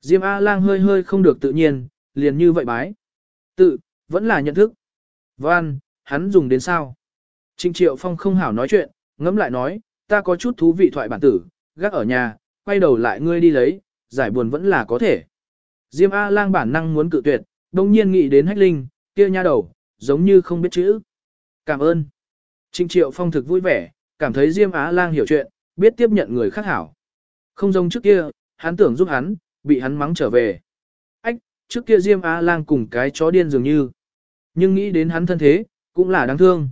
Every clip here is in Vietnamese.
Diêm A-lang hơi hơi không được tự nhiên, liền như vậy bái. Tự, vẫn là nhận thức. Văn, hắn dùng đến sao? Trịnh Triệu Phong không hảo nói chuyện, ngẫm lại nói, ta có chút thú vị thoại bản tử, gác ở nhà, quay đầu lại ngươi đi lấy, giải buồn vẫn là có thể. Diêm A-lang bản năng muốn cự tuyệt, đồng nhiên nghĩ đến hách linh, kia nha đầu, giống như không biết chữ. Cảm ơn. Trịnh Triệu Phong thực vui vẻ, cảm thấy Diêm A-lang hiểu chuyện, biết tiếp nhận người khác hảo. Không giống trước kia, hắn tưởng giúp hắn, bị hắn mắng trở về. Ách, trước kia Diêm A-lang cùng cái chó điên dường như. Nhưng nghĩ đến hắn thân thế, cũng là đáng thương.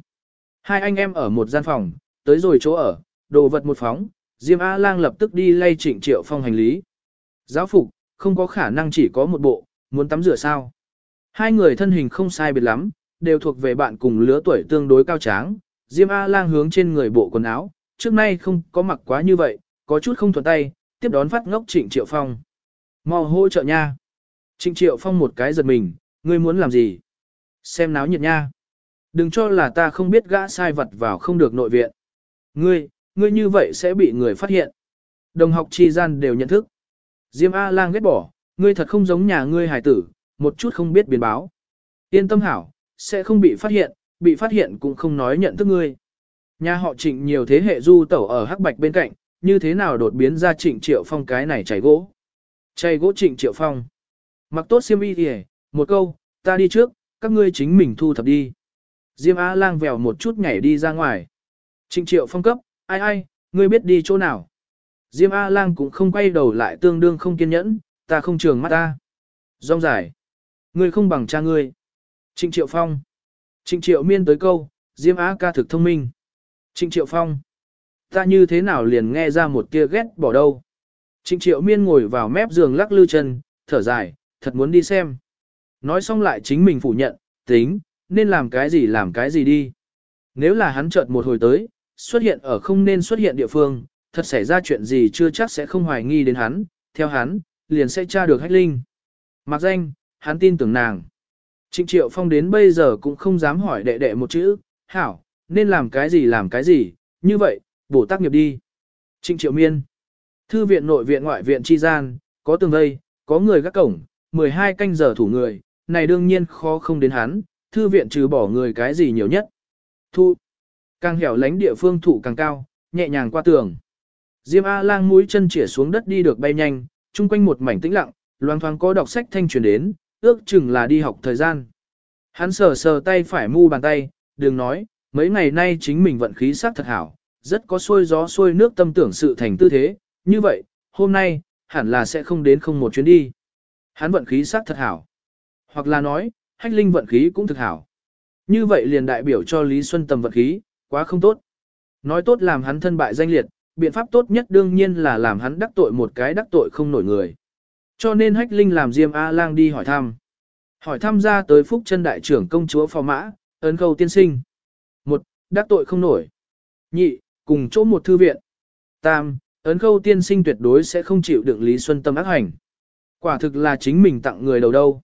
Hai anh em ở một gian phòng, tới rồi chỗ ở, đồ vật một phóng, Diêm A-lang lập tức đi lay trịnh triệu phong hành lý. Giáo phục, không có khả năng chỉ có một bộ, muốn tắm rửa sao. Hai người thân hình không sai biệt lắm, đều thuộc về bạn cùng lứa tuổi tương đối cao tráng. Diêm A-lang hướng trên người bộ quần áo, trước nay không có mặc quá như vậy, có chút không thuận tay, tiếp đón phát ngốc trịnh triệu phong mau hỗ trợ nha. Trịnh triệu phong một cái giật mình, ngươi muốn làm gì? Xem náo nhiệt nha. Đừng cho là ta không biết gã sai vật vào không được nội viện. Ngươi, ngươi như vậy sẽ bị người phát hiện. Đồng học chi gian đều nhận thức. Diêm A-lang ghét bỏ, ngươi thật không giống nhà ngươi hải tử, một chút không biết biến báo. Yên tâm hảo, sẽ không bị phát hiện, bị phát hiện cũng không nói nhận thức ngươi. Nhà họ trịnh nhiều thế hệ du tẩu ở hắc bạch bên cạnh, như thế nào đột biến ra trịnh triệu phong cái này chảy gỗ. Chay gỗ trịnh triệu phong. Mặc tốt xiêm y kìa, một câu, ta đi trước, các ngươi chính mình thu thập đi. Diêm A lang vèo một chút nhảy đi ra ngoài. Trịnh triệu phong cấp, ai ai, ngươi biết đi chỗ nào. Diêm A lang cũng không quay đầu lại tương đương không kiên nhẫn, ta không trường mắt ta. Rong dài. Ngươi không bằng cha ngươi. Trịnh triệu phong. Trịnh triệu miên tới câu, Diêm A ca thực thông minh. Trịnh triệu phong. Ta như thế nào liền nghe ra một tia ghét bỏ đâu. Trịnh triệu miên ngồi vào mép giường lắc lư chân, thở dài, thật muốn đi xem. Nói xong lại chính mình phủ nhận, tính, nên làm cái gì làm cái gì đi. Nếu là hắn chợt một hồi tới, xuất hiện ở không nên xuất hiện địa phương, thật xảy ra chuyện gì chưa chắc sẽ không hoài nghi đến hắn, theo hắn, liền sẽ tra được hách linh. Mặc danh, hắn tin tưởng nàng. Trịnh Triệu Phong đến bây giờ cũng không dám hỏi đệ đệ một chữ, hảo, nên làm cái gì làm cái gì, như vậy, bổ tác nghiệp đi. Trịnh Triệu Miên Thư viện nội viện ngoại viện chi gian, có tường vây, có người gác cổng, 12 canh giờ thủ người, này đương nhiên khó không đến hắn, thư viện trừ bỏ người cái gì nhiều nhất. Thu. Càng hẻo lánh địa phương thủ càng cao, nhẹ nhàng qua tường. Diêm A-lang mũi chân chỉa xuống đất đi được bay nhanh, chung quanh một mảnh tĩnh lặng, loang thoáng có đọc sách thanh truyền đến, ước chừng là đi học thời gian. Hắn sờ sờ tay phải mu bàn tay, đừng nói, mấy ngày nay chính mình vận khí sắc thật hảo, rất có xuôi gió xuôi nước tâm tưởng sự thành tư thế, như vậy, hôm nay, hẳn là sẽ không đến không một chuyến đi. Hắn vận khí sát thật hảo. Hoặc là nói, hách linh vận khí cũng thực hảo. Như vậy liền đại biểu cho Lý Xuân Tầm vận khí, quá không tốt. Nói tốt làm hắn thân bại danh liệt, biện pháp tốt nhất đương nhiên là làm hắn đắc tội một cái đắc tội không nổi người. Cho nên hách linh làm Diêm A-lang đi hỏi thăm. Hỏi thăm ra tới phúc chân đại trưởng công chúa phò mã, ấn khâu tiên sinh. Một, đắc tội không nổi. Nhị, cùng chỗ một thư viện. Tam, ấn khâu tiên sinh tuyệt đối sẽ không chịu đựng Lý Xuân Tâm ác hành. Quả thực là chính mình tặng người đầu đâu.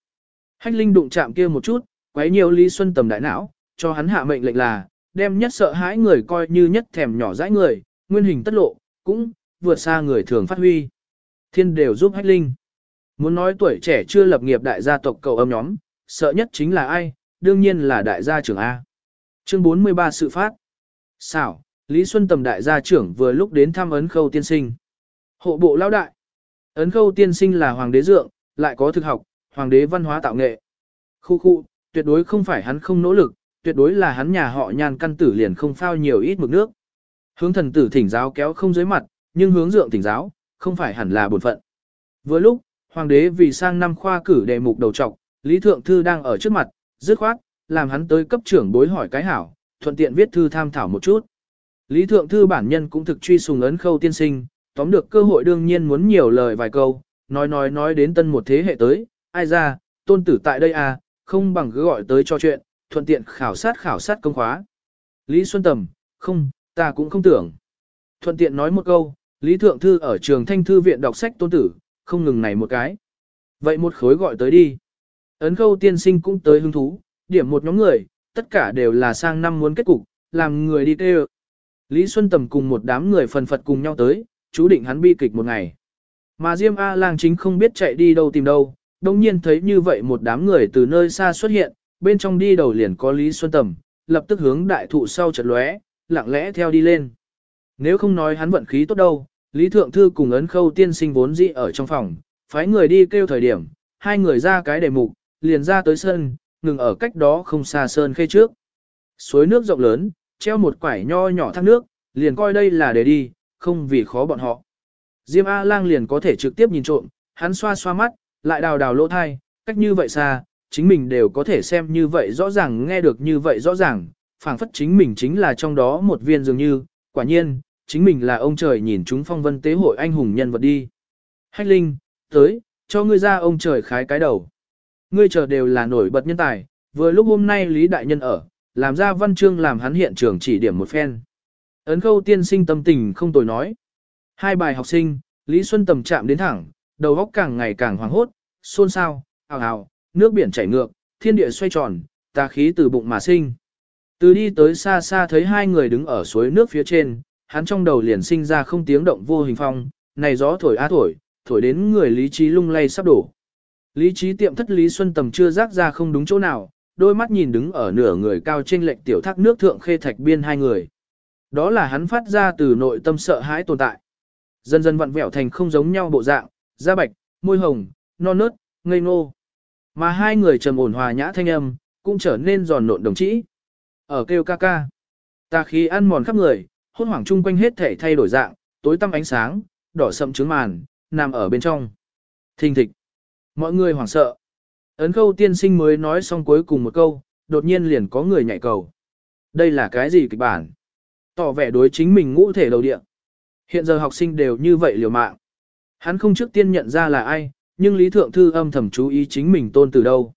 Hách Linh đụng chạm kia một chút, quấy nhiều Lý Xuân Tâm đại não, cho hắn hạ mệnh lệnh là, đem nhất sợ hãi người coi như nhất thèm nhỏ dãi người, nguyên hình tất lộ, cũng vượt xa người thường phát huy. Thiên đều giúp Hách Linh. Muốn nói tuổi trẻ chưa lập nghiệp đại gia tộc cầu âm nhóm, sợ nhất chính là ai, đương nhiên là đại gia trưởng A. Chương 43 sự phát. Xảo, Lý Xuân tầm đại gia trưởng vừa lúc đến thăm ấn khâu tiên sinh. Hộ bộ lão đại. Ấn khâu tiên sinh là hoàng đế dượng, lại có thực học, hoàng đế văn hóa tạo nghệ. Khu khu, tuyệt đối không phải hắn không nỗ lực, tuyệt đối là hắn nhà họ nhan căn tử liền không phao nhiều ít mực nước. Hướng thần tử thỉnh giáo kéo không dưới mặt, nhưng hướng dượng thỉnh giáo, không phải hẳn là bổn phận. Vừa lúc, hoàng đế vì sang năm khoa cử đề mục đầu trọc, Lý Thượng Thư đang ở trước mặt, dứt khoát, làm hắn tới cấp trưởng bối hỏi cái hảo, thuận tiện viết thư tham thảo một chút. Lý Thượng Thư bản nhân cũng thực truy sùng ấn khâu tiên sinh, tóm được cơ hội đương nhiên muốn nhiều lời vài câu, nói nói nói đến tân một thế hệ tới, ai ra, tôn tử tại đây à, không bằng cứ gọi tới cho chuyện, thuận tiện khảo sát khảo sát công khóa. Lý Xuân Tầm, không, ta cũng không tưởng. Thuận tiện nói một câu, Lý Thượng Thư ở trường Thanh Thư viện đọc sách tôn tử, không ngừng này một cái. Vậy một khối gọi tới đi. Ấn khâu tiên sinh cũng tới hứng thú, điểm một nhóm người, tất cả đều là sang năm muốn kết cục, làm người đi tê Lý Xuân Tầm cùng một đám người phần phật cùng nhau tới, chú định hắn bi kịch một ngày. Mà Diêm A-lang chính không biết chạy đi đâu tìm đâu, đồng nhiên thấy như vậy một đám người từ nơi xa xuất hiện, bên trong đi đầu liền có Lý Xuân Tầm, lập tức hướng đại thụ sau chật lóe, lặng lẽ theo đi lên. Nếu không nói hắn vận khí tốt đâu, Lý Thượng Thư cùng ấn khâu tiên sinh vốn dị ở trong phòng, phái người đi kêu thời điểm, hai người ra cái đề mục, liền ra tới sân, ngừng ở cách đó không xa sơn khê trước. Suối nước rộng lớn, treo một quải nho nhỏ thác nước, liền coi đây là để đi, không vì khó bọn họ. Diêm A-lang liền có thể trực tiếp nhìn trộm, hắn xoa xoa mắt, lại đào đào lỗ thai, cách như vậy xa, chính mình đều có thể xem như vậy rõ ràng nghe được như vậy rõ ràng, phảng phất chính mình chính là trong đó một viên dường như, quả nhiên, chính mình là ông trời nhìn chúng phong vân tế hội anh hùng nhân vật đi. Hách Linh, tới, cho ngươi ra ông trời khái cái đầu. Ngươi chờ đều là nổi bật nhân tài, vừa lúc hôm nay Lý Đại Nhân ở, làm ra văn chương làm hắn hiện trường chỉ điểm một phen. Ấn khâu tiên sinh tâm tình không tồi nói. Hai bài học sinh, Lý Xuân tầm chạm đến thẳng, đầu óc càng ngày càng hoảng hốt, xôn xao, ào ào, nước biển chảy ngược, thiên địa xoay tròn, tà khí từ bụng mà sinh. Từ đi tới xa xa thấy hai người đứng ở suối nước phía trên, hắn trong đầu liền sinh ra không tiếng động vô hình phong, này gió thổi á thổi, thổi đến người lý trí lung lay sắp đổ. Lý trí tiệm thất Lý Xuân Tầm chưa rác ra không đúng chỗ nào, đôi mắt nhìn đứng ở nửa người cao trên lệnh tiểu thác nước thượng khê thạch biên hai người. Đó là hắn phát ra từ nội tâm sợ hãi tồn tại. Dần dần vặn vẹo thành không giống nhau bộ dạng, da bạch, môi hồng, non nớt, ngây ngô. Mà hai người trầm ổn hòa nhã thanh âm, cũng trở nên giòn nộn đồng chí. Ở kêu ca ca. Ta khí ăn mòn khắp người, hốt hoảng chung quanh hết thể thay đổi dạng, tối tăm ánh sáng, đỏ sậm trứng màn, nằm ở bên trong. Thình thịch. Mọi người hoảng sợ. Ấn khâu tiên sinh mới nói xong cuối cùng một câu, đột nhiên liền có người nhảy cầu. Đây là cái gì kịch bản? Tỏ vẻ đối chính mình ngũ thể đầu địa. Hiện giờ học sinh đều như vậy liều mạng. Hắn không trước tiên nhận ra là ai, nhưng Lý Thượng Thư âm thầm chú ý chính mình tôn từ đâu.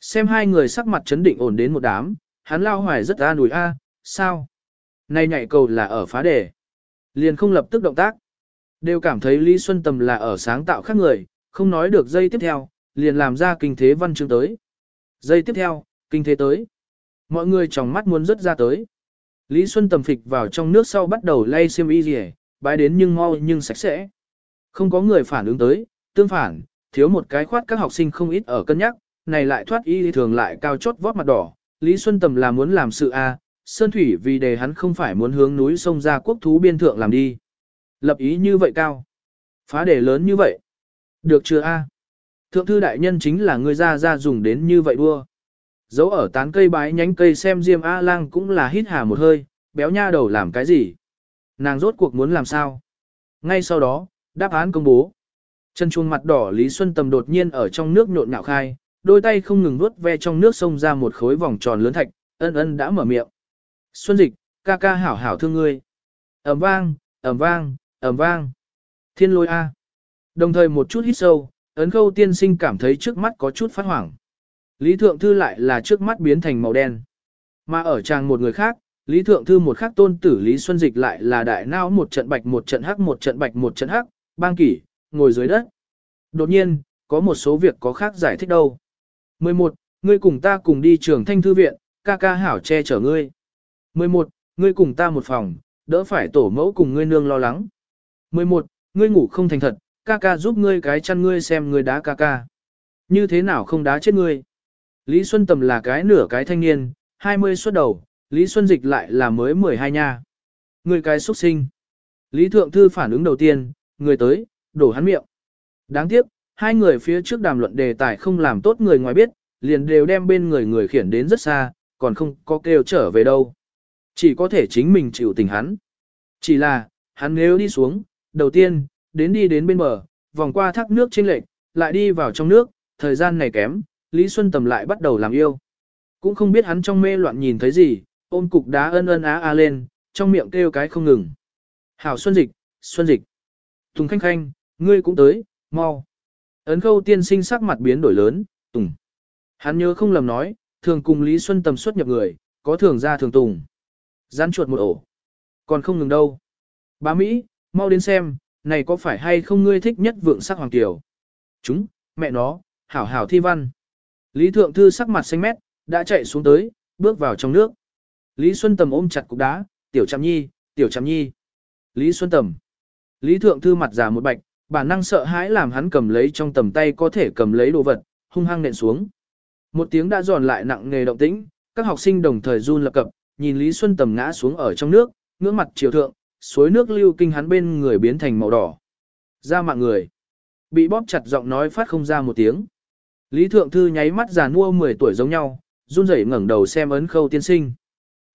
Xem hai người sắc mặt chấn định ổn đến một đám, hắn lao hoài rất ra nùi a, sao? Này nhảy cầu là ở phá đề. Liền không lập tức động tác. Đều cảm thấy Lý Xuân Tầm là ở sáng tạo khác người, không nói được dây tiếp theo, liền làm ra kinh thế văn chương tới. giây tiếp theo, kinh thế tới. Mọi người trong mắt muốn rất ra tới. Lý Xuân Tầm phịch vào trong nước sau bắt đầu lay xiêm y rỉ, bái đến nhưng mau nhưng sạch sẽ. Không có người phản ứng tới, tương phản, thiếu một cái khoát các học sinh không ít ở cân nhắc, này lại thoát y thường lại cao chót vót mặt đỏ. Lý Xuân Tầm là muốn làm sự A, Sơn Thủy vì đề hắn không phải muốn hướng núi sông ra quốc thú biên thượng làm đi. Lập ý như vậy cao. Phá đề lớn như vậy. Được chưa A? Thượng thư đại nhân chính là người ra ra dùng đến như vậy đua. Dấu ở tán cây bái nhánh cây xem Diêm A lang cũng là hít hà một hơi, béo nha đầu làm cái gì? Nàng rốt cuộc muốn làm sao? Ngay sau đó, đáp án công bố. Chân chuông mặt đỏ Lý Xuân Tầm đột nhiên ở trong nước nhộn nhạo khai, đôi tay không ngừng vuốt ve trong nước sông ra một khối vòng tròn lớn thạch, ân ân đã mở miệng. Xuân dịch, ca ca hảo hảo thương ngươi. ầm vang, ầm vang, ầm vang. Thiên lôi A. Đồng thời một chút hít sâu, ấn khâu tiên sinh cảm thấy trước mắt có chút phát hoảng. Lý Thượng Thư lại là trước mắt biến thành màu đen. Mà ở trang một người khác, Lý Thượng Thư một khắc tôn tử Lý Xuân Dịch lại là đại nao một trận bạch một trận hắc một trận bạch một trận hắc, bang kỷ, ngồi dưới đất. Đột nhiên, có một số việc có khác giải thích đâu. 11. Ngươi cùng ta cùng đi trường thanh thư viện, ca ca hảo che chở ngươi. 11. Ngươi cùng ta một phòng, đỡ phải tổ mẫu cùng ngươi nương lo lắng. 11. Ngươi ngủ không thành thật, ca ca giúp ngươi cái chăn ngươi xem ngươi đá ca ca. Như thế nào không đá chết ngươi? Lý Xuân Tầm là cái nửa cái thanh niên, 20 xuất đầu, Lý Xuân Dịch lại là mới 12 nha. Ngươi cái xuất sinh. Lý Thượng Thư phản ứng đầu tiên, người tới, đổ hắn miệng. Đáng tiếc, hai người phía trước đàm luận đề tài không làm tốt người ngoài biết, liền đều đem bên người người khiển đến rất xa, còn không có kêu trở về đâu. Chỉ có thể chính mình chịu tình hắn. Chỉ là, hắn nếu đi xuống, đầu tiên, đến đi đến bên bờ, vòng qua thác nước trên lệch, lại đi vào trong nước, thời gian này kém, Lý Xuân Tầm lại bắt đầu làm yêu. Cũng không biết hắn trong mê loạn nhìn thấy gì, ôm cục đá ân ân á a lên, trong miệng kêu cái không ngừng. Hảo Xuân Dịch, Xuân Dịch. Tùng Khanh Khanh, ngươi cũng tới, mau. Ấn khâu tiên sinh sắc mặt biến đổi lớn, Tùng. Hắn nhớ không lầm nói, thường cùng Lý Xuân Tầm xuất nhập người, có thường ra thường Tùng. Gián chuột một ổ. Còn không ngừng đâu. Bá Mỹ, mau đến xem, này có phải hay không ngươi thích nhất vượng sắc hoàng tiểu? Chúng, mẹ nó, hảo hảo thi văn. Lý Thượng Thư sắc mặt xanh mét, đã chạy xuống tới, bước vào trong nước. Lý Xuân Tầm ôm chặt cục đá, tiểu chạm nhi, tiểu chạm nhi. Lý Xuân Tầm. Lý Thượng Thư mặt già một bạch, bản năng sợ hãi làm hắn cầm lấy trong tầm tay có thể cầm lấy đồ vật, hung hăng nện xuống. Một tiếng đã giòn lại nặng nghề động tĩnh, các học sinh đồng thời run lập cập, nhìn Lý Xuân Tầm ngã xuống ở trong nước, ngưỡng mặt chiều thượng, suối nước lưu kinh hắn bên người biến thành màu đỏ. Ra mạng người. Bị bóp chặt giọng nói phát không ra một tiếng. Lý Thượng Thư nháy mắt già nua 10 tuổi giống nhau, run rẩy ngẩng đầu xem ấn khâu tiên sinh.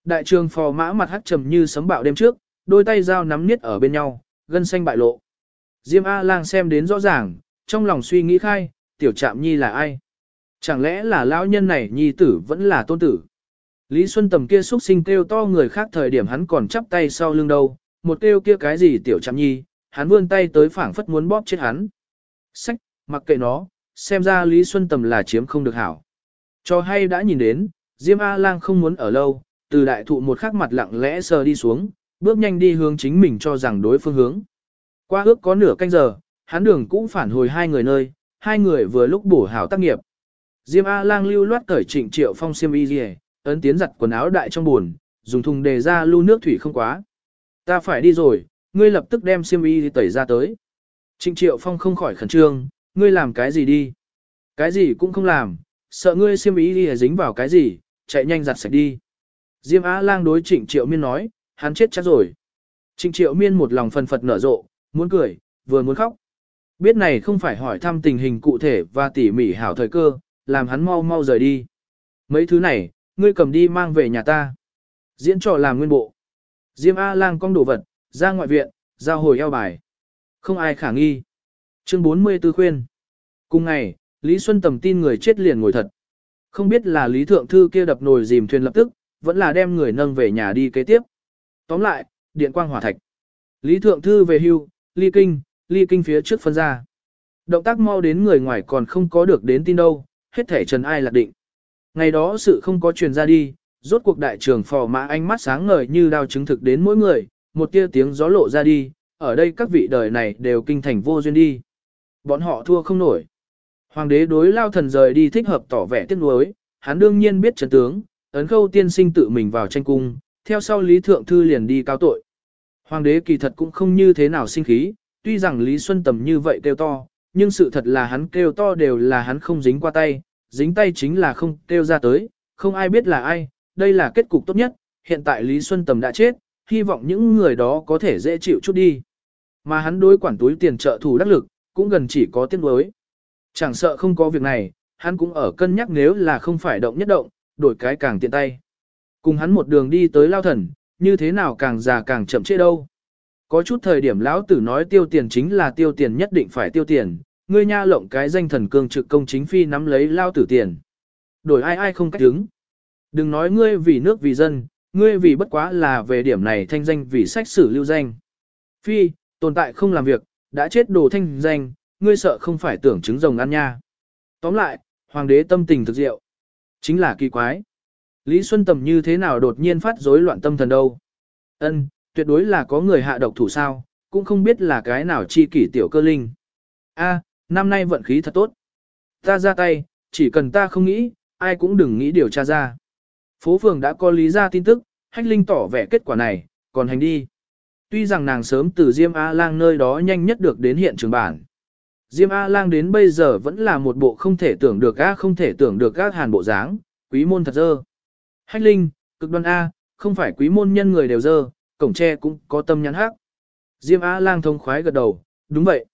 Đại trường phò mã mặt hắt trầm như sấm bạo đêm trước, đôi tay dao nắm niết ở bên nhau, gân xanh bại lộ. Diêm A lang xem đến rõ ràng, trong lòng suy nghĩ khai, tiểu trạm nhi là ai? Chẳng lẽ là lão nhân này nhi tử vẫn là tôn tử? Lý Xuân Tầm kia xuất sinh kêu to người khác thời điểm hắn còn chắp tay sau lưng đâu, một kêu kia cái gì tiểu trạm nhi, hắn vươn tay tới phảng phất muốn bóp chết hắn. Sách, mặc kệ nó, xem ra Lý Xuân Tầm là chiếm không được hảo. Cho hay đã nhìn đến, Diêm A-lang không muốn ở lâu, từ đại thụ một khắc mặt lặng lẽ sờ đi xuống, bước nhanh đi hướng chính mình cho rằng đối phương hướng. Qua ước có nửa canh giờ, hắn đường cũng phản hồi hai người nơi, hai người vừa lúc bổ hảo tác nghiệp. Diêm A-lang lưu loát cởi trịnh triệu phong xiêm y ấn tiến giặt quần áo đại trong buồn, dùng thùng đề ra lưu nước thủy không quá. Ta phải đi rồi, ngươi lập tức đem xiêm y tẩy ra tới. Trịnh triệu phong không khỏi khẩn trương, ngươi làm cái gì đi? Cái gì cũng không làm, sợ ngươi xiêm y đi dính vào cái gì, chạy nhanh giặt sạch đi. Diêm Á lang đối trịnh triệu miên nói, hắn chết chắc rồi. Trịnh triệu miên một lòng phần phật nở rộ, muốn cười, vừa muốn khóc. Biết này không phải hỏi thăm tình hình cụ thể và tỉ mỉ hảo thời cơ, làm hắn mau mau rời đi. Mấy thứ này, ngươi cầm đi mang về nhà ta. Diễn trò làm nguyên bộ. Diêm A lang cong đồ vật, ra ngoại viện, giao hồi eo bài. Không ai khả nghi. Chương 44 khuyên. Cùng ngày, Lý Xuân tầm tin người chết liền ngồi thật. Không biết là Lý Thượng Thư kia đập nồi dìm thuyền lập tức, vẫn là đem người nâng về nhà đi kế tiếp. Tóm lại, điện quang hỏa thạch. Lý Thượng Thư về hưu, ly kinh, ly kinh phía trước phân ra. Động tác mau đến người ngoài còn không có được đến tin đâu, hết thể trần ai lạc định. Ngày đó sự không có truyền ra đi, rốt cuộc đại trường phò mã ánh mắt sáng ngời như đao chứng thực đến mỗi người, một tia tiếng gió lộ ra đi, ở đây các vị đời này đều kinh thành vô duyên đi. Bọn họ thua không nổi. Hoàng đế đối lao thần rời đi thích hợp tỏ vẻ tiếc nuối, hắn đương nhiên biết trận tướng, ấn khâu tiên sinh tự mình vào tranh cung, theo sau Lý Thượng Thư liền đi cao tội. Hoàng đế kỳ thật cũng không như thế nào sinh khí, tuy rằng Lý Xuân Tầm như vậy kêu to, nhưng sự thật là hắn kêu to đều là hắn không dính qua tay, dính tay chính là không kêu ra tới, không ai biết là ai, đây là kết cục tốt nhất, hiện tại Lý Xuân Tầm đã chết, hy vọng những người đó có thể dễ chịu chút đi. Mà hắn đối quản túi tiền trợ thủ đắc lực, cũng gần chỉ có tiếng đối. Chẳng sợ không có việc này, hắn cũng ở cân nhắc nếu là không phải động nhất động, đổi cái càng tiện tay. Cùng hắn một đường đi tới lao thần, như thế nào càng già càng chậm trễ đâu. Có chút thời điểm lão tử nói tiêu tiền chính là tiêu tiền nhất định phải tiêu tiền, ngươi nha lộng cái danh thần cương trực công chính phi nắm lấy lao tử tiền. Đổi ai ai không cách đứng. Đừng nói ngươi vì nước vì dân, ngươi vì bất quá là về điểm này thanh danh vì sách sử lưu danh. Phi, tồn tại không làm việc, đã chết đồ thanh danh, ngươi sợ không phải tưởng chứng rồng ăn nha. Tóm lại, hoàng đế tâm tình thực diệu. Chính là kỳ quái. Lý Xuân Tầm như thế nào đột nhiên phát rối loạn tâm thần đâu. Ân, tuyệt đối là có người hạ độc thủ sao, cũng không biết là cái nào chi kỷ tiểu cơ linh. A, năm nay vận khí thật tốt. Ta ra tay, chỉ cần ta không nghĩ, ai cũng đừng nghĩ điều tra ra. Phố phường đã có lý ra tin tức, hách linh tỏ vẻ kết quả này, còn hành đi. Tuy rằng nàng sớm từ Diêm A-lang nơi đó nhanh nhất được đến hiện trường bản. Diêm A-lang đến bây giờ vẫn là một bộ không thể tưởng được A không thể tưởng được các hàn bộ dáng, quý môn thật dơ. Hách linh, cực đoan A, không phải quý môn nhân người đều dơ, cổng tre cũng có tâm nhắn hắc. Diêm A-lang thông khoái gật đầu, đúng vậy.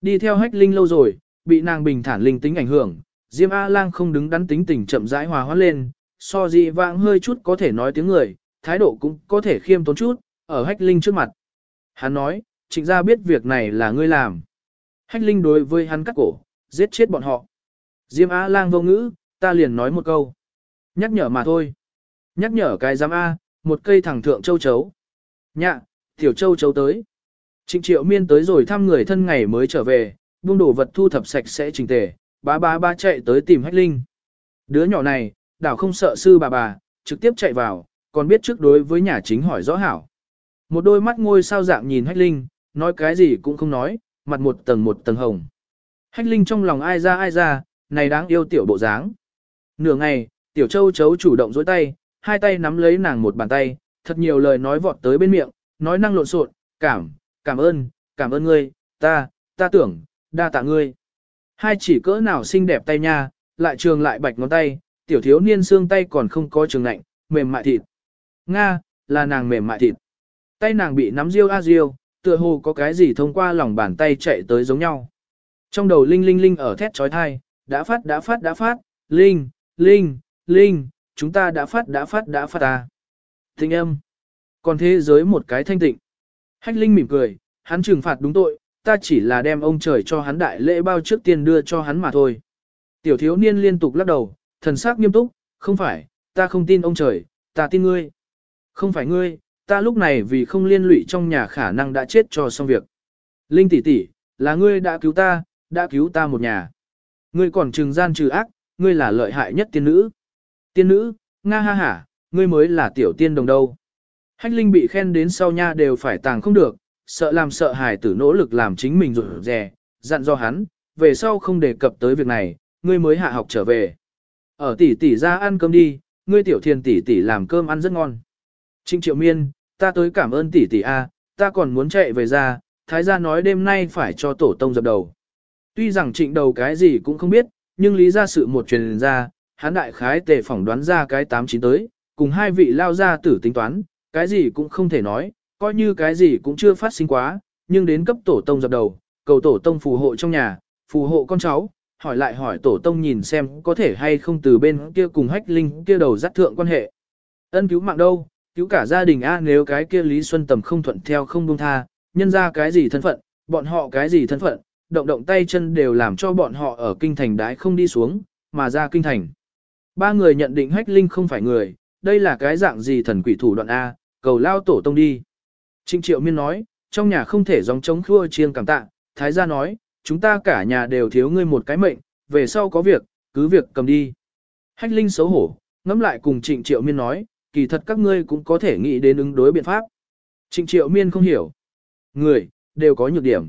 Đi theo hách linh lâu rồi, bị nàng bình thản linh tính ảnh hưởng, Diêm A-lang không đứng đắn tính tình chậm rãi hòa hoãn lên, so dị vãng hơi chút có thể nói tiếng người, thái độ cũng có thể khiêm tốn chút, ở hách linh trước mặt. Hắn nói, trịnh gia biết việc này là ngươi làm. Hách linh đối với hắn cắt cổ, giết chết bọn họ. Diêm Á lang vô ngữ, ta liền nói một câu. Nhắc nhở mà thôi. Nhắc nhở cái giám A, một cây thẳng thượng châu chấu. Nhạ, tiểu châu chấu tới. Trịnh triệu miên tới rồi thăm người thân ngày mới trở về, buông đồ vật thu thập sạch sẽ chỉnh tề, bá bá ba chạy tới tìm hách linh. Đứa nhỏ này, đảo không sợ sư bà bà, trực tiếp chạy vào, còn biết trước đối với nhà chính hỏi rõ hảo. Một đôi mắt ngôi sao dạng nhìn hách linh, nói cái gì cũng không nói, mặt một tầng một tầng hồng. Hách linh trong lòng ai ra ai ra, này đáng yêu tiểu bộ dáng. Nửa ngày, tiểu châu chấu chủ động dối tay, hai tay nắm lấy nàng một bàn tay, thật nhiều lời nói vọt tới bên miệng, nói năng lộn xộn, cảm, cảm ơn, cảm ơn ngươi, ta, ta tưởng, đa tạ ngươi. Hai chỉ cỡ nào xinh đẹp tay nha, lại trường lại bạch ngón tay, tiểu thiếu niên xương tay còn không có trường lạnh, mềm mại thịt. Nga, là nàng mềm mại thịt. Tay nàng bị nắm riêu a riêu, tựa hồ có cái gì thông qua lòng bàn tay chạy tới giống nhau. Trong đầu linh linh linh ở thét trói thai, đã phát đã phát đã phát, linh, linh, linh, chúng ta đã phát đã phát đã phát ta. Thịnh âm. Còn thế giới một cái thanh tịnh. Hách linh mỉm cười, hắn trừng phạt đúng tội, ta chỉ là đem ông trời cho hắn đại lễ bao trước tiên đưa cho hắn mà thôi. Tiểu thiếu niên liên tục lắc đầu, thần sắc nghiêm túc, không phải, ta không tin ông trời, ta tin ngươi. Không phải ngươi, ta lúc này vì không liên lụy trong nhà khả năng đã chết cho xong việc. Linh tỷ tỷ, là ngươi đã cứu ta, đã cứu ta một nhà. Ngươi còn trừng gian trừ ác, ngươi là lợi hại nhất tiên nữ. Tiên nữ, nga ha hả, ngươi mới là tiểu tiên đồng đâu. Hách Linh bị khen đến sau nha đều phải tàng không được, sợ làm sợ hài tử nỗ lực làm chính mình rụt rè, dặn do hắn, về sau không đề cập tới việc này, ngươi mới hạ học trở về. Ở tỷ tỷ ra ăn cơm đi, ngươi tiểu thiền tỷ tỷ làm cơm ăn rất ngon. Trinh triệu miên, ta tới cảm ơn tỷ tỷ A, ta còn muốn chạy về ra, thái gia nói đêm nay phải cho tổ tông dập đầu. Tuy rằng trịnh đầu cái gì cũng không biết, nhưng lý ra sự một truyền ra, hắn đại khái tề phỏng đoán ra cái 89 tới, cùng hai vị lao ra tử tính toán, cái gì cũng không thể nói, coi như cái gì cũng chưa phát sinh quá, nhưng đến cấp tổ tông dập đầu, cầu tổ tông phù hộ trong nhà, phù hộ con cháu, hỏi lại hỏi tổ tông nhìn xem có thể hay không từ bên kia cùng hách linh kia đầu dắt thượng quan hệ. Ân cứu mạng đâu, cứu cả gia đình a nếu cái kia Lý Xuân Tầm không thuận theo không buông tha, nhân ra cái gì thân phận, bọn họ cái gì thân phận, động động tay chân đều làm cho bọn họ ở kinh thành đái không đi xuống, mà ra kinh thành. Ba người nhận định hách linh không phải người, đây là cái dạng gì thần quỷ thủ đoạn A, cầu lao tổ tông đi. Trịnh triệu miên nói, trong nhà không thể dòng chống khua chiêng cảm tạ, thái gia nói, chúng ta cả nhà đều thiếu ngươi một cái mệnh, về sau có việc, cứ việc cầm đi. Hách linh xấu hổ, ngẫm lại cùng trịnh triệu miên nói, kỳ thật các ngươi cũng có thể nghĩ đến ứng đối biện pháp. Trịnh triệu miên không hiểu. Người, đều có nhược điểm.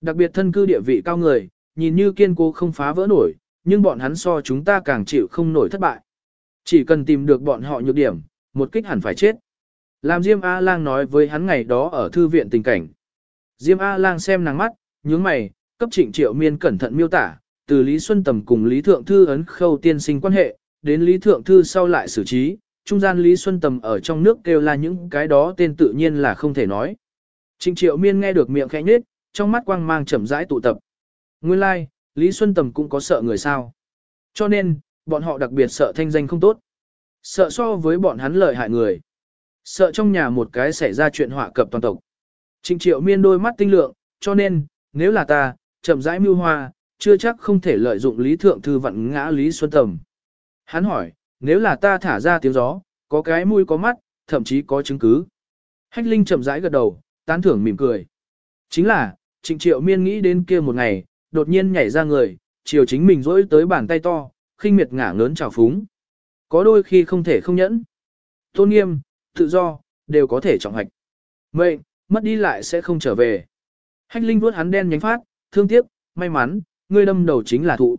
Đặc biệt thân cư địa vị cao người, nhìn như kiên cố không phá vỡ nổi, nhưng bọn hắn so chúng ta càng chịu không nổi thất bại. Chỉ cần tìm được bọn họ nhược điểm, một kích hẳn phải chết. Làm Diêm A-Lang nói với hắn ngày đó ở thư viện tình cảnh. Diêm A-Lang xem nàng mắt, nhướng mày, cấp trịnh triệu miên cẩn thận miêu tả, từ Lý Xuân Tầm cùng Lý Thượng Thư ấn khâu tiên sinh quan hệ, đến Lý Thượng Thư sau lại xử trí, trung gian Lý Xuân Tầm ở trong nước kêu là những cái đó tên tự nhiên là không thể nói. Trịnh triệu miên nghe được miệng khẽ nhết, trong mắt quang mang chậm rãi tụ tập. Nguyên lai, like, Lý Xuân Tầm cũng có sợ người sao. Cho nên, bọn họ đặc biệt sợ thanh danh không tốt. Sợ so với bọn hắn lợi hại người. Sợ trong nhà một cái xảy ra chuyện họa cập toàn tộc. Trịnh triệu miên đôi mắt tinh lượng, cho nên, nếu là ta, chậm rãi mưu hoa, chưa chắc không thể lợi dụng lý thượng thư vận ngã Lý Xuân Tầm. Hắn hỏi, nếu là ta thả ra tiếng gió, có cái mũi có mắt, thậm chí có chứng cứ. Hách Linh chậm rãi gật đầu, tán thưởng mỉm cười. Chính là, trịnh triệu miên nghĩ đến kia một ngày, đột nhiên nhảy ra người, chiều chính mình rỗi tới bàn tay to, khinh miệt ngả ngớn trào phúng. Có đôi khi không thể không nhẫn. Tôn nghiêm, tự do, đều có thể trọng hạch. Mệnh, mất đi lại sẽ không trở về. Hách Linh vuốt hắn đen nhánh phát, thương tiếc, may mắn, ngươi đâm đầu chính là thụ.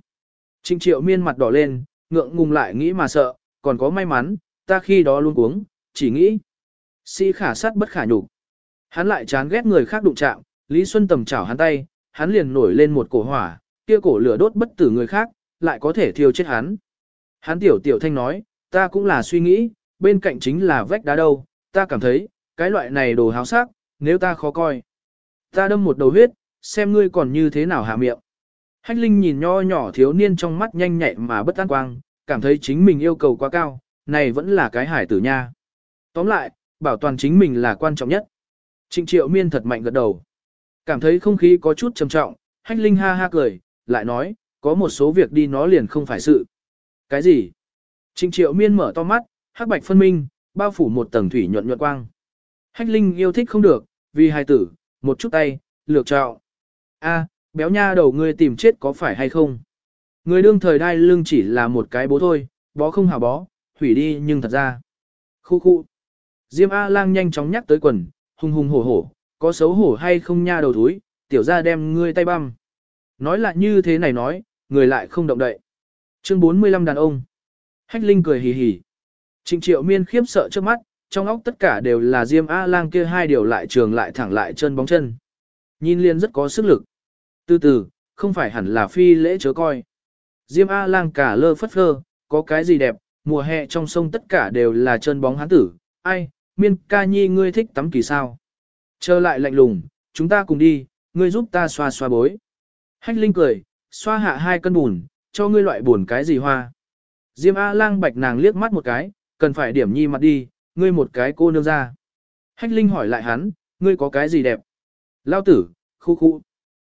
Trịnh triệu miên mặt đỏ lên, ngượng ngùng lại nghĩ mà sợ, còn có may mắn, ta khi đó luôn cuống, chỉ nghĩ. Si khả sát bất khả nhục. Hắn lại chán ghét người khác đụng chạm, Lý Xuân tầm chảo hắn tay, hắn liền nổi lên một cổ hỏa, kia cổ lửa đốt bất tử người khác, lại có thể thiêu chết hắn. Hắn tiểu tiểu thanh nói, ta cũng là suy nghĩ, bên cạnh chính là vách đá đâu, ta cảm thấy, cái loại này đồ háo sắc, nếu ta khó coi. Ta đâm một đầu huyết, xem ngươi còn như thế nào hạ miệng. Hách Linh nhìn nho nhỏ thiếu niên trong mắt nhanh nhạy mà bất an quang, cảm thấy chính mình yêu cầu quá cao, này vẫn là cái hải tử nha. Tóm lại, bảo toàn chính mình là quan trọng nhất. Trịnh triệu miên thật mạnh gật đầu. Cảm thấy không khí có chút trầm trọng, hách linh ha ha cười, lại nói, có một số việc đi nó liền không phải sự. Cái gì? Trịnh triệu miên mở to mắt, hắc bạch phân minh, bao phủ một tầng thủy nhuận nhuận quang. Hách linh yêu thích không được, vì hài tử, một chút tay, lược trạo. A, béo nha đầu ngươi tìm chết có phải hay không? Người đương thời đai lưng chỉ là một cái bố thôi, bó không hào bó, hủy đi nhưng thật ra. Khu khu. Diêm A-lang nhanh chóng nhắc tới quần, hùng hùng hổ hổ, có xấu hổ hay không nha đầu thúi, tiểu ra đem ngươi tay băm. Nói lại như thế này nói, người lại không động đậy. Chương 45 đàn ông. Hách Linh cười hì hì. Trịnh triệu miên khiếp sợ trước mắt, trong óc tất cả đều là Diêm A-lang kia hai điều lại trường lại thẳng lại chân bóng chân. Nhìn liền rất có sức lực. Từ từ, không phải hẳn là phi lễ chớ coi. Diêm A-lang cả lơ phất phơ, có cái gì đẹp, mùa hè trong sông tất cả đều là chân bóng hán tử, ai, miên ca nhi ngươi thích tắm kỳ sao. Trở lại lạnh lùng, chúng ta cùng đi, ngươi giúp ta xoa xoa bối. Hách Linh cười, xoa hạ hai cân bùn, cho ngươi loại buồn cái gì hoa. Diêm A-lang bạch nàng liếc mắt một cái, cần phải điểm nhi mặt đi, ngươi một cái cô nương ra. Hách Linh hỏi lại hắn, ngươi có cái gì đẹp? Lao tử, khu khu.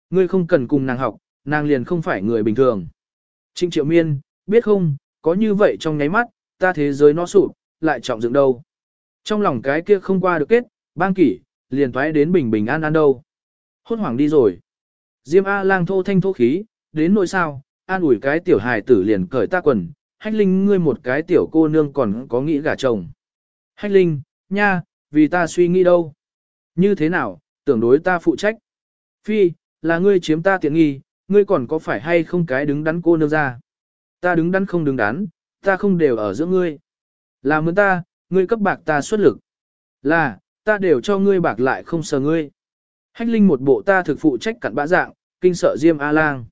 Ngươi không cần cùng nàng học, nàng liền không phải người bình thường. Trịnh Triệu Miên, biết không, có như vậy trong nháy mắt, ta thế giới nó sụp, lại trọng dựng đâu. Trong lòng cái kia không qua được kết, bang kỷ, liền thoái đến bình bình an an đâu. Hốt hoảng đi rồi. Diêm A lang thô thanh thô khí, đến nỗi sao, an ủi cái tiểu hài tử liền cởi ta quần, hách linh ngươi một cái tiểu cô nương còn có nghĩ gả chồng. Hách linh, nha, vì ta suy nghĩ đâu. Như thế nào, tưởng đối ta phụ trách. Phi, là ngươi chiếm ta tiện nghi, ngươi còn có phải hay không cái đứng đắn cô nương ra. Ta đứng đắn không đứng đắn, ta không đều ở giữa ngươi. Là mướn ta, ngươi cấp bạc ta xuất lực. Là, ta đều cho ngươi bạc lại không sờ ngươi. Hách linh một bộ ta thực phụ trách cặn bã dạng, kinh sợ Diêm A-lang.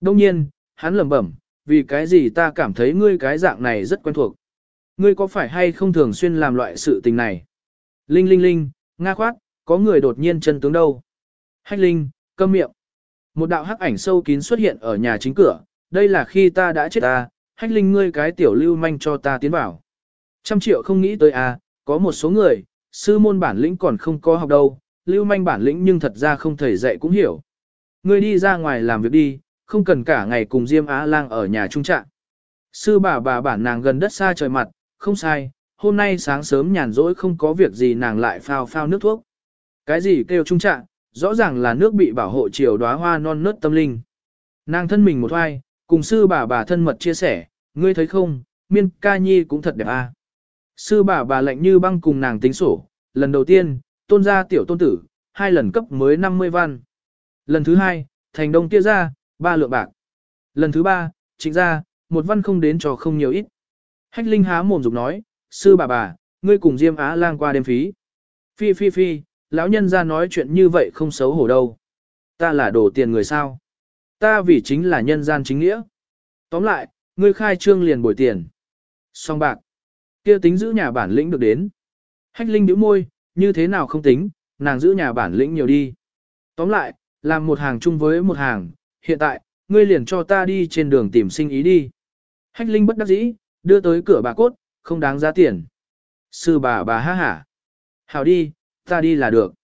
Đông nhiên, hắn lẩm bẩm, vì cái gì ta cảm thấy ngươi cái dạng này rất quen thuộc. Ngươi có phải hay không thường xuyên làm loại sự tình này? Linh linh linh, nga khoát, có người đột nhiên chân tướng đâu? Hách linh, câm miệng. Một đạo hắc ảnh sâu kín xuất hiện ở nhà chính cửa, đây là khi ta đã chết ta, hách linh ngươi cái tiểu lưu manh cho ta tiến vào. Trăm triệu không nghĩ tới à, có một số người, sư môn bản lĩnh còn không có học đâu, lưu manh bản lĩnh nhưng thật ra không thầy dạy cũng hiểu. Ngươi đi ra ngoài làm việc đi, không cần cả ngày cùng Diêm Á Lang ở nhà trung trạng. Sư bà bà bản nàng gần đất xa trời mặt, không sai, hôm nay sáng sớm nhàn rỗi không có việc gì nàng lại phao phao nước thuốc. Cái gì kêu trung trạng, rõ ràng là nước bị bảo hộ chiều đóa hoa non nớt tâm linh. Nàng thân mình một hoai, cùng sư bà bà thân mật chia sẻ, ngươi thấy không, miên ca nhi cũng thật đẹp a. Sư bà bà lạnh như băng cùng nàng tính sổ, lần đầu tiên, tôn gia tiểu tôn tử, hai lần cấp mới 50 văn. Lần thứ hai, thành đông kia ra, ba lượng bạc. Lần thứ ba, chính ra, một văn không đến cho không nhiều ít. Hách Linh há mồm dục nói, sư bà bà, ngươi cùng Diêm Á lang qua đêm phí. Phi phi phi, lão nhân ra nói chuyện như vậy không xấu hổ đâu. Ta là đổ tiền người sao? Ta vì chính là nhân gian chính nghĩa. Tóm lại, ngươi khai trương liền bồi tiền. Song bạc. kia tính giữ nhà bản lĩnh được đến. Hách Linh bĩu môi, như thế nào không tính, nàng giữ nhà bản lĩnh nhiều đi. Tóm lại, làm một hàng chung với một hàng, hiện tại, ngươi liền cho ta đi trên đường tìm sinh ý đi. Hách Linh bất đắc dĩ, đưa tới cửa bà cốt, không đáng giá tiền. Sư bà bà ha hả. Hảo đi, ta đi là được.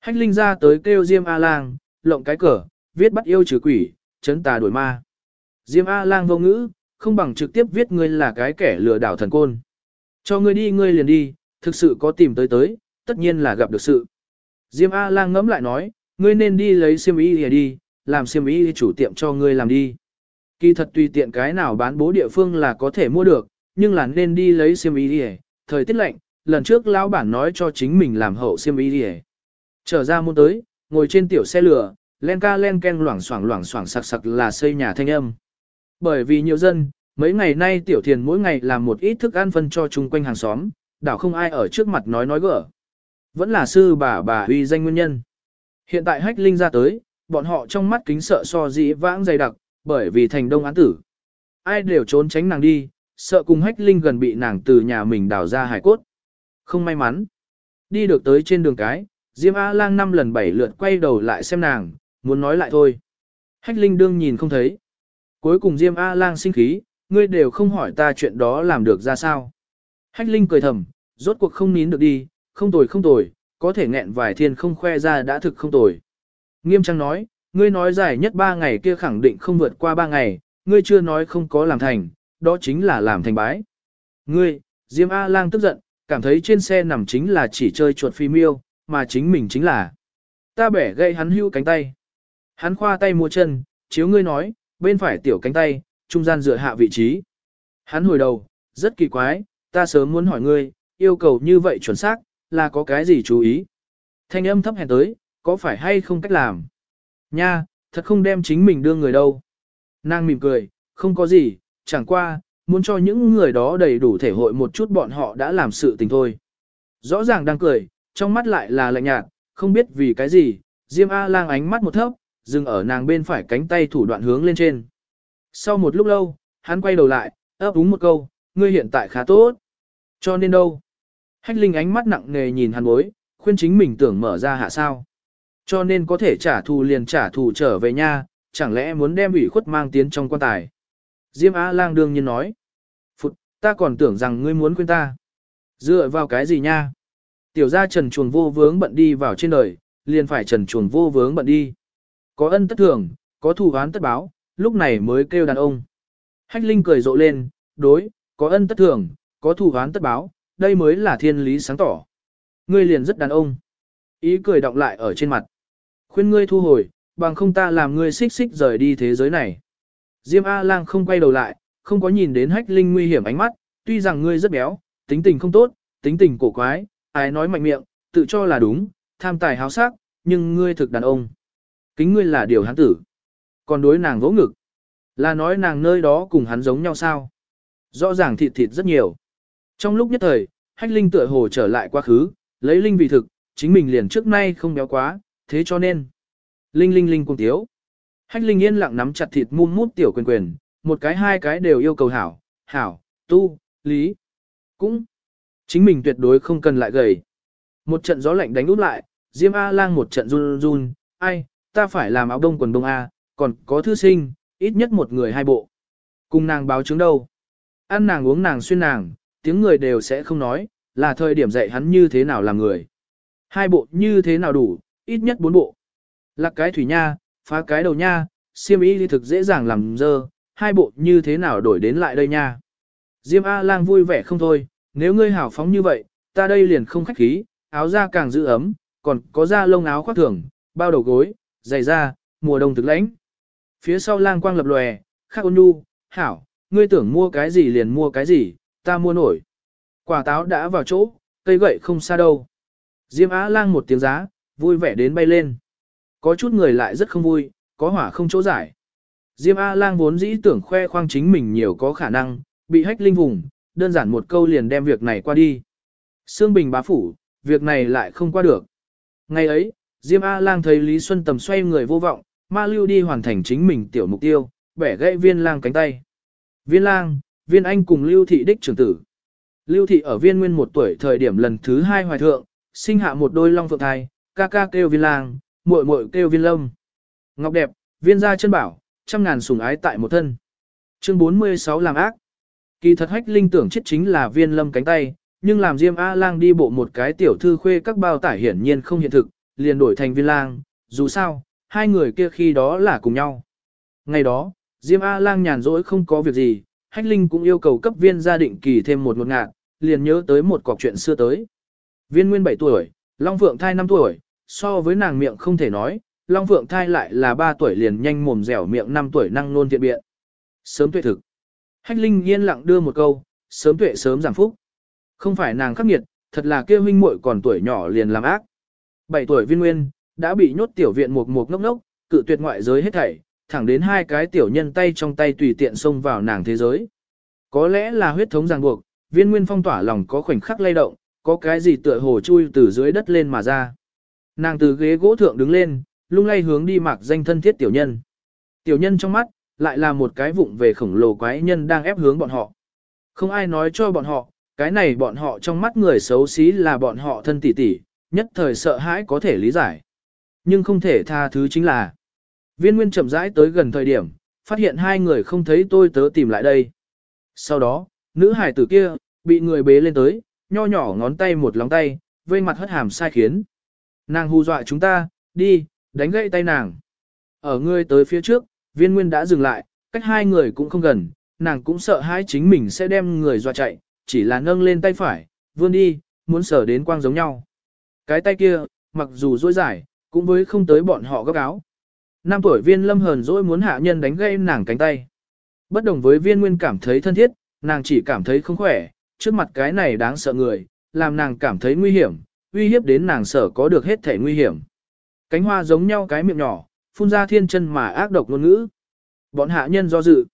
Hách Linh ra tới kêu Diêm A-Lang, lộng cái cờ, viết bắt yêu trừ quỷ, chấn tà đuổi ma. Diêm A-Lang vô ngữ, không bằng trực tiếp viết ngươi là cái kẻ lừa đảo thần côn. Cho ngươi đi ngươi liền đi, thực sự có tìm tới tới, tất nhiên là gặp được sự. Diêm A-Lang ngẫm lại nói, ngươi nên đi lấy xiêm y đi, làm xiêm y chủ tiệm cho ngươi làm đi. Kỳ thật tùy tiện cái nào bán bố địa phương là có thể mua được, nhưng là nên đi lấy xiêm y đi thời tiết lạnh, lần trước lão bản nói cho chính mình làm hậu xiêm y đi Trở ra môn tới, ngồi trên tiểu xe lửa, len ca len ken loảng xoảng loảng xoảng sặc sặc là xây nhà thanh âm. Bởi vì nhiều dân, mấy ngày nay tiểu thiền mỗi ngày làm một ít thức ăn phân cho chung quanh hàng xóm, đảo không ai ở trước mặt nói nói gỡ. Vẫn là sư bà bà uy danh nguyên nhân. Hiện tại hách linh ra tới, bọn họ trong mắt kính sợ so dĩ vãng dày đặc, bởi vì thành đông án tử. Ai đều trốn tránh nàng đi, sợ cùng hách linh gần bị nàng từ nhà mình đào ra hải cốt. Không may mắn. Đi được tới trên đường cái, Diêm A-lang năm lần bảy lượt quay đầu lại xem nàng, muốn nói lại thôi. Hách linh đương nhìn không thấy. Cuối cùng Diêm A-lang sinh khí, ngươi đều không hỏi ta chuyện đó làm được ra sao. Hách linh cười thầm, rốt cuộc không nín được đi, không tồi không tồi, có thể nghẹn vài thiên không khoe ra đã thực không tồi. Nghiêm trang nói, ngươi nói dài nhất ba ngày kia khẳng định không vượt qua ba ngày, ngươi chưa nói không có làm thành, đó chính là làm thành bái. Ngươi, Diêm A-lang tức giận, cảm thấy trên xe nằm chính là chỉ chơi chuột phi miêu, mà chính mình chính là. Ta bẻ gây hắn hưu cánh tay. Hắn khoa tay mua chân, chiếu ngươi nói, bên phải tiểu cánh tay, trung gian dựa hạ vị trí. Hắn hồi đầu, rất kỳ quái, ta sớm muốn hỏi ngươi, yêu cầu như vậy chuẩn xác, là có cái gì chú ý. Thanh âm thấp hèn tới, có phải hay không cách làm? Nha, thật không đem chính mình đưa người đâu. Nàng mỉm cười, không có gì, chẳng qua, muốn cho những người đó đầy đủ thể hội một chút bọn họ đã làm sự tình thôi. Rõ ràng đang cười, trong mắt lại là lạnh nhạt, không biết vì cái gì, Diêm A-lang ánh mắt một thấp, dừng ở nàng bên phải cánh tay thủ đoạn hướng lên trên. Sau một lúc lâu, hắn quay đầu lại, ấp úng một câu, ngươi hiện tại khá tốt. Cho nên đâu? Hách Linh ánh mắt nặng nề nhìn hắn bối, khuyên chính mình tưởng mở ra hạ sao. Cho nên có thể trả thù liền trả thù trở về nha, chẳng lẽ muốn đem ủy khuất mang tiến trong quan tài. Diêm Á Lang đương nhiên nói. Ta còn tưởng rằng ngươi muốn quên ta. Dựa vào cái gì nha? Tiểu gia trần chuồng vô vướng bận đi vào trên đời, liền phải trần chuồng vô vướng bận đi. Có ân tất thường, có thù oán tất báo, lúc này mới kêu đàn ông. Hách Linh cười rộ lên, đối, có ân tất thường, có thù oán tất báo, đây mới là thiên lý sáng tỏ. Ngươi liền rất đàn ông. Ý cười đọng lại ở trên mặt. Khuyên ngươi thu hồi, bằng không ta làm ngươi xích xích rời đi thế giới này. Diêm A-lang không quay đầu lại, không có nhìn đến hách linh nguy hiểm ánh mắt, tuy rằng ngươi rất béo, tính tình không tốt, tính tình cổ quái, ai nói mạnh miệng, tự cho là đúng, tham tài háo sắc, nhưng ngươi thực đàn ông. Kính ngươi là điều hắn tử. Còn đối nàng vỗ ngực. Là nói nàng nơi đó cùng hắn giống nhau sao? Rõ ràng thịt thịt rất nhiều. Trong lúc nhất thời, hách linh tựa hồ trở lại quá khứ, lấy linh vì thực, chính mình liền trước nay không béo quá, thế cho nên. Linh linh linh cùng tiếu. Hách linh yên lặng nắm chặt thịt muôn mút tiểu quyền quyền, một cái hai cái đều yêu cầu hảo, hảo, tu, lý. Cũng, chính mình tuyệt đối không cần lại gầy. Một trận gió lạnh đánh út lại, Diêm A lang một trận run run, ai, ta phải làm áo đông quần đông A, còn có thư sinh, ít nhất một người hai bộ. Cùng nàng báo chứng đâu. Ăn nàng uống nàng xuyên nàng, tiếng người đều sẽ không nói, là thời điểm dạy hắn như thế nào làm người. Hai bộ như thế nào đủ, ít nhất bốn bộ. Lạc cái thủy nha, phá cái đầu nha, siêm ý thì thực dễ dàng làm dơ, hai bộ như thế nào đổi đến lại đây nha. Diêm A-lang vui vẻ không thôi, nếu ngươi hảo phóng như vậy, ta đây liền không khách khí, áo da càng giữ ấm, còn có da lông áo khoác thường, bao đầu gối, giày da, mùa đông thực lãnh. Phía sau lang quang lập lòe, khắc ôn nhu, hảo, ngươi tưởng mua cái gì liền mua cái gì, ta mua nổi. Quả táo đã vào chỗ, cây gậy không xa đâu. Diêm Á lang một tiếng giá, vui vẻ đến bay lên. Có chút người lại rất không vui, có hỏa không chỗ giải. Diêm A lang vốn dĩ tưởng khoe khoang chính mình nhiều có khả năng, bị hách linh vùng, đơn giản một câu liền đem việc này qua đi. Sương Bình bá phủ, việc này lại không qua được. Ngày ấy, Diêm A lang thấy Lý Xuân Tầm xoay người vô vọng, ma lưu đi hoàn thành chính mình tiểu mục tiêu, bẻ gãy viên lang cánh tay. Viên lang, viên anh cùng lưu thị đích trưởng tử. Lưu thị ở viên nguyên một tuổi thời điểm lần thứ hai hoài thượng, sinh hạ một đôi long phượng thai, ca ca kêu viên lang, muội muội kêu viên lâm. Ngọc đẹp, viên gia chân bảo, trăm ngàn sủng ái tại một thân. Chương 46 làm ác. Kỳ thật hách linh tưởng chết chính là viên lâm cánh tay, nhưng làm Diêm A lang đi bộ một cái tiểu thư khuê các bao tải hiển nhiên không hiện thực, liền đổi thành viên lang, dù sao, hai người kia khi đó là cùng nhau. Ngày đó, Diêm A lang nhàn rỗi không có việc gì, hách linh cũng yêu cầu cấp viên gia định kỳ thêm một một ngạc, liền nhớ tới một cọc chuyện xưa tới. Viên Nguyên 7 tuổi, Long Phượng thai 5 tuổi, so với nàng miệng không thể nói, Long Phượng thai lại là 3 tuổi liền nhanh mồm dẻo miệng 5 tuổi năng nôn thiện biện. Sớm tuệ thực. Hách Linh yên lặng đưa một câu, sớm tuệ sớm giảm phúc. Không phải nàng khắc nghiệt, thật là kêu huynh muội còn tuổi nhỏ liền làm ác. 7 tuổi Viên Nguyên, đã bị nhốt tiểu viện một một ngốc ngốc, cự tuyệt ngoại giới hết thảy, thẳng đến hai cái tiểu nhân tay trong tay tùy tiện xông vào nàng thế giới. Có lẽ là huyết thống ràng buộc, Viên Nguyên phong tỏa lòng có khoảnh khắc lay động, có cái gì tựa hồ chui từ dưới đất lên mà ra. Nàng từ ghế gỗ thượng đứng lên, lung lay hướng đi mặc danh thân thiết tiểu nhân. Tiểu nhân trong mắt, lại là một cái vụng về khổng lồ quái nhân đang ép hướng bọn họ. Không ai nói cho bọn họ, cái này bọn họ trong mắt người xấu xí là bọn họ thân tỷ tỷ, nhất thời sợ hãi có thể lý giải. Nhưng không thể tha thứ chính là, viên nguyên chậm rãi tới gần thời điểm, phát hiện hai người không thấy tôi tớ tìm lại đây. Sau đó, nữ hải tử kia, bị người bế lên tới, nho nhỏ ngón tay một lóng tay, vây mặt hất hàm sai khiến. Nàng hù dọa chúng ta, đi, đánh gãy tay nàng. Ở ngươi tới phía trước, viên nguyên đã dừng lại, cách hai người cũng không gần, nàng cũng sợ hai chính mình sẽ đem người dọa chạy, chỉ là nâng lên tay phải, vươn đi, muốn sở đến quang giống nhau. Cái tay kia, mặc dù dối dài, cũng với không tới bọn họ góc áo. Năm tuổi viên lâm hờn dỗi muốn hạ nhân đánh gãy nàng cánh tay. Bất đồng với viên nguyên cảm thấy thân thiết, nàng chỉ cảm thấy không khỏe, trước mặt cái này đáng sợ người, làm nàng cảm thấy nguy hiểm, uy hiếp đến nàng sở có được hết thể nguy hiểm. Cánh hoa giống nhau cái miệng nhỏ, phun ra thiên chân mà ác độc ngôn ngữ. Bọn hạ nhân do dự.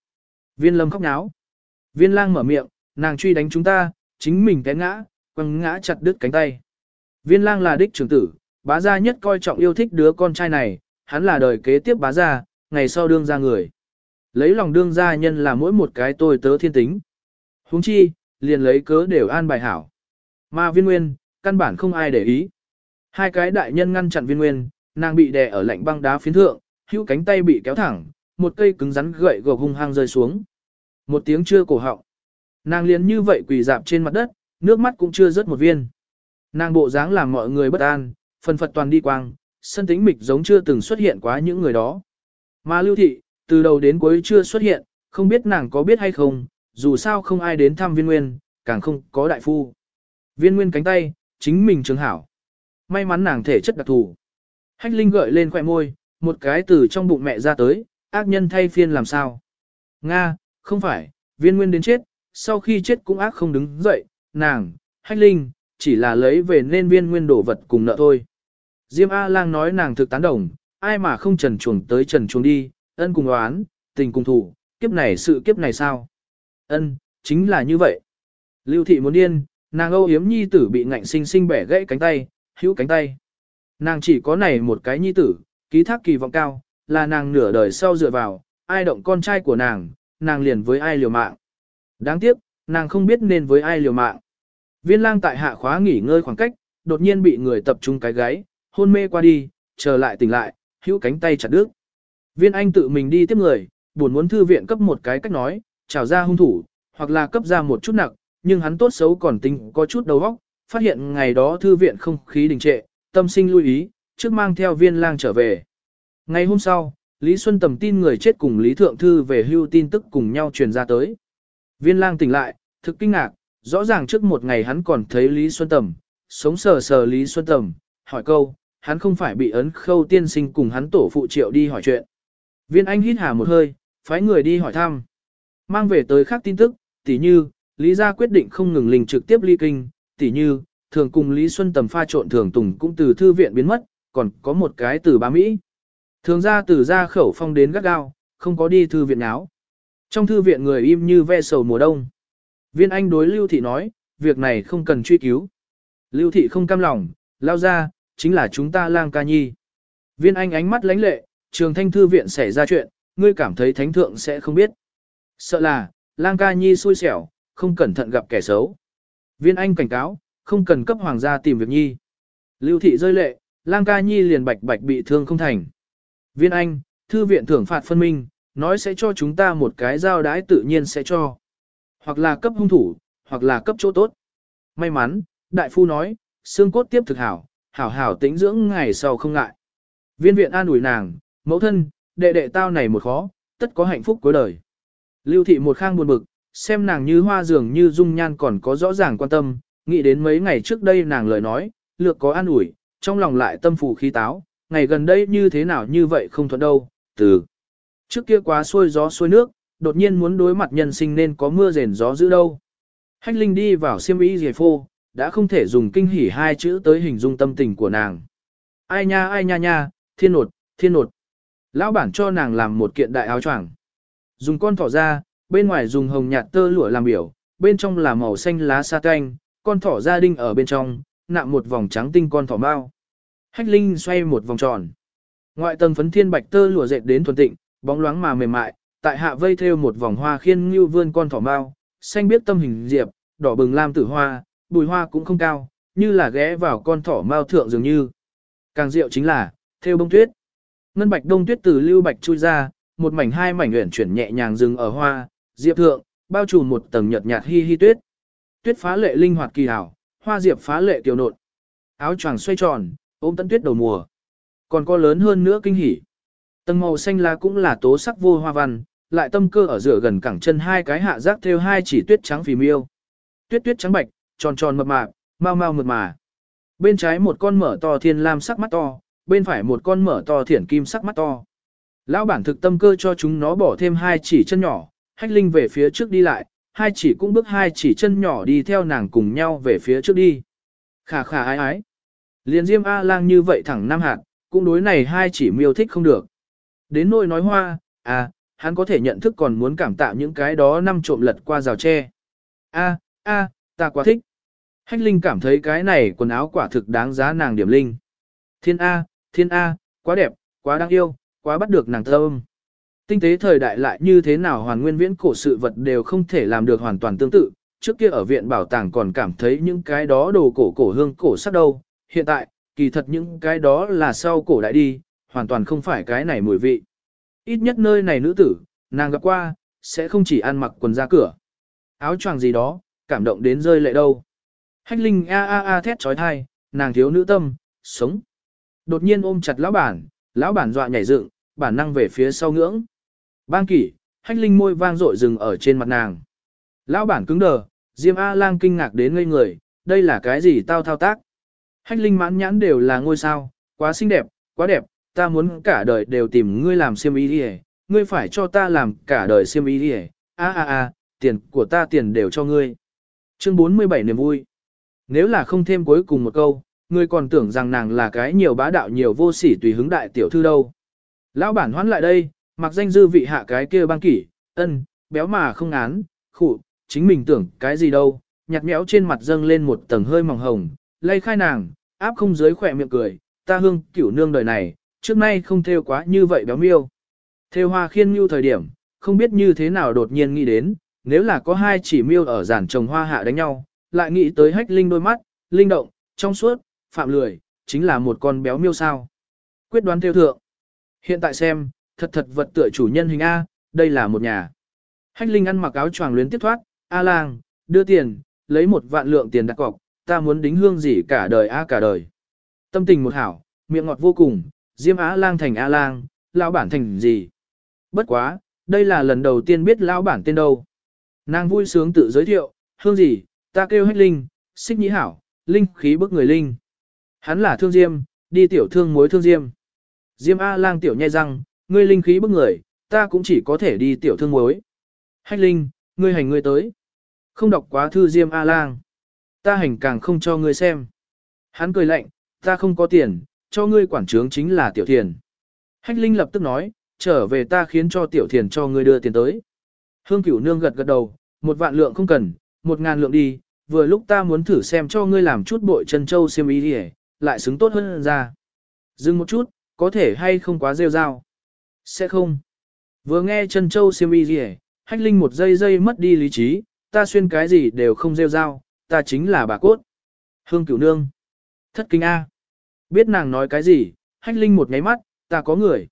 Viên lâm khóc náo. Viên lang mở miệng, nàng truy đánh chúng ta, chính mình té ngã, quăng ngã chặt đứt cánh tay. Viên lang là đích trưởng tử, bá gia nhất coi trọng yêu thích đứa con trai này, hắn là đời kế tiếp bá gia, ngày sau đương gia người. Lấy lòng đương gia nhân là mỗi một cái tôi tớ thiên tính. huống chi, liền lấy cớ đều an bài hảo. Mà viên nguyên, căn bản không ai để ý. Hai cái đại nhân ngăn chặn viên nguyên, nàng bị đè ở lạnh băng đá phiến thượng, hữu cánh tay bị kéo thẳng, một cây cứng rắn gậy gộc hung hăng rơi xuống. Một tiếng chưa cổ họng. Nàng liền như vậy quỳ dạp trên mặt đất, nước mắt cũng chưa rớt một viên. Nàng bộ dáng làm mọi người bất an, phần phật toàn đi quang, sân tính mịch giống chưa từng xuất hiện quá những người đó. Mà lưu thị, từ đầu đến cuối chưa xuất hiện, không biết nàng có biết hay không, dù sao không ai đến thăm viên nguyên, càng không có đại phu. Viên nguyên cánh tay, chính mình trường hảo. May mắn nàng thể chất đặc thù. Hách Linh gợi lên khỏe môi, một cái từ trong bụng mẹ ra tới, ác nhân thay phiên làm sao. Nga, không phải, viên nguyên đến chết, sau khi chết cũng ác không đứng dậy, nàng, Hách Linh, chỉ là lấy về nên viên nguyên đổ vật cùng nợ thôi. Diêm A-lang nói nàng thực tán đồng, ai mà không trần chuồng tới trần chuồng đi, ân cùng oán, tình cùng thủ, kiếp này sự kiếp này sao? Ân, chính là như vậy. Lưu thị muốn điên, nàng âu yếm nhi tử bị ngạnh sinh sinh bẻ gãy cánh tay, hữu cánh tay. Nàng chỉ có này một cái nhi tử, ký thác kỳ vọng cao, là nàng nửa đời sau dựa vào, ai động con trai của nàng, nàng liền với ai liều mạng. Đáng tiếc, nàng không biết nên với ai liều mạng. Viên lang tại hạ khóa nghỉ ngơi khoảng cách, đột nhiên bị người tập trung cái gáy, hôn mê qua đi, trở lại tỉnh lại, hữu cánh tay chặt đứt. Viên anh tự mình đi tiếp người, buồn muốn thư viện cấp một cái cách nói, trào ra hung thủ, hoặc là cấp ra một chút nặng, nhưng hắn tốt xấu còn tính có chút đầu óc, phát hiện ngày đó thư viện không khí đình trệ, tâm sinh lưu ý, trước mang theo viên lang trở về. Ngày hôm sau, Lý Xuân Tầm tin người chết cùng Lý Thượng Thư về hưu tin tức cùng nhau truyền ra tới. Viên lang tỉnh lại, thực kinh ngạc, rõ ràng trước một ngày hắn còn thấy Lý Xuân Tầm, sống sờ sờ Lý Xuân Tầm, hỏi câu, hắn không phải bị ấn khâu tiên sinh cùng hắn tổ phụ triệu đi hỏi chuyện. Viên Anh hít hà một hơi, phái người đi hỏi thăm. Mang về tới khác tin tức, tỉ như, Lý gia quyết định không ngừng linh trực tiếp ly kinh, tỉ như, thường cùng Lý Xuân Tầm pha trộn thường tùng cũng từ thư viện biến mất, còn có một cái từ ba Mỹ. Thường ra từ ra khẩu phong đến gắt gao, không có đi thư viện áo. Trong thư viện người im như ve sầu mùa đông. Viên Anh đối Lưu Thị nói, việc này không cần truy cứu. Lưu Thị không cam lòng, lao ra, chính là chúng ta lang ca nhi. Viên Anh ánh mắt lánh lệ, trường thanh thư viện xảy ra chuyện, ngươi cảm thấy thánh thượng sẽ không biết. Sợ là, lang ca nhi xui xẻo, không cẩn thận gặp kẻ xấu. Viên Anh cảnh cáo, không cần cấp hoàng gia tìm việc nhi. Lưu thị rơi lệ, lang ca nhi liền bạch bạch bị thương không thành. Viên Anh, thư viện thưởng phạt phân minh, nói sẽ cho chúng ta một cái giao đái tự nhiên sẽ cho. Hoặc là cấp hung thủ, hoặc là cấp chỗ tốt. May mắn, đại phu nói, xương cốt tiếp thực hảo, hảo hảo tĩnh dưỡng ngày sau không ngại. Viên viện an ủi nàng, mẫu thân, đệ đệ tao này một khó, tất có hạnh phúc cuối đời. Lưu thị một khang buồn bực, xem nàng như hoa dường như dung nhan còn có rõ ràng quan tâm, nghĩ đến mấy ngày trước đây nàng lời nói, lược có an ủi, trong lòng lại tâm phù khí táo, ngày gần đây như thế nào như vậy không thuận đâu, từ trước kia quá xuôi gió xuôi nước, đột nhiên muốn đối mặt nhân sinh nên có mưa rền gió dữ đâu. Hách Linh đi vào siêm ý dề phô, đã không thể dùng kinh hỉ hai chữ tới hình dung tâm tình của nàng. Ai nha ai nha nha, thiên nột, thiên nột. Lão bản cho nàng làm một kiện đại áo choàng. Dùng con thỏ ra, bên ngoài dùng hồng nhạt tơ lụa làm biểu, bên trong là màu xanh lá sa canh, con thỏ gia đình ở bên trong, nạm một vòng trắng tinh con thỏ mao, Hách Linh xoay một vòng tròn. Ngoại tầng phấn thiên bạch tơ lụa dệt đến thuần tịnh, bóng loáng mà mềm mại, tại hạ vây thêu một vòng hoa khiên như vươn con thỏ mao, xanh biết tâm hình diệp, đỏ bừng lam tử hoa, bùi hoa cũng không cao, như là ghé vào con thỏ mao thượng dường như. Càng diệu chính là, thêu bông tuyết. Ngân bạch đông tuyết từ lưu bạch chui ra, một mảnh hai mảnh uyển chuyển nhẹ nhàng dừng ở hoa, diệp thượng, bao trùm một tầng nhợt nhạt hi hi tuyết. Tuyết phá lệ linh hoạt kỳ hảo, hoa diệp phá lệ kiều nộn. Áo choàng xoay tròn, ôm tận tuyết đầu mùa. Còn có lớn hơn nữa kinh hỉ. Tầng màu xanh lá cũng là tố sắc vô hoa văn, lại tâm cơ ở giữa gần cẳng chân hai cái hạ giác theo hai chỉ tuyết trắng phì miêu. Tuyết tuyết trắng bạch, tròn tròn mập mạp, mau mau mượt mà. Bên trái một con mở to thiên lam sắc mắt to, bên phải một con mở to thiển kim sắc mắt to. Lão bản thực tâm cơ cho chúng nó bỏ thêm hai chỉ chân nhỏ, hách linh về phía trước đi lại, hai chỉ cũng bước hai chỉ chân nhỏ đi theo nàng cùng nhau về phía trước đi. Khà khà ái ái. Liên diêm A-lang như vậy thẳng năm hạt, cũng đối này hai chỉ miêu thích không được. Đến nỗi nói hoa, à, hắn có thể nhận thức còn muốn cảm tạ những cái đó năm trộm lật qua rào tre. A, a, ta quá thích. Hách Linh cảm thấy cái này quần áo quả thực đáng giá nàng điểm linh. Thiên A, thiên A, quá đẹp, Quá đáng yêu, quá bắt được nàng thơm. Tinh tế thời đại lại như thế nào hoàn nguyên viễn cổ sự vật đều không thể làm được hoàn toàn tương tự, trước kia ở viện bảo tàng còn cảm thấy những cái đó đồ cổ cổ hương cổ sắc đâu, hiện tại, kỳ thật những cái đó là sau cổ đại đi, hoàn toàn không phải cái này mùi vị. Ít nhất nơi này nữ tử, nàng gặp qua, sẽ không chỉ ăn mặc quần ra cửa. Áo choàng gì đó, cảm động đến rơi lệ đâu. Hách linh a a a thét trói thai, nàng thiếu nữ tâm, sống. Đột nhiên ôm chặt lão bản, lão bản dọa nhảy dựng, bản năng về phía sau ngưỡng. Bang kỷ, hách linh môi vang rội rừng ở trên mặt nàng. Lão bản cứng đờ, Diêm A-lang kinh ngạc đến ngây người, đây là cái gì tao thao tác. Hách linh mãn nhãn đều là ngôi sao, quá xinh đẹp, quá đẹp, ta muốn cả đời đều tìm ngươi làm siêm ý đi ngươi phải cho ta làm cả đời siêm ý đi a a a, tiền của ta tiền đều cho ngươi. Chương 47 niềm vui. Nếu là không thêm cuối cùng một câu, ngươi còn tưởng rằng nàng là cái nhiều bá đạo nhiều vô sỉ tùy hứng đại tiểu thư đâu. Lão bản hoán lại đây, mặc danh dư vị hạ cái kia băng kỷ, ân, béo mà không án, khụ, chính mình tưởng cái gì đâu, nhạt méo trên mặt dâng lên một tầng hơi mỏng hồng, lay khai nàng, áp không dưới khỏe miệng cười, ta hương cửu nương đời này, trước nay không theo quá như vậy béo miêu. Theo hoa khiên như thời điểm, không biết như thế nào đột nhiên nghĩ đến, nếu là có hai chỉ miêu ở giản trồng hoa hạ đánh nhau, lại nghĩ tới hách linh đôi mắt, linh động, trong suốt, phạm lười, chính là một con béo miêu sao. Quyết đoán theo thượng. Hiện tại xem, thật thật vật tựa chủ nhân hình A, đây là một nhà. Hách linh ăn mặc áo choàng luyến tiếp thoát, A lang, đưa tiền, lấy một vạn lượng tiền đặt cọc, ta muốn đính hương gì cả đời A cả đời. Tâm tình một hảo, miệng ngọt vô cùng, Diêm Á lang thành A lang, lão bản thành gì. Bất quá, đây là lần đầu tiên biết lão bản tên đâu. Nàng vui sướng tự giới thiệu, hương gì, ta kêu hách linh, xích nhĩ hảo, linh khí bức người linh. Hắn là thương diêm, đi tiểu thương mối thương diêm. Diêm A lang tiểu nhai răng, ngươi linh khí bức người, ta cũng chỉ có thể đi tiểu thương mối. Hách linh, ngươi hành ngươi tới. Không đọc quá thư Diêm A lang. Ta hành càng không cho ngươi xem. Hắn cười lạnh, ta không có tiền, cho ngươi quản trướng chính là tiểu thiền. Hách linh lập tức nói, trở về ta khiến cho tiểu thiền cho ngươi đưa tiền tới. Hương cửu nương gật gật đầu, một vạn lượng không cần, một ngàn lượng đi, vừa lúc ta muốn thử xem cho ngươi làm chút bội chân châu xiêm ý đi lại xứng tốt hơn ra. Dừng một chút, có thể hay không quá rêu rao. Sẽ không. Vừa nghe chân châu siêm y gì hách linh một giây giây mất đi lý trí, ta xuyên cái gì đều không rêu rao, ta chính là bà cốt. Hương cửu nương. Thất kinh A. Biết nàng nói cái gì, hách linh một nháy mắt, ta có người.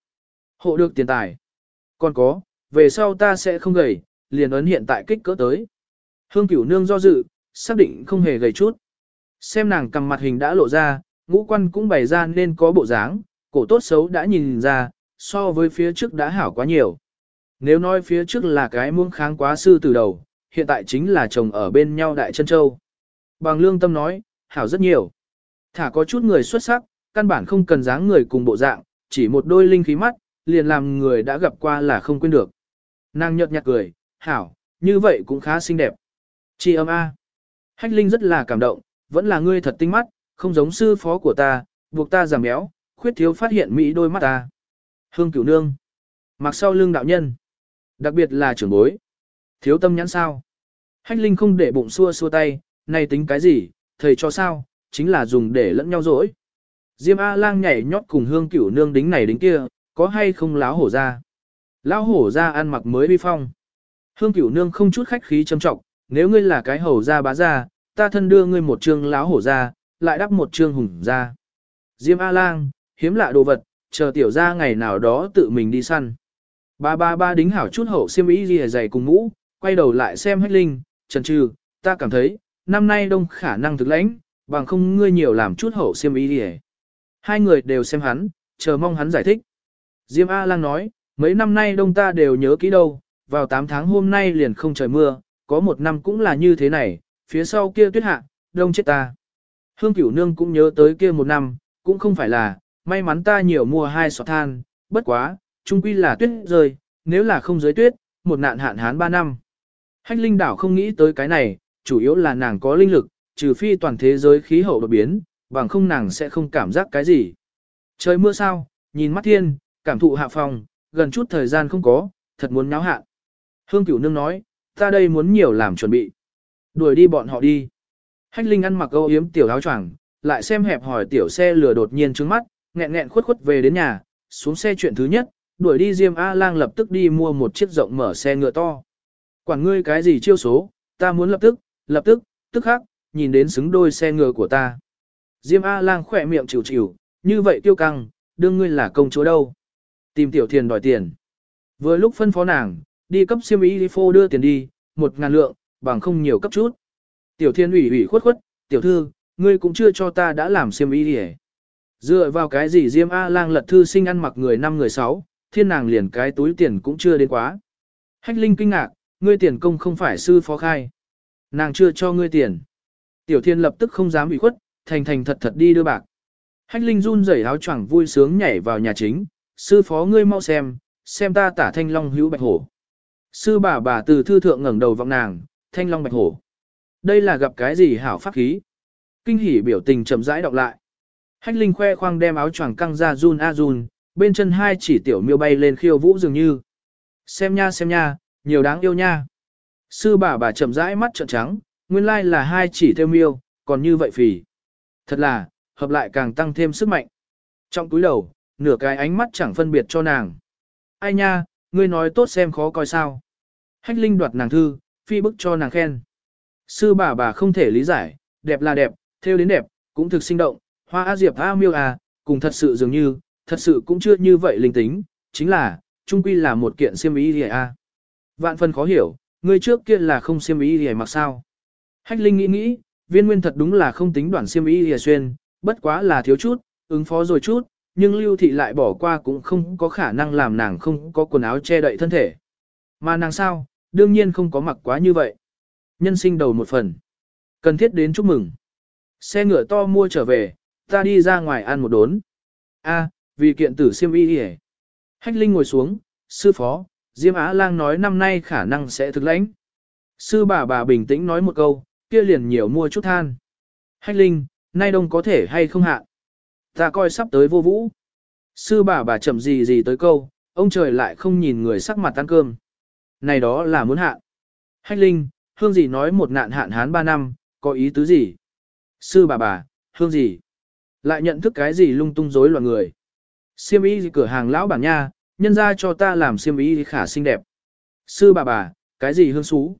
Hộ được tiền tài. Còn có, về sau ta sẽ không gầy, liền ấn hiện tại kích cỡ tới. Hương cửu nương do dự, xác định không hề gầy chút. Xem nàng cầm mặt hình đã lộ ra, ngũ quan cũng bày ra nên có bộ dáng, cổ tốt xấu đã nhìn ra, so với phía trước đã hảo quá nhiều. Nếu nói phía trước là cái muông kháng quá sư từ đầu, hiện tại chính là chồng ở bên nhau đại chân châu. Bằng lương tâm nói, hảo rất nhiều. Thả có chút người xuất sắc, căn bản không cần dáng người cùng bộ dạng, chỉ một đôi linh khí mắt, liền làm người đã gặp qua là không quên được. Nàng nhợt nhạt cười, hảo, như vậy cũng khá xinh đẹp. Chi âm A. Hách Linh rất là cảm động, vẫn là ngươi thật tinh mắt, không giống sư phó của ta, buộc ta giảm béo, khuyết thiếu phát hiện mỹ đôi mắt ta. Hương cửu nương. Mặc sau lưng đạo nhân. Đặc biệt là trưởng bối. Thiếu tâm nhãn sao. Hách Linh không để bụng xua xua tay, này tính cái gì, thầy cho sao, chính là dùng để lẫn nhau dỗi. Diêm A-lang nhảy nhót cùng hương cửu nương đính này đính kia, có hay không láo hổ ra. Lão hổ ra ăn mặc mới vi phong. Hương cửu nương không chút khách khí châm trọng, nếu ngươi là cái hầu ra bá ra, ta thân đưa ngươi một trương láo hổ ra, lại đắp một trương hùng ra. Diêm A-lang, hiếm lạ đồ vật, chờ tiểu ra ngày nào đó tự mình đi săn. Ba ba ba đính hảo chút hậu xiêm y gì dày cùng mũ, quay đầu lại xem hết linh, trần trừ, ta cảm thấy, năm nay đông khả năng thực lãnh, bằng không ngươi nhiều làm chút hậu xiêm y gì Hai người đều xem hắn, chờ mong hắn giải thích. Diêm A-lang nói, mấy năm nay đông ta đều nhớ kỹ đâu, vào 8 tháng hôm nay liền không trời mưa, có một năm cũng là như thế này, phía sau kia tuyết hạ, đông chết ta. Hương cửu nương cũng nhớ tới kia một năm, cũng không phải là, may mắn ta nhiều mua hai sọt than, bất quá, trung quy là tuyết rơi, nếu là không giới tuyết, một nạn hạn hán ba năm. Hách linh đảo không nghĩ tới cái này, chủ yếu là nàng có linh lực, trừ phi toàn thế giới khí hậu đột biến, bằng không nàng sẽ không cảm giác cái gì. Trời mưa sao, nhìn mắt thiên, cảm thụ hạ phòng, gần chút thời gian không có, thật muốn nháo hạ. Hương cửu nương nói, ta đây muốn nhiều làm chuẩn bị. Đuổi đi bọn họ đi. Hách Linh ăn mặc âu yếm tiểu áo choàng, lại xem hẹp hỏi tiểu xe lửa đột nhiên trước mắt, nghẹn nghẹn khuất khuất về đến nhà, xuống xe chuyện thứ nhất, đuổi đi Diêm A-lang lập tức đi mua một chiếc rộng mở xe ngựa to. Quản ngươi cái gì chiêu số, ta muốn lập tức, lập tức, tức khắc, nhìn đến xứng đôi xe ngựa của ta. Diêm A-lang khỏe miệng chịu chịu, như vậy tiêu căng, đương ngươi là công chúa đâu. Tìm tiểu thiền đòi tiền. Vừa lúc phân phó nàng, đi cấp siêm ý đi phô đưa tiền đi, một ngàn lượng, bằng không nhiều cấp chút. Tiểu thiên ủy ủy khuất khuất, tiểu thư, ngươi cũng chưa cho ta đã làm siêm ý đi Dựa vào cái gì Diêm A-lang lật thư sinh ăn mặc người năm người sáu, thiên nàng liền cái túi tiền cũng chưa đến quá. Hách Linh kinh ngạc, ngươi tiền công không phải sư phó khai. Nàng chưa cho ngươi tiền. Tiểu thiên lập tức không dám bị khuất, thành thành thật thật đi đưa bạc. Hách Linh run rẩy áo choàng vui sướng nhảy vào nhà chính, sư phó ngươi mau xem, xem ta tả thanh long hữu bạch hổ. Sư bà bà từ thư thượng ngẩng đầu vọng nàng, thanh long bạch hổ. Đây là gặp cái gì hảo pháp khí? Kinh hỉ biểu tình chậm rãi đọc lại. Hách Linh khoe khoang đem áo choàng căng ra run a run, bên chân hai chỉ tiểu miêu bay lên khiêu vũ dường như. Xem nha xem nha, nhiều đáng yêu nha. Sư bà bà chậm rãi mắt trợn trắng, nguyên lai là hai chỉ theo miêu, còn như vậy phì. Thật là, hợp lại càng tăng thêm sức mạnh. Trong túi đầu, nửa cái ánh mắt chẳng phân biệt cho nàng. Ai nha, ngươi nói tốt xem khó coi sao. Hách Linh đoạt nàng thư, phi bức cho nàng khen. Sư bà bà không thể lý giải, đẹp là đẹp, theo đến đẹp, cũng thực sinh động, hoa A Diệp A miêu à, cùng thật sự dường như, thật sự cũng chưa như vậy linh tính, chính là, trung quy là một kiện xiêm ý hề A. Vạn phần khó hiểu, người trước kia là không xiêm ý hề mặc sao. Hách Linh nghĩ nghĩ, viên nguyên thật đúng là không tính đoạn xiêm ý hề xuyên, bất quá là thiếu chút, ứng phó rồi chút, nhưng lưu thị lại bỏ qua cũng không có khả năng làm nàng không có quần áo che đậy thân thể. Mà nàng sao, đương nhiên không có mặc quá như vậy. Nhân sinh đầu một phần. Cần thiết đến chúc mừng. Xe ngựa to mua trở về, ta đi ra ngoài ăn một đốn. A, vì kiện tử siêm y đi Hách Linh ngồi xuống, sư phó, Diêm Á Lang nói năm nay khả năng sẽ thực lãnh. Sư bà bà bình tĩnh nói một câu, kia liền nhiều mua chút than. Hách Linh, nay đông có thể hay không hạ. Ta coi sắp tới vô vũ. Sư bà bà chậm gì gì tới câu, ông trời lại không nhìn người sắc mặt ăn cơm. Này đó là muốn hạ. Hách Linh, hương gì nói một nạn hạn hán ba năm, có ý tứ gì? Sư bà bà, hương gì? Lại nhận thức cái gì lung tung rối loạn người? Siêm y cửa hàng lão bản nha, nhân ra cho ta làm siêm y khả xinh đẹp. Sư bà bà, cái gì hương xú?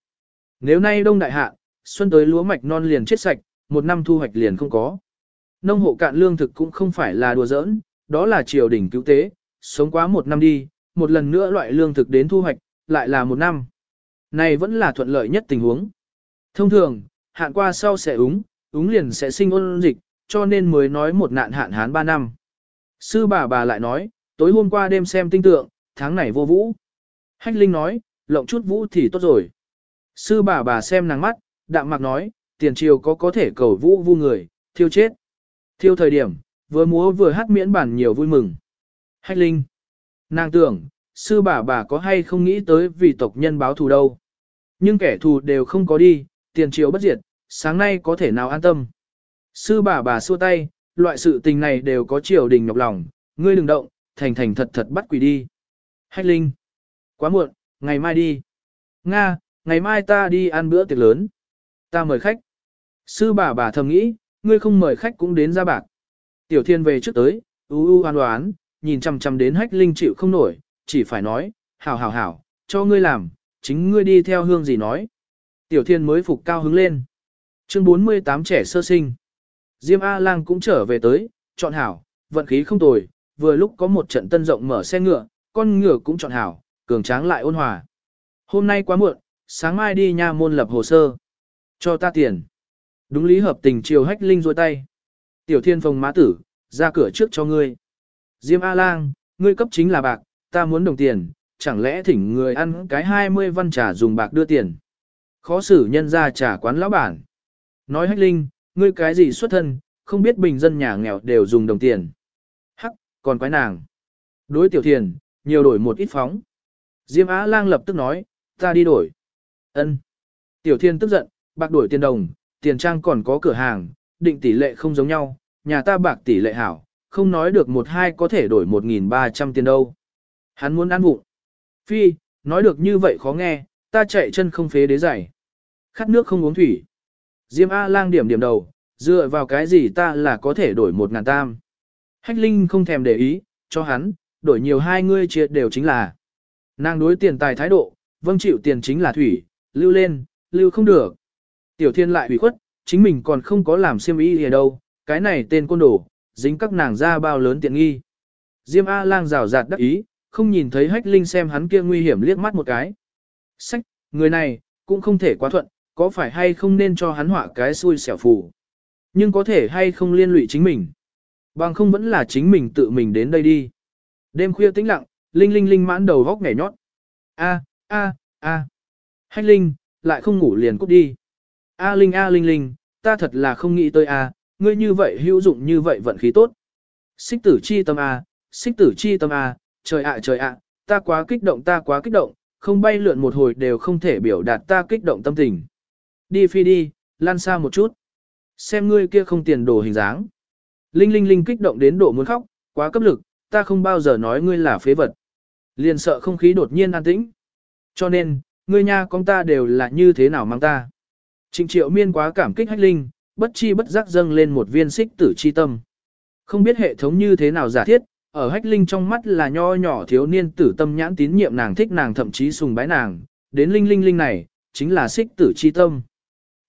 Nếu nay đông đại hạ, xuân tới lúa mạch non liền chết sạch, một năm thu hoạch liền không có. Nông hộ cạn lương thực cũng không phải là đùa giỡn, đó là triều đỉnh cứu tế, sống quá một năm đi, một lần nữa loại lương thực đến thu hoạch, lại là một năm. Này vẫn là thuận lợi nhất tình huống. Thông thường, hạn qua sau sẽ úng, úng liền sẽ sinh ôn dịch, cho nên mới nói một nạn hạn hán ba năm. Sư bà bà lại nói, tối hôm qua đêm xem tinh tượng, tháng này vô vũ. Hách Linh nói, lộng chút vũ thì tốt rồi. Sư bà bà xem nàng mắt, đạm mặc nói, tiền triều có có thể cầu vũ vu người, thiêu chết. Thiêu thời điểm, vừa múa vừa hát miễn bản nhiều vui mừng. Hách Linh. Nàng tưởng, sư bà bà có hay không nghĩ tới vì tộc nhân báo thù đâu. Nhưng kẻ thù đều không có đi, tiền triều bất diệt, sáng nay có thể nào an tâm. Sư bà bà xua tay, loại sự tình này đều có triều đình nhọc lòng, ngươi đừng động, thành thành thật thật bắt quỷ đi. Hách Linh. Quá muộn, ngày mai đi. Nga, ngày mai ta đi ăn bữa tiệc lớn. Ta mời khách. Sư bà bà thầm nghĩ, ngươi không mời khách cũng đến ra bạc. Tiểu thiên về trước tới, u u hoan đoán, nhìn chăm chăm đến hách linh chịu không nổi, chỉ phải nói, hảo hảo hảo, cho ngươi làm, chính ngươi đi theo hương gì nói. Tiểu thiên mới phục cao hứng lên. Chương 48 trẻ sơ sinh. Diêm A-lang cũng trở về tới, chọn hảo, vận khí không tồi, vừa lúc có một trận tân rộng mở xe ngựa, con ngựa cũng chọn hảo, cường tráng lại ôn hòa. Hôm nay quá muộn, sáng mai đi nha môn lập hồ sơ. Cho ta tiền. Đúng lý hợp tình chiều hách linh rôi tay. Tiểu thiên phòng má tử, ra cửa trước cho ngươi. Diêm A-lang, ngươi cấp chính là bạc, ta muốn đồng tiền, chẳng lẽ thỉnh người ăn cái 20 văn trà dùng bạc đưa tiền. Khó xử nhân ra trả quán lão bản. Nói hách linh, ngươi cái gì xuất thân, không biết bình dân nhà nghèo đều dùng đồng tiền. Hắc, còn quái nàng. Đối tiểu thiền, nhiều đổi một ít phóng. Diêm Á lang lập tức nói, ta đi đổi. Ân. Tiểu thiên tức giận, bạc đổi tiền đồng, tiền trang còn có cửa hàng, định tỷ lệ không giống nhau, nhà ta bạc tỷ lệ hảo, không nói được một hai có thể đổi 1.300 tiền đâu. Hắn muốn ăn vụng. Phi, nói được như vậy khó nghe, ta chạy chân không phế đế giày. Khát nước không uống thủy. Diêm A lang điểm điểm đầu, dựa vào cái gì ta là có thể đổi một ngàn tam. Hách Linh không thèm để ý, cho hắn, đổi nhiều hai ngươi chia đều chính là. Nàng đối tiền tài thái độ, vâng chịu tiền chính là thủy, lưu lên, lưu không được. Tiểu thiên lại ủy khuất, chính mình còn không có làm siêm ý gì đâu, cái này tên côn đồ, dính các nàng ra bao lớn tiện nghi. Diêm A lang rào rạt đắc ý, không nhìn thấy hách linh xem hắn kia nguy hiểm liếc mắt một cái. Sách, người này, cũng không thể quá thuận, có phải hay không nên cho hắn họa cái xui xẻo phù. Nhưng có thể hay không liên lụy chính mình. Bằng không vẫn là chính mình tự mình đến đây đi. Đêm khuya tĩnh lặng, Linh Linh Linh mãn đầu góc nhảy nhót. A, a, a. Hách Linh, lại không ngủ liền cút đi. A Linh A Linh Linh, ta thật là không nghĩ tới A, ngươi như vậy hữu dụng như vậy vận khí tốt. Xích tử chi tâm A, xích tử chi tâm A, trời ạ trời ạ, ta quá kích động ta quá kích động, không bay lượn một hồi đều không thể biểu đạt ta kích động tâm tình. Đi phi đi, lan xa một chút. Xem ngươi kia không tiền đồ hình dáng. Linh Linh Linh kích động đến độ muốn khóc, quá cấp lực, ta không bao giờ nói ngươi là phế vật. Liền sợ không khí đột nhiên an tĩnh. Cho nên, ngươi nha con ta đều là như thế nào mang ta. Trịnh triệu miên quá cảm kích hách linh, bất chi bất giác dâng lên một viên xích tử chi tâm. Không biết hệ thống như thế nào giả thiết, ở hách linh trong mắt là nho nhỏ thiếu niên tử tâm nhãn tín nhiệm nàng thích nàng thậm chí sùng bái nàng, đến linh linh linh này, chính là xích tử chi tâm.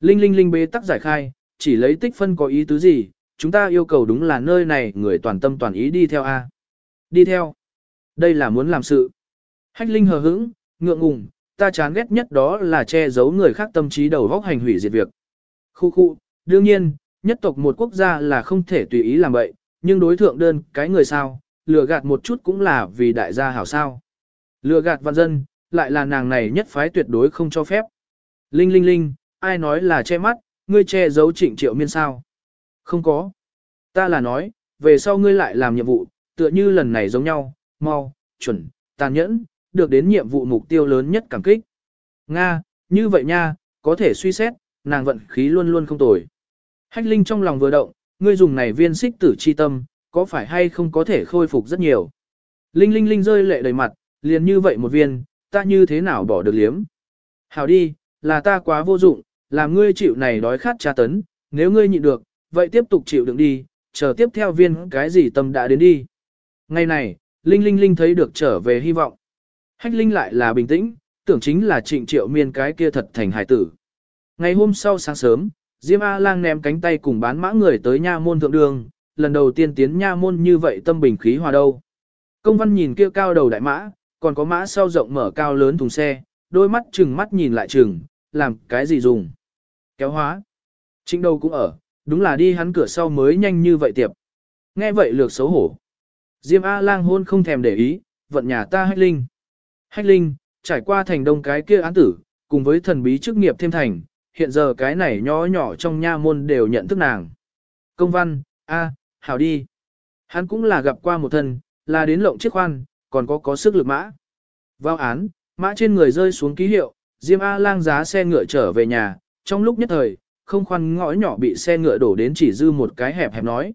Linh linh linh bế tắc giải khai, chỉ lấy tích phân có ý tứ gì, chúng ta yêu cầu đúng là nơi này người toàn tâm toàn ý đi theo A. Đi theo. Đây là muốn làm sự. Hách linh hờ hững, ngượng ngùng, ta chán ghét nhất đó là che giấu người khác tâm trí đầu góc hành hủy diệt việc. Khu khu, đương nhiên, nhất tộc một quốc gia là không thể tùy ý làm vậy, nhưng đối thượng đơn cái người sao, lừa gạt một chút cũng là vì đại gia hảo sao. Lừa gạt văn dân, lại là nàng này nhất phái tuyệt đối không cho phép. Linh linh linh, ai nói là che mắt, ngươi che giấu trịnh triệu miên sao? Không có. Ta là nói, về sau ngươi lại làm nhiệm vụ, tựa như lần này giống nhau, mau, chuẩn, tàn nhẫn, được đến nhiệm vụ mục tiêu lớn nhất cảm kích. Nga, như vậy nha, có thể suy xét, nàng vận khí luôn luôn không tồi. Hách Linh trong lòng vừa động, ngươi dùng này viên xích tử chi tâm, có phải hay không có thể khôi phục rất nhiều. Linh Linh Linh rơi lệ đầy mặt, liền như vậy một viên, ta như thế nào bỏ được liếm. Hảo đi, là ta quá vô dụng, làm ngươi chịu này đói khát tra tấn, nếu ngươi nhịn được, vậy tiếp tục chịu đựng đi, chờ tiếp theo viên cái gì tâm đã đến đi. Ngày này, Linh Linh Linh thấy được trở về hy vọng. Hách Linh lại là bình tĩnh, tưởng chính là trịnh triệu miên cái kia thật thành hải tử. Ngày hôm sau sáng sớm, Diêm A-lang ném cánh tay cùng bán mã người tới nha môn thượng đường, lần đầu tiên tiến nha môn như vậy tâm bình khí hòa đâu. Công văn nhìn kia cao đầu đại mã, còn có mã sau rộng mở cao lớn thùng xe, đôi mắt chừng mắt nhìn lại chừng, làm cái gì dùng. Kéo hóa. Trịnh đầu cũng ở, đúng là đi hắn cửa sau mới nhanh như vậy tiệp. Nghe vậy lược xấu hổ. Diêm A-lang hôn không thèm để ý, vận nhà ta hách linh. Hách linh, trải qua thành đông cái kia án tử, cùng với thần bí chức nghiệp thêm thành, hiện giờ cái này nhỏ nhỏ trong nha môn đều nhận thức nàng. Công văn, a, hảo đi. Hắn cũng là gặp qua một thân, là đến lộng chiếc khoan, còn có có sức lực mã. Vào án, mã trên người rơi xuống ký hiệu, Diêm A lang giá xe ngựa trở về nhà, trong lúc nhất thời, không khoan ngõ nhỏ bị xe ngựa đổ đến chỉ dư một cái hẹp hẹp nói.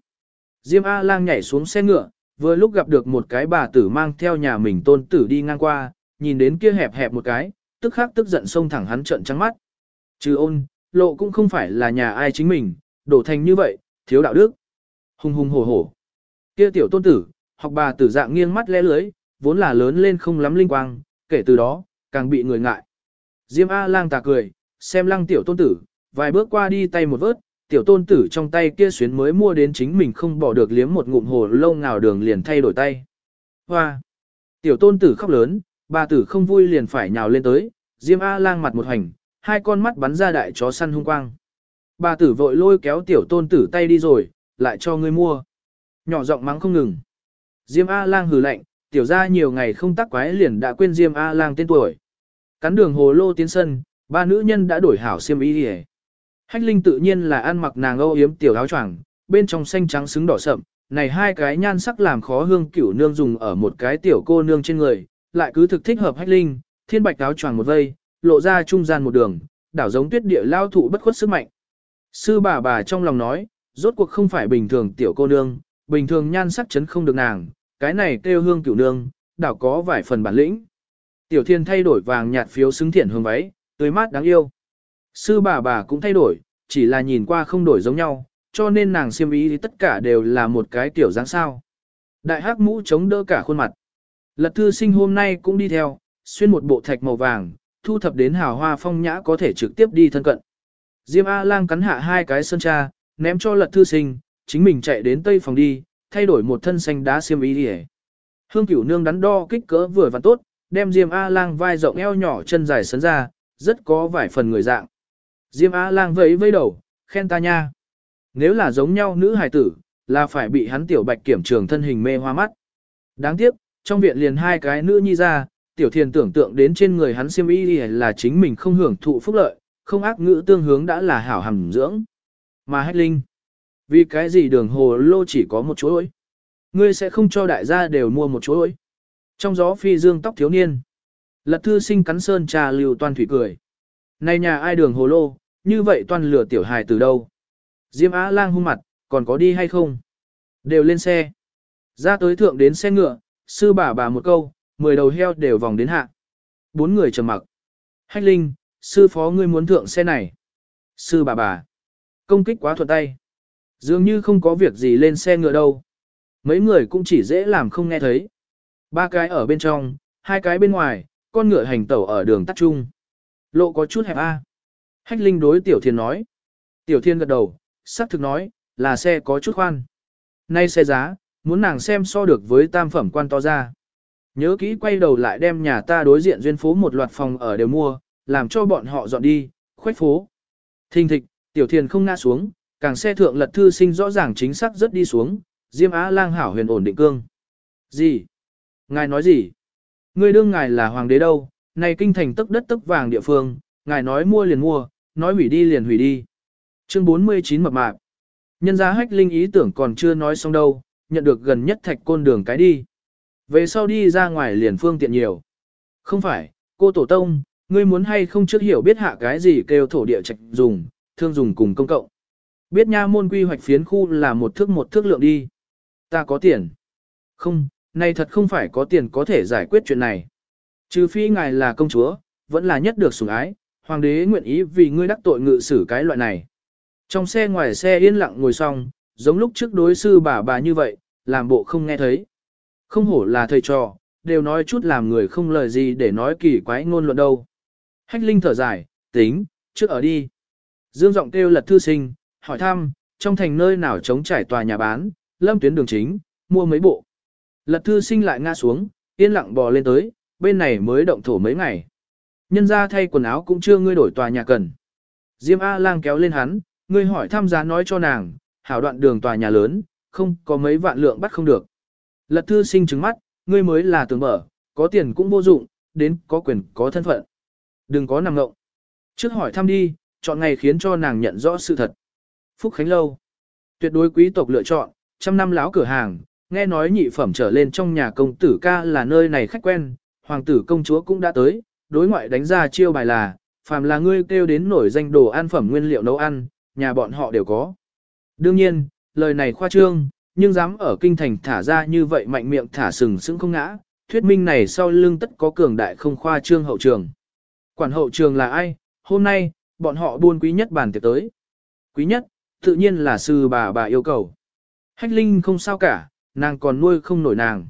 Diêm A lang nhảy xuống xe ngựa, vừa lúc gặp được một cái bà tử mang theo nhà mình tôn tử đi ngang qua, nhìn đến kia hẹp hẹp một cái, tức khắc tức giận xông thẳng hắn trợn trắng mắt. Trừ ôn, lộ cũng không phải là nhà ai chính mình, đổ thành như vậy, thiếu đạo đức. Hùng hùng hổ hổ. Kia tiểu tôn tử, học bà tử dạng nghiêng mắt lẽ lưới, vốn là lớn lên không lắm linh quang, kể từ đó, càng bị người ngại. Diêm A lang tà cười, xem lăng tiểu tôn tử, vài bước qua đi tay một vớt, tiểu tôn tử trong tay kia xuyến mới mua đến chính mình không bỏ được liếm một ngụm hồ lâu ngào đường liền thay đổi tay. Hoa! Tiểu tôn tử khóc lớn, bà tử không vui liền phải nhào lên tới, Diêm A lang mặt một hành, hai con mắt bắn ra đại chó săn hung quang. Bà tử vội lôi kéo tiểu tôn tử tay đi rồi, lại cho ngươi mua. Nhỏ giọng mắng không ngừng. Diêm A lang hừ lạnh, tiểu ra nhiều ngày không tác quái liền đã quên Diêm A lang tên tuổi. Cắn đường hồ lô tiến sân, ba nữ nhân đã đổi hảo xiêm y đi Hách Linh tự nhiên là ăn mặc nàng âu yếm tiểu áo choàng, bên trong xanh trắng xứng đỏ sậm, này hai cái nhan sắc làm khó hương cửu nương dùng ở một cái tiểu cô nương trên người, lại cứ thực thích hợp Hách Linh, thiên bạch áo choàng một vây, lộ ra trung gian một đường, đảo giống tuyết địa lao thụ bất khuất sức mạnh. Sư bà bà trong lòng nói, rốt cuộc không phải bình thường tiểu cô nương, bình thường nhan sắc chấn không được nàng, cái này kêu hương cửu nương, đảo có vài phần bản lĩnh. Tiểu thiên thay đổi vàng nhạt phiếu xứng thiện hương váy, tươi mát đáng yêu. Sư bà bà cũng thay đổi, chỉ là nhìn qua không đổi giống nhau, cho nên nàng siêm ý thì tất cả đều là một cái tiểu dáng sao. Đại hắc mũ chống đỡ cả khuôn mặt. Lật thư sinh hôm nay cũng đi theo, xuyên một bộ thạch màu vàng, thu thập đến hào hoa phong nhã có thể trực tiếp đi thân cận. Diêm A-lang cắn hạ hai cái sơn cha, ném cho lật thư sinh, chính mình chạy đến tây phòng đi, thay đổi một thân xanh đá xiêm ý đi Hương cửu nương đắn đo kích cỡ vừa và tốt, đem Diêm A-lang vai rộng eo nhỏ chân dài sấn ra, rất có vài phần người dạng. Diêm A-lang vẫy vẫy đầu, khen ta nha. Nếu là giống nhau nữ hài tử, là phải bị hắn tiểu bạch kiểm trường thân hình mê hoa mắt. Đáng tiếc, trong viện liền hai cái nữ nhi ra, tiểu thiền tưởng tượng đến trên người hắn siêm y là chính mình không hưởng thụ phúc lợi, không ác ngữ tương hướng đã là hảo hầm dưỡng. Mà hách linh, vì cái gì đường hồ lô chỉ có một chuỗi? Ngươi sẽ không cho đại gia đều mua một chuỗi. Trong gió phi dương tóc thiếu niên. Lật thư sinh cắn sơn trà lưu toàn thủy cười. Này nhà ai đường hồ lô, như vậy toàn lửa tiểu hài từ đâu? Diêm Á lang hung mặt, còn có đi hay không? Đều lên xe. Ra tới thượng đến xe ngựa, sư bà bà một câu, mười đầu heo đều vòng đến hạ. Bốn người trầm mặc. Hách linh, sư phó ngươi muốn thượng xe này. Sư bà bà. Công kích quá thuận tay. Dường như không có việc gì lên xe ngựa đâu. Mấy người cũng chỉ dễ làm không nghe thấy. Ba cái ở bên trong, hai cái bên ngoài, con ngựa hành tẩu ở đường tắt chung, Lộ có chút hẹp A. Hách Linh đối Tiểu Thiên nói. Tiểu Thiên gật đầu, sắc thực nói, là xe có chút khoan. Nay xe giá, muốn nàng xem so được với tam phẩm quan to ra. Nhớ kỹ quay đầu lại đem nhà ta đối diện duyên phố một loạt phòng ở đều mua, làm cho bọn họ dọn đi, khuếch phố. Thình thịch, Tiểu Thiên không ngã xuống, càng xe thượng lật thư sinh rõ ràng chính xác rất đi xuống, Diêm Á lang hảo huyền ổn định cương. Gì? Ngài nói gì? Ngươi đương ngài là hoàng đế đâu, này kinh thành tức đất tức vàng địa phương, ngài nói mua liền mua, nói hủy đi liền hủy đi. Chương 49 mập mạp. Nhân gia hách linh ý tưởng còn chưa nói xong đâu, nhận được gần nhất thạch côn đường cái đi. Về sau đi ra ngoài liền phương tiện nhiều. Không phải, cô tổ tông, ngươi muốn hay không trước hiểu biết hạ cái gì kêu thổ địa trạch dùng, thương dùng cùng công cộng. Biết nha môn quy hoạch phiến khu là một thước một thước lượng đi. Ta có tiền. Không, này thật không phải có tiền có thể giải quyết chuyện này. Trừ phi ngài là công chúa, vẫn là nhất được sủng ái, hoàng đế nguyện ý vì ngươi đắc tội ngự xử cái loại này. Trong xe ngoài xe yên lặng ngồi xong, giống lúc trước đối sư bà bà như vậy, làm bộ không nghe thấy. Không hổ là thầy trò, đều nói chút làm người không lời gì để nói kỳ quái ngôn luận đâu. Hách Linh thở dài, tính, trước ở đi. Dương giọng kêu lật thư sinh, hỏi thăm, trong thành nơi nào chống trải tòa nhà bán, lâm tuyến đường chính, mua mấy bộ. Lật thư sinh lại ngã xuống, yên lặng bò lên tới, bên này mới động thổ mấy ngày. Nhân ra thay quần áo cũng chưa ngươi đổi tòa nhà cần. Diêm A lang kéo lên hắn, ngươi hỏi tham giá nói cho nàng, hảo đoạn đường tòa nhà lớn, không có mấy vạn lượng bắt không được. Lật thư sinh trứng mắt, ngươi mới là tường mở, có tiền cũng vô dụng, đến có quyền có thân phận. Đừng có nằm ngộng. Trước hỏi thăm đi, chọn ngày khiến cho nàng nhận rõ sự thật. Phúc Khánh Lâu. Tuyệt đối quý tộc lựa chọn, trăm năm láo cửa hàng, nghe nói nhị phẩm trở lên trong nhà công tử ca là nơi này khách quen, hoàng tử công chúa cũng đã tới, đối ngoại đánh ra chiêu bài là, phàm là ngươi kêu đến nổi danh đồ ăn phẩm nguyên liệu nấu ăn, nhà bọn họ đều có. Đương nhiên, lời này khoa trương, nhưng dám ở kinh thành thả ra như vậy mạnh miệng thả sừng sững không ngã, thuyết minh này sau lưng tất có cường đại không khoa trương hậu trường. Quản hậu trường là ai? Hôm nay, bọn họ buôn quý nhất bàn tiệc tới. Quý nhất, tự nhiên là sư bà bà yêu cầu. Hách Linh không sao cả, nàng còn nuôi không nổi nàng.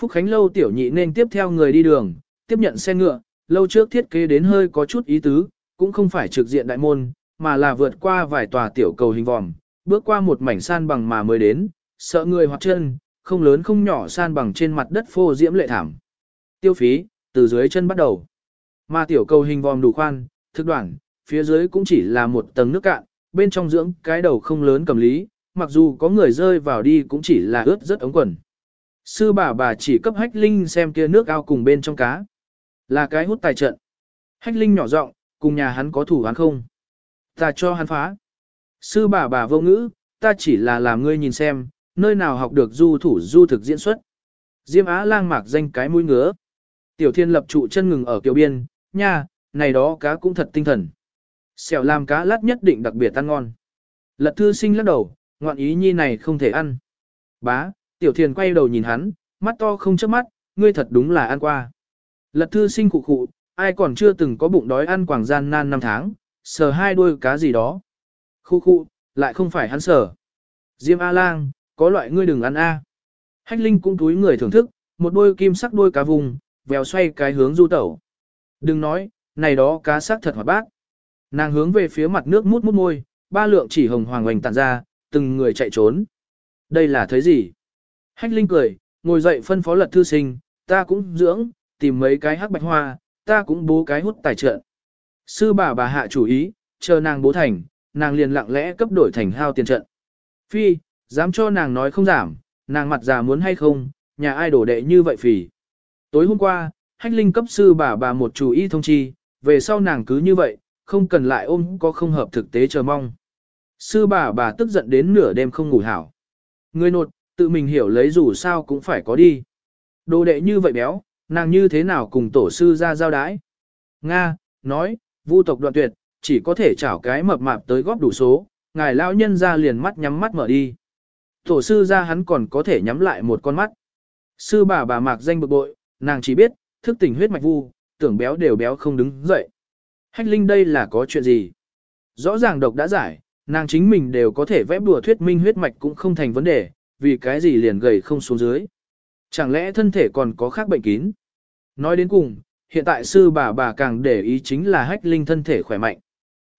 Phúc Khánh lâu tiểu nhị nên tiếp theo người đi đường, tiếp nhận xe ngựa, lâu trước thiết kế đến hơi có chút ý tứ, cũng không phải trực diện đại môn, mà là vượt qua vài tòa tiểu cầu hình vòm, bước qua một mảnh san bằng mà mới đến, sợ người hoặc chân, không lớn không nhỏ san bằng trên mặt đất phô diễm lệ thảm. Tiêu phí, từ dưới chân bắt đầu. Mà tiểu cầu hình vòm đủ khoan, thực đoạn, phía dưới cũng chỉ là một tầng nước cạn, bên trong dưỡng cái đầu không lớn cầm lý, mặc dù có người rơi vào đi cũng chỉ là ướt rất ống quần. Sư bà bà chỉ cấp hách linh xem kia nước ao cùng bên trong cá. Là cái hút tài trận. Hách linh nhỏ giọng, cùng nhà hắn có thủ hắn không? Ta cho hắn phá. Sư bà bà vô ngữ, ta chỉ là làm ngươi nhìn xem, nơi nào học được du thủ du thực diễn xuất. Diêm Á lang mạc danh cái mũi ngứa. Tiểu thiên lập trụ chân ngừng ở kiều biên, nha, này đó cá cũng thật tinh thần. Xẻo làm cá lát nhất định đặc biệt ăn ngon. Lật thư sinh lắc đầu, ngoạn ý nhi này không thể ăn. Bá, tiểu thiền quay đầu nhìn hắn, mắt to không chớp mắt, ngươi thật đúng là ăn qua. Lật thư sinh cụ cụ, ai còn chưa từng có bụng đói ăn quảng gian nan năm tháng, sờ hai đuôi cá gì đó. Khu khu, lại không phải hắn sờ. Diêm A-lang, có loại ngươi đừng ăn A. Hách Linh cũng túi người thưởng thức, một đôi kim sắc đôi cá vùng, vèo xoay cái hướng du tẩu. Đừng nói, này đó cá sắc thật hoạt bát. Nàng hướng về phía mặt nước mút mút môi, ba lượng chỉ hồng hoàng hoành tản ra, từng người chạy trốn. Đây là thấy gì? Hách Linh cười, ngồi dậy phân phó lật thư sinh, ta cũng dưỡng, tìm mấy cái hắc bạch hoa, ta cũng bố cái hút tài trợ. Sư bà bà hạ chủ ý, chờ nàng bố thành, nàng liền lặng lẽ cấp đổi thành hao tiền trận. Phi, dám cho nàng nói không giảm, nàng mặt già muốn hay không, nhà ai đổ đệ như vậy phỉ. Tối hôm qua, hách linh cấp sư bà bà một chủ ý thông chi, về sau nàng cứ như vậy, không cần lại ôm có không hợp thực tế chờ mong. Sư bà bà tức giận đến nửa đêm không ngủ hảo. Người nột, tự mình hiểu lấy dù sao cũng phải có đi. Đồ đệ như vậy béo, nàng như thế nào cùng tổ sư ra giao đái. Nga, nói, vu tộc đoạn tuyệt, chỉ có thể chảo cái mập mạp tới góp đủ số, ngài lão nhân ra liền mắt nhắm mắt mở đi. Tổ sư ra hắn còn có thể nhắm lại một con mắt. Sư bà bà mạc danh bực bội, nàng chỉ biết, thức tỉnh huyết mạch vu, tưởng béo đều béo không đứng dậy. Hách linh đây là có chuyện gì? Rõ ràng độc đã giải, nàng chính mình đều có thể vẽ đùa thuyết minh huyết mạch cũng không thành vấn đề, vì cái gì liền gầy không xuống dưới. Chẳng lẽ thân thể còn có khác bệnh kín? Nói đến cùng, hiện tại sư bà bà càng để ý chính là hách linh thân thể khỏe mạnh.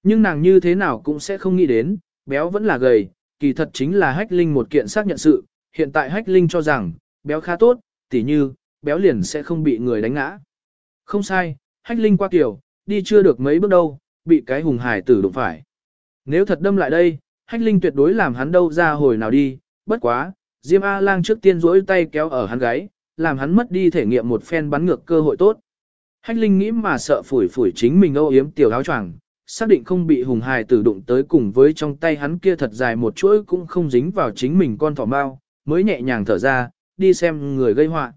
Nhưng nàng như thế nào cũng sẽ không nghĩ đến, béo vẫn là gầy, kỳ thật chính là hách linh một kiện xác nhận sự, hiện tại hách linh cho rằng, béo khá tốt, tỉ như, béo liền sẽ không bị người đánh ngã. Không sai, hách linh qua kiểu, đi chưa được mấy bước đâu, bị cái hùng hải tử đụng phải. Nếu thật đâm lại đây, hách linh tuyệt đối làm hắn đâu ra hồi nào đi, bất quá, Diêm A-lang trước tiên rỗi tay kéo ở hắn gáy, làm hắn mất đi thể nghiệm một phen bắn ngược cơ hội tốt. Hách linh nghĩ mà sợ phủi phủi chính mình âu yếm tiểu áo choàng, xác định không bị hùng hài tử đụng tới cùng với trong tay hắn kia thật dài một chuỗi cũng không dính vào chính mình con thỏ mao, mới nhẹ nhàng thở ra, đi xem người gây họa.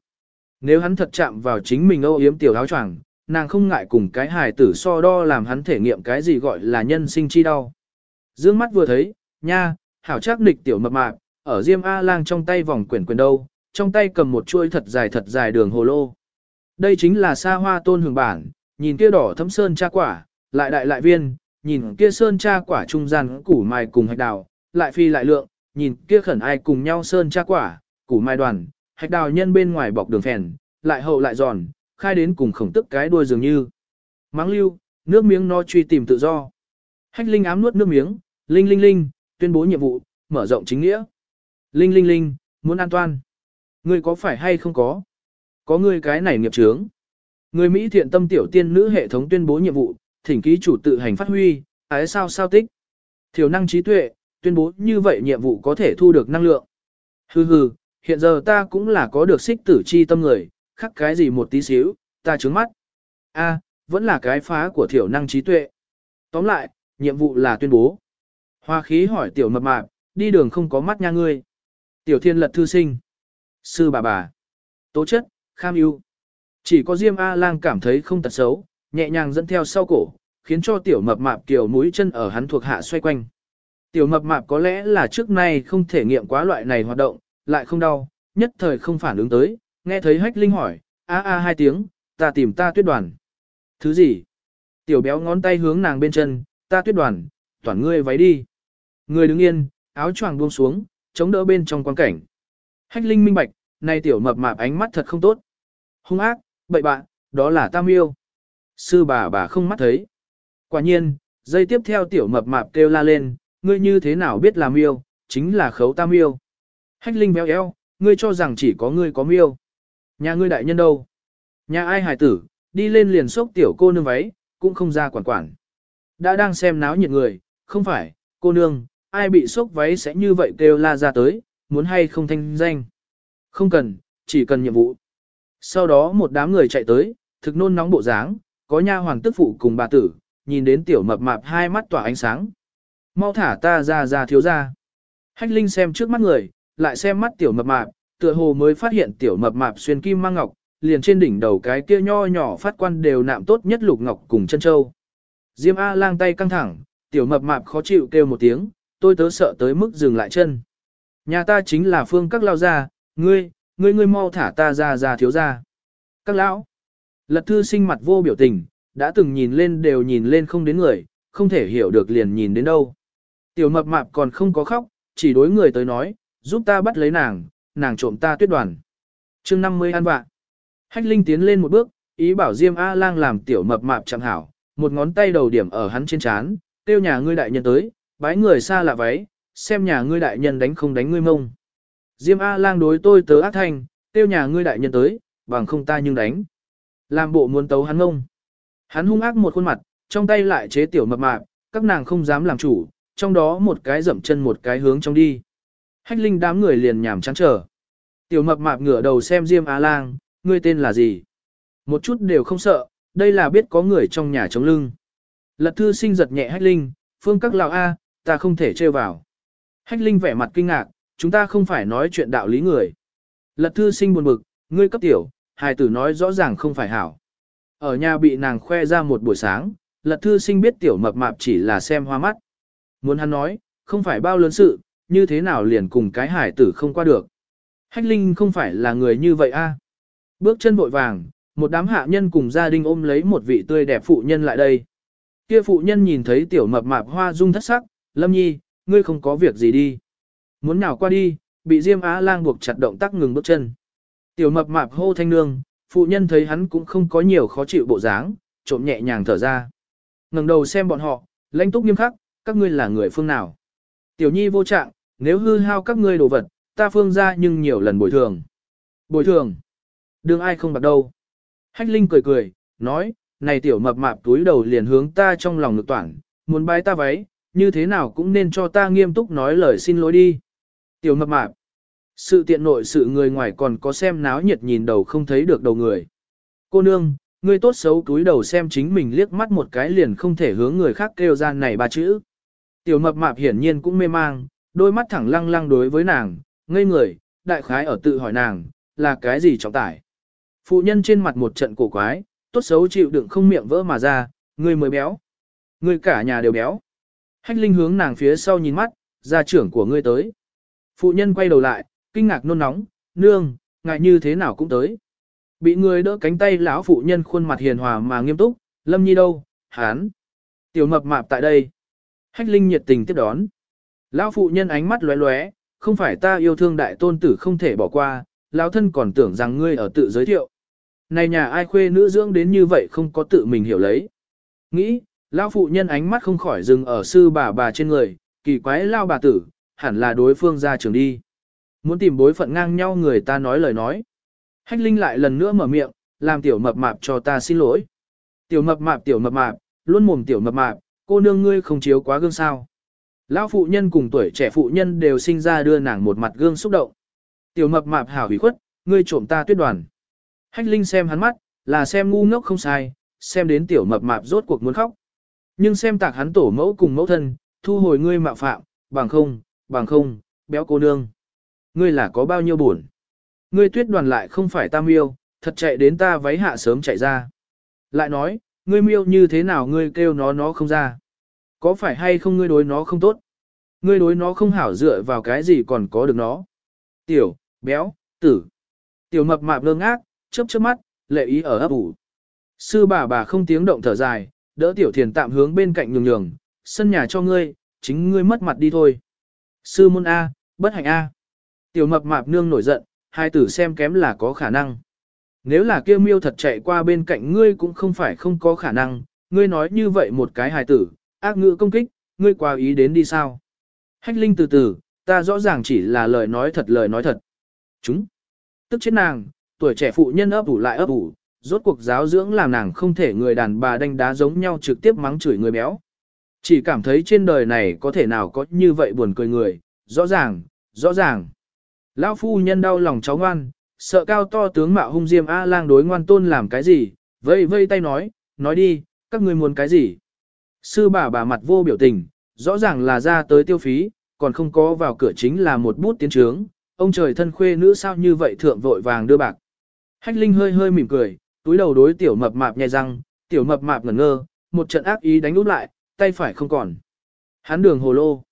Nếu hắn thật chạm vào chính mình âu yếm tiểu áo choàng, nàng không ngại cùng cái hài tử so đo làm hắn thể nghiệm cái gì gọi là nhân sinh chi đau. Dương mắt vừa thấy, nha, hảo chắc nịch tiểu mập mạp, ở Diêm A-lang trong tay vòng quyển quyền đâu, trong tay cầm một chuôi thật dài thật dài đường hồ lô. Đây chính là xa hoa tôn hưởng bản, nhìn kia đỏ thấm sơn cha quả, lại đại lại viên, nhìn kia sơn cha quả trung gian củ mai cùng hạch đào, lại phi lại lượng, nhìn kia khẩn ai cùng nhau sơn cha quả, củ mai đoàn, hạch đào nhân bên ngoài bọc đường phèn, lại hậu lại giòn, khai đến cùng khổng tức cái đuôi dường như. Máng lưu, nước miếng no truy tìm tự do. Hách linh ám nuốt nước miếng, linh linh linh, tuyên bố nhiệm vụ, mở rộng chính nghĩa. Linh linh linh, muốn an toàn. Ngươi có phải hay không có? Có ngươi cái này nghiệp chướng. Người Mỹ thiện tâm tiểu tiên nữ hệ thống tuyên bố nhiệm vụ, thỉnh ký chủ tự hành phát huy, ái sao sao tích. Thiểu năng trí tuệ, tuyên bố như vậy nhiệm vụ có thể thu được năng lượng. Hừ hừ, hiện giờ ta cũng là có được xích tử chi tâm người, khắc cái gì một tí xíu, ta trướng mắt. A, vẫn là cái phá của thiểu năng trí tuệ. Tóm lại, nhiệm vụ là tuyên bố. Hoa khí hỏi tiểu mập mạp, đi đường không có mắt nha ngươi. Tiểu thiên lật thư sinh. Sư bà bà. Tố chất, kham ưu. Chỉ có Diêm A-lang cảm thấy không tật xấu, nhẹ nhàng dẫn theo sau cổ, khiến cho tiểu mập mạp kiểu mũi chân ở hắn thuộc hạ xoay quanh. Tiểu mập mạp có lẽ là trước nay không thể nghiệm quá loại này hoạt động, lại không đau, nhất thời không phản ứng tới, nghe thấy hách linh hỏi, a a hai tiếng, ta tìm ta tuyết đoàn. Thứ gì? Tiểu béo ngón tay hướng nàng bên chân, ta tuyết đoàn, toàn ngươi váy đi. Người đứng yên, áo choàng buông xuống, chống đỡ bên trong quan cảnh. Hách linh minh bạch, nay tiểu mập mạp ánh mắt thật không tốt. Hung ác, bậy bạn, đó là tam yêu. Sư bà bà không mắt thấy. Quả nhiên, dây tiếp theo tiểu mập mạp kêu la lên, ngươi như thế nào biết là miêu, chính là khấu tam miêu. Hách linh béo eo, ngươi cho rằng chỉ có ngươi có miêu. Nhà ngươi đại nhân đâu? Nhà ai hài tử, đi lên liền xốc tiểu cô nương váy, cũng không ra quản quản. Đã đang xem náo nhiệt người, không phải, cô nương, ai bị sốc váy sẽ như vậy kêu la ra tới, muốn hay không thanh danh. Không cần, chỉ cần nhiệm vụ. Sau đó một đám người chạy tới, thực nôn nóng bộ dáng, có nha hoàng tức phụ cùng bà tử, nhìn đến tiểu mập mạp hai mắt tỏa ánh sáng. Mau thả ta ra ra thiếu ra. Hách Linh xem trước mắt người, lại xem mắt tiểu mập mạp, tựa hồ mới phát hiện tiểu mập mạp xuyên kim mang ngọc, liền trên đỉnh đầu cái kia nho nhỏ phát quan đều nạm tốt nhất lục ngọc cùng chân châu. Diêm A lang tay căng thẳng, tiểu mập mạp khó chịu kêu một tiếng, tôi tớ sợ tới mức dừng lại chân. Nhà ta chính là phương các lao gia, ngươi, ngươi ngươi mau thả ta ra ra thiếu ra. Các lão, lật thư sinh mặt vô biểu tình, đã từng nhìn lên đều nhìn lên không đến người, không thể hiểu được liền nhìn đến đâu. Tiểu mập mạp còn không có khóc, chỉ đối người tới nói, giúp ta bắt lấy nàng, nàng trộm ta tuyết đoàn. chương 50 an vạ. Hách Linh tiến lên một bước, ý bảo Diêm A-lang làm tiểu mập mạp chẳng hảo, một ngón tay đầu điểm ở hắn trên chán, tiêu nhà ngươi đại nhân tới, bái người xa lạ váy, xem nhà ngươi đại nhân đánh không đánh ngươi mông. Diêm A-lang đối tôi tớ ác thanh, tiêu nhà ngươi đại nhân tới, bằng không ta nhưng đánh. Làm bộ muốn tấu hắn mông. Hắn hung ác một khuôn mặt, trong tay lại chế tiểu mập mạp, các nàng không dám làm chủ, trong đó một cái dậm chân một cái hướng trong đi. Hách linh đám người liền nhảm chán trở. Tiểu mập mạp ngửa đầu xem Diêm A Lang, ngươi tên là gì? Một chút đều không sợ, đây là biết có người trong nhà chống lưng. Lật thư sinh giật nhẹ hách linh, phương các lão A, ta không thể chơi vào. Hách linh vẻ mặt kinh ngạc, chúng ta không phải nói chuyện đạo lý người. Lật thư sinh buồn bực, ngươi cấp tiểu, hài tử nói rõ ràng không phải hảo. Ở nhà bị nàng khoe ra một buổi sáng, lật thư sinh biết tiểu mập mạp chỉ là xem hoa mắt. Muốn hắn nói, không phải bao lớn sự, như thế nào liền cùng cái hải tử không qua được. Hách Linh không phải là người như vậy a. Bước chân vội vàng, một đám hạ nhân cùng gia đình ôm lấy một vị tươi đẹp phụ nhân lại đây. Kia phụ nhân nhìn thấy tiểu mập mạp hoa dung thất sắc, Lâm Nhi, ngươi không có việc gì đi. Muốn nào qua đi, bị Diêm Á lang buộc chặt động tác ngừng bước chân. Tiểu mập mạp hô thanh nương, phụ nhân thấy hắn cũng không có nhiều khó chịu bộ dáng, trộm nhẹ nhàng thở ra. ngẩng đầu xem bọn họ, lãnh túc nghiêm khắc, các ngươi là người phương nào. Tiểu nhi vô trạng, nếu hư hao các ngươi đồ vật, ta phương ra nhưng nhiều lần bồi thường. Bồi thường? Đương ai không bạc đâu. Hách Linh cười cười, nói, này tiểu mập mạp túi đầu liền hướng ta trong lòng ngực toản, muốn bái ta váy, như thế nào cũng nên cho ta nghiêm túc nói lời xin lỗi đi. Tiểu mập mạp. Sự tiện nội sự người ngoài còn có xem náo nhiệt nhìn đầu không thấy được đầu người. Cô nương, ngươi tốt xấu túi đầu xem chính mình liếc mắt một cái liền không thể hướng người khác kêu ra này ba chữ. Tiểu mập mạp hiển nhiên cũng mê mang, đôi mắt thẳng lăng lăng đối với nàng, ngây người, đại khái ở tự hỏi nàng, là cái gì trọng tải. Phụ nhân trên mặt một trận cổ quái, tốt xấu chịu đựng không miệng vỡ mà ra, ngươi mới béo. ngươi cả nhà đều béo. Hách Linh hướng nàng phía sau nhìn mắt, gia trưởng của ngươi tới. Phụ nhân quay đầu lại, kinh ngạc nôn nóng, nương, ngại như thế nào cũng tới. Bị người đỡ cánh tay lão phụ nhân khuôn mặt hiền hòa mà nghiêm túc, lâm nhi đâu, hán. Tiểu mập mạp tại đây. Hách Linh nhiệt tình tiếp đón. Lão phụ nhân ánh mắt lóe lóe, không phải ta yêu thương đại tôn tử không thể bỏ qua, lão thân còn tưởng rằng ngươi ở tự giới thiệu. Này nhà ai khuê nữ dưỡng đến như vậy không có tự mình hiểu lấy. Nghĩ, lão phụ nhân ánh mắt không khỏi dừng ở sư bà bà trên người, kỳ quái lao bà tử, hẳn là đối phương ra trường đi. Muốn tìm bối phận ngang nhau người ta nói lời nói. Hách Linh lại lần nữa mở miệng, làm tiểu mập mạp cho ta xin lỗi. Tiểu mập mạp tiểu mập mạp, luôn mồm tiểu mập mạp, cô nương ngươi không chiếu quá gương sao. Lão phụ nhân cùng tuổi trẻ phụ nhân đều sinh ra đưa nàng một mặt gương xúc động. Tiểu mập mạp hảo hủy khuất, ngươi trộm ta tuyết đoàn. Hách Linh xem hắn mắt, là xem ngu ngốc không sai, xem đến tiểu mập mạp rốt cuộc muốn khóc. Nhưng xem tạc hắn tổ mẫu cùng mẫu thân, thu hồi ngươi mạo phạm, bằng không, bằng không, béo cô nương. Ngươi là có bao nhiêu buồn. Ngươi tuyết đoàn lại không phải ta miêu, thật chạy đến ta váy hạ sớm chạy ra. Lại nói, ngươi miêu như thế nào ngươi kêu nó nó không ra. Có phải hay không ngươi đối nó không tốt? Ngươi đối nó không hảo dựa vào cái gì còn có được nó. Tiểu, béo, tử. Tiểu mập mạp ngơ ngác, chớp chớp mắt, lệ ý ở ấp ủ. Sư bà bà không tiếng động thở dài, đỡ tiểu thiền tạm hướng bên cạnh nhường nhường, sân nhà cho ngươi, chính ngươi mất mặt đi thôi. Sư môn A, bất hạnh A. Tiểu mập mạp nương nổi giận, hai tử xem kém là có khả năng. Nếu là kia miêu thật chạy qua bên cạnh ngươi cũng không phải không có khả năng, ngươi nói như vậy một cái hài tử, ác ngữ công kích, ngươi qua ý đến đi sao. Hách linh từ từ, ta rõ ràng chỉ là lời nói thật lời nói thật. Chúng. Tức chết nàng, tuổi trẻ phụ nhân ấp ủ lại ấp ủ, rốt cuộc giáo dưỡng làm nàng không thể người đàn bà đánh đá giống nhau trực tiếp mắng chửi người béo. Chỉ cảm thấy trên đời này có thể nào có như vậy buồn cười người, rõ ràng, rõ ràng. Lão phu nhân đau lòng cháu ngoan, sợ cao to tướng mạo hung diêm A lang đối ngoan tôn làm cái gì, vây vây tay nói, nói đi, các ngươi muốn cái gì. Sư bà bà mặt vô biểu tình, rõ ràng là ra tới tiêu phí, còn không có vào cửa chính là một bút tiến trướng, ông trời thân khuê nữ sao như vậy thượng vội vàng đưa bạc. Hách Linh hơi hơi mỉm cười, túi đầu đối tiểu mập mạp nhai răng, tiểu mập mạp ngẩn ngơ, một trận ác ý đánh úp lại, tay phải không còn. Hắn đường hồ lô.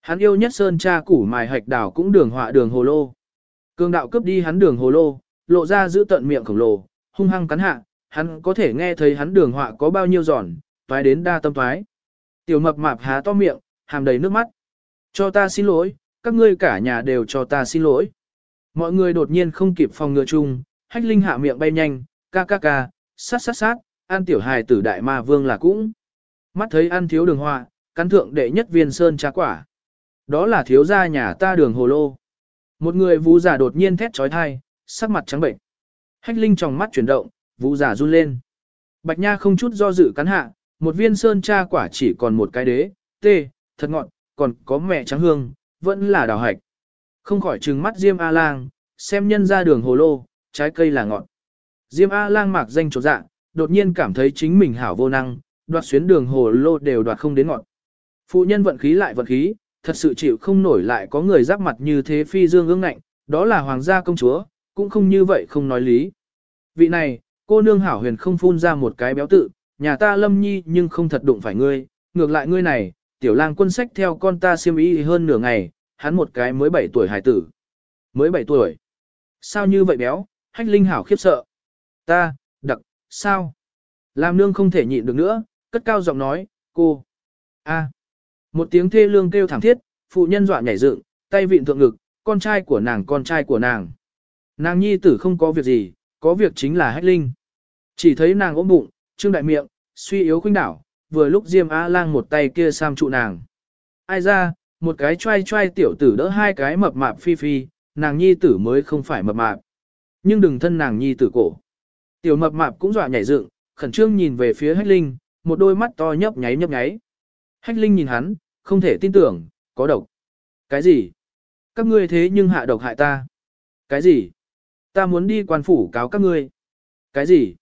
Hắn yêu nhất sơn cha củ mài hạch đảo cũng đường họa đường hồ lô. Cương đạo cướp đi hắn đường hồ lô, lộ ra giữ tận miệng khổng lồ, hung hăng cắn hạ, hắn có thể nghe thấy hắn đường họa có bao nhiêu giòn, toái đến đa tâm toái. Tiểu mập mạp há to miệng, hàm đầy nước mắt. Cho ta xin lỗi, các ngươi cả nhà đều cho ta xin lỗi. Mọi người đột nhiên không kịp phòng ngừa chung, hách linh hạ miệng bay nhanh, ca ca ca, sát sát sát, an tiểu hài tử đại ma vương là cũng. Mắt thấy ăn thiếu đường hoa, cắn thượng đệ nhất viên sơn trà quả. Đó là thiếu gia nhà ta đường hồ lô. Một người vũ giả đột nhiên thét trói thai, sắc mặt trắng bệnh. Hách linh trong mắt chuyển động, vũ giả run lên. Bạch nha không chút do dự cắn hạ, một viên sơn tra quả chỉ còn một cái đế, tê, thật ngọn, còn có mẹ trắng hương, vẫn là đào hạch. Không khỏi trừng mắt Diêm A-lang, xem nhân ra đường hồ lô, trái cây là ngọn. Diêm A-lang mạc danh trột dạ, đột nhiên cảm thấy chính mình hảo vô năng, đoạt xuyến đường hồ lô đều đoạt không đến ngọn. Phụ nhân vận khí lại vận khí, thật sự chịu không nổi lại có người giáp mặt như thế phi dương ương ngạnh, đó là hoàng gia công chúa, cũng không như vậy không nói lý. Vị này, cô nương hảo huyền không phun ra một cái béo tự, nhà ta lâm nhi nhưng không thật đụng phải ngươi, ngược lại ngươi này, tiểu lang quân sách theo con ta siêm ý hơn nửa ngày, hắn một cái mới 7 tuổi hải tử. Mới 7 tuổi. Sao như vậy béo, hách linh hảo khiếp sợ. Ta, đặc, sao? Làm nương không thể nhịn được nữa, cất cao giọng nói, cô. a Một tiếng thê lương kêu thảm thiết, phụ nhân dọa nhảy dựng, tay vịn thượng ngực, con trai của nàng con trai của nàng. Nàng nhi tử không có việc gì, có việc chính là hách linh. Chỉ thấy nàng ốm bụng, trương đại miệng, suy yếu khuynh đảo, vừa lúc Diêm A Lang một tay kia sam trụ nàng. Ai ra, một cái trai trai tiểu tử đỡ hai cái mập mạp phi phi, nàng nhi tử mới không phải mập mạp. Nhưng đừng thân nàng nhi tử cổ. Tiểu mập mạp cũng dọa nhảy dựng, khẩn trương nhìn về phía Hách Linh, một đôi mắt to nhấp nháy nhấp nháy. Hách Linh nhìn hắn, không thể tin tưởng, có độc. Cái gì? Các ngươi thế nhưng hạ độc hại ta. Cái gì? Ta muốn đi quan phủ cáo các ngươi. Cái gì?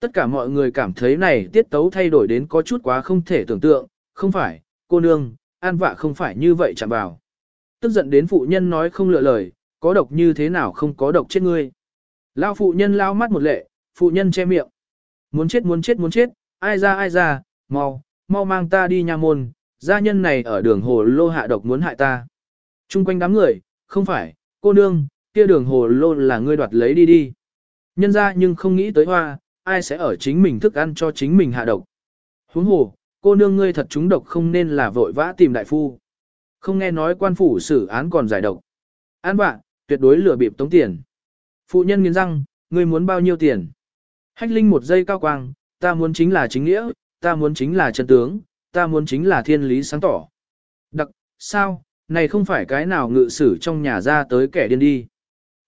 Tất cả mọi người cảm thấy này tiết tấu thay đổi đến có chút quá không thể tưởng tượng, không phải, cô nương, an vạ không phải như vậy chẳng bảo. Tức giận đến phụ nhân nói không lựa lời, có độc như thế nào không có độc chết ngươi. Lao phụ nhân lao mắt một lệ, phụ nhân che miệng. Muốn chết muốn chết muốn chết, ai ra ai ra, mau, mau mang ta đi nha môn, gia nhân này ở đường hồ lô hạ độc muốn hại ta. Trung quanh đám người, không phải, cô nương, kia đường hồ lô là ngươi đoạt lấy đi đi. Nhân ra nhưng không nghĩ tới hoa, ai sẽ ở chính mình thức ăn cho chính mình hạ độc. Huống hồ, cô nương ngươi thật trúng độc không nên là vội vã tìm đại phu. Không nghe nói quan phủ xử án còn giải độc. An bạn, tuyệt đối lừa bịp tống tiền. Phụ nhân nghiến răng, ngươi muốn bao nhiêu tiền? Hách linh một giây cao quang, ta muốn chính là chính nghĩa, ta muốn chính là chân tướng, ta muốn chính là thiên lý sáng tỏ. Đặc, sao, này không phải cái nào ngự sử trong nhà ra tới kẻ điên đi.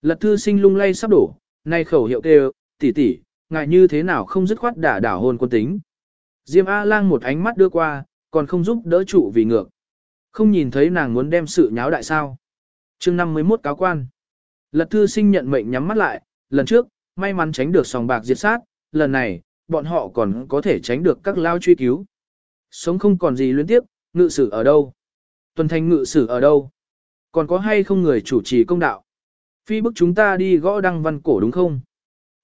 Lật thư sinh lung lay sắp đổ, nay khẩu hiệu kêu, tỷ tỷ, ngại như thế nào không dứt khoát đả đảo hôn quân tính. Diêm A-lang một ánh mắt đưa qua, còn không giúp đỡ trụ vì ngược. Không nhìn thấy nàng muốn đem sự nháo đại sao. chương 51 cáo quan. Lật thư sinh nhận mệnh nhắm mắt lại, lần trước, may mắn tránh được sòng bạc diệt sát, lần này, bọn họ còn có thể tránh được các lao truy cứu. Sống không còn gì luyến tiếp, ngự sử ở đâu? Tuần thành ngự sử ở đâu? Còn có hay không người chủ trì công đạo? Phi bức chúng ta đi gõ đăng văn cổ đúng không?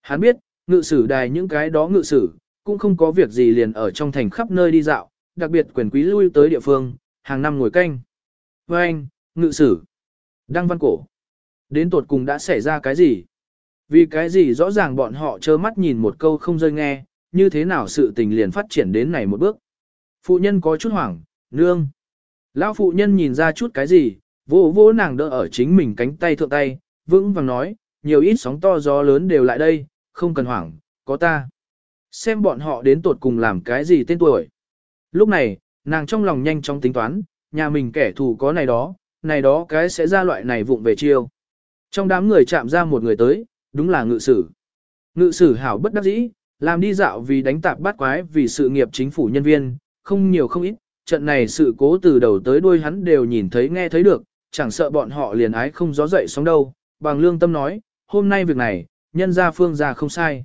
Hắn biết, ngự sử đài những cái đó ngự sử, cũng không có việc gì liền ở trong thành khắp nơi đi dạo, đặc biệt quyền quý lui tới địa phương, hàng năm ngồi canh. Với anh, ngự sử, đăng văn cổ. Đến tột cùng đã xảy ra cái gì? Vì cái gì rõ ràng bọn họ trơ mắt nhìn một câu không rơi nghe, như thế nào sự tình liền phát triển đến này một bước. Phụ nhân có chút hoảng, nương. Lão phụ nhân nhìn ra chút cái gì, vỗ vỗ nàng đỡ ở chính mình cánh tay thượng tay, vững vàng nói, nhiều ít sóng to gió lớn đều lại đây, không cần hoảng, có ta. Xem bọn họ đến tột cùng làm cái gì tên tuổi. Lúc này, nàng trong lòng nhanh chóng tính toán, nhà mình kẻ thù có này đó, này đó cái sẽ ra loại này vụng về chiêu. Trong đám người chạm ra một người tới, đúng là ngự sử. Ngự sử hảo bất đắc dĩ, làm đi dạo vì đánh tạp bắt quái vì sự nghiệp chính phủ nhân viên, không nhiều không ít, trận này sự cố từ đầu tới đuôi hắn đều nhìn thấy nghe thấy được, chẳng sợ bọn họ liền ái không gió dậy sóng đâu, bằng lương tâm nói, hôm nay việc này, nhân gia phương gia không sai.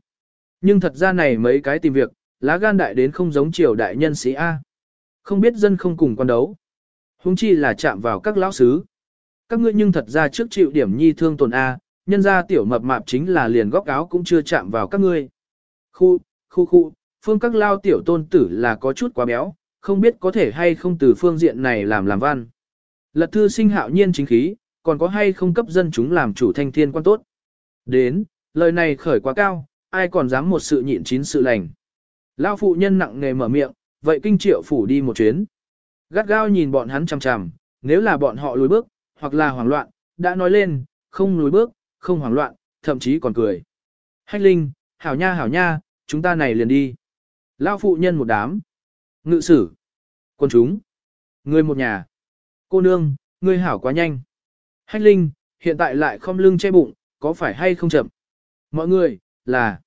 Nhưng thật ra này mấy cái tìm việc, lá gan đại đến không giống triều đại nhân sĩ A. Không biết dân không cùng quan đấu. Hùng chi là chạm vào các lão sứ. Các ngươi nhưng thật ra trước chịu điểm nhi thương tổn A, nhân ra tiểu mập mạp chính là liền góc áo cũng chưa chạm vào các ngươi. Khu, khu khu, phương các lao tiểu tôn tử là có chút quá béo, không biết có thể hay không từ phương diện này làm làm văn. Lật thư sinh hạo nhiên chính khí, còn có hay không cấp dân chúng làm chủ thanh thiên quan tốt. Đến, lời này khởi quá cao, ai còn dám một sự nhịn chín sự lành. Lao phụ nhân nặng nề mở miệng, vậy kinh triệu phủ đi một chuyến. Gắt gao nhìn bọn hắn chằm chằm, nếu là bọn họ lùi bước, hoặc là hoảng loạn, đã nói lên, không lùi bước, không hoảng loạn, thậm chí còn cười. Hách Linh, hảo nha hảo nha, chúng ta này liền đi. Lao phụ nhân một đám. Ngự sử. Quân chúng. Người một nhà. Cô nương, ngươi hảo quá nhanh. Hách Linh, hiện tại lại không lưng che bụng, có phải hay không chậm? Mọi người, là.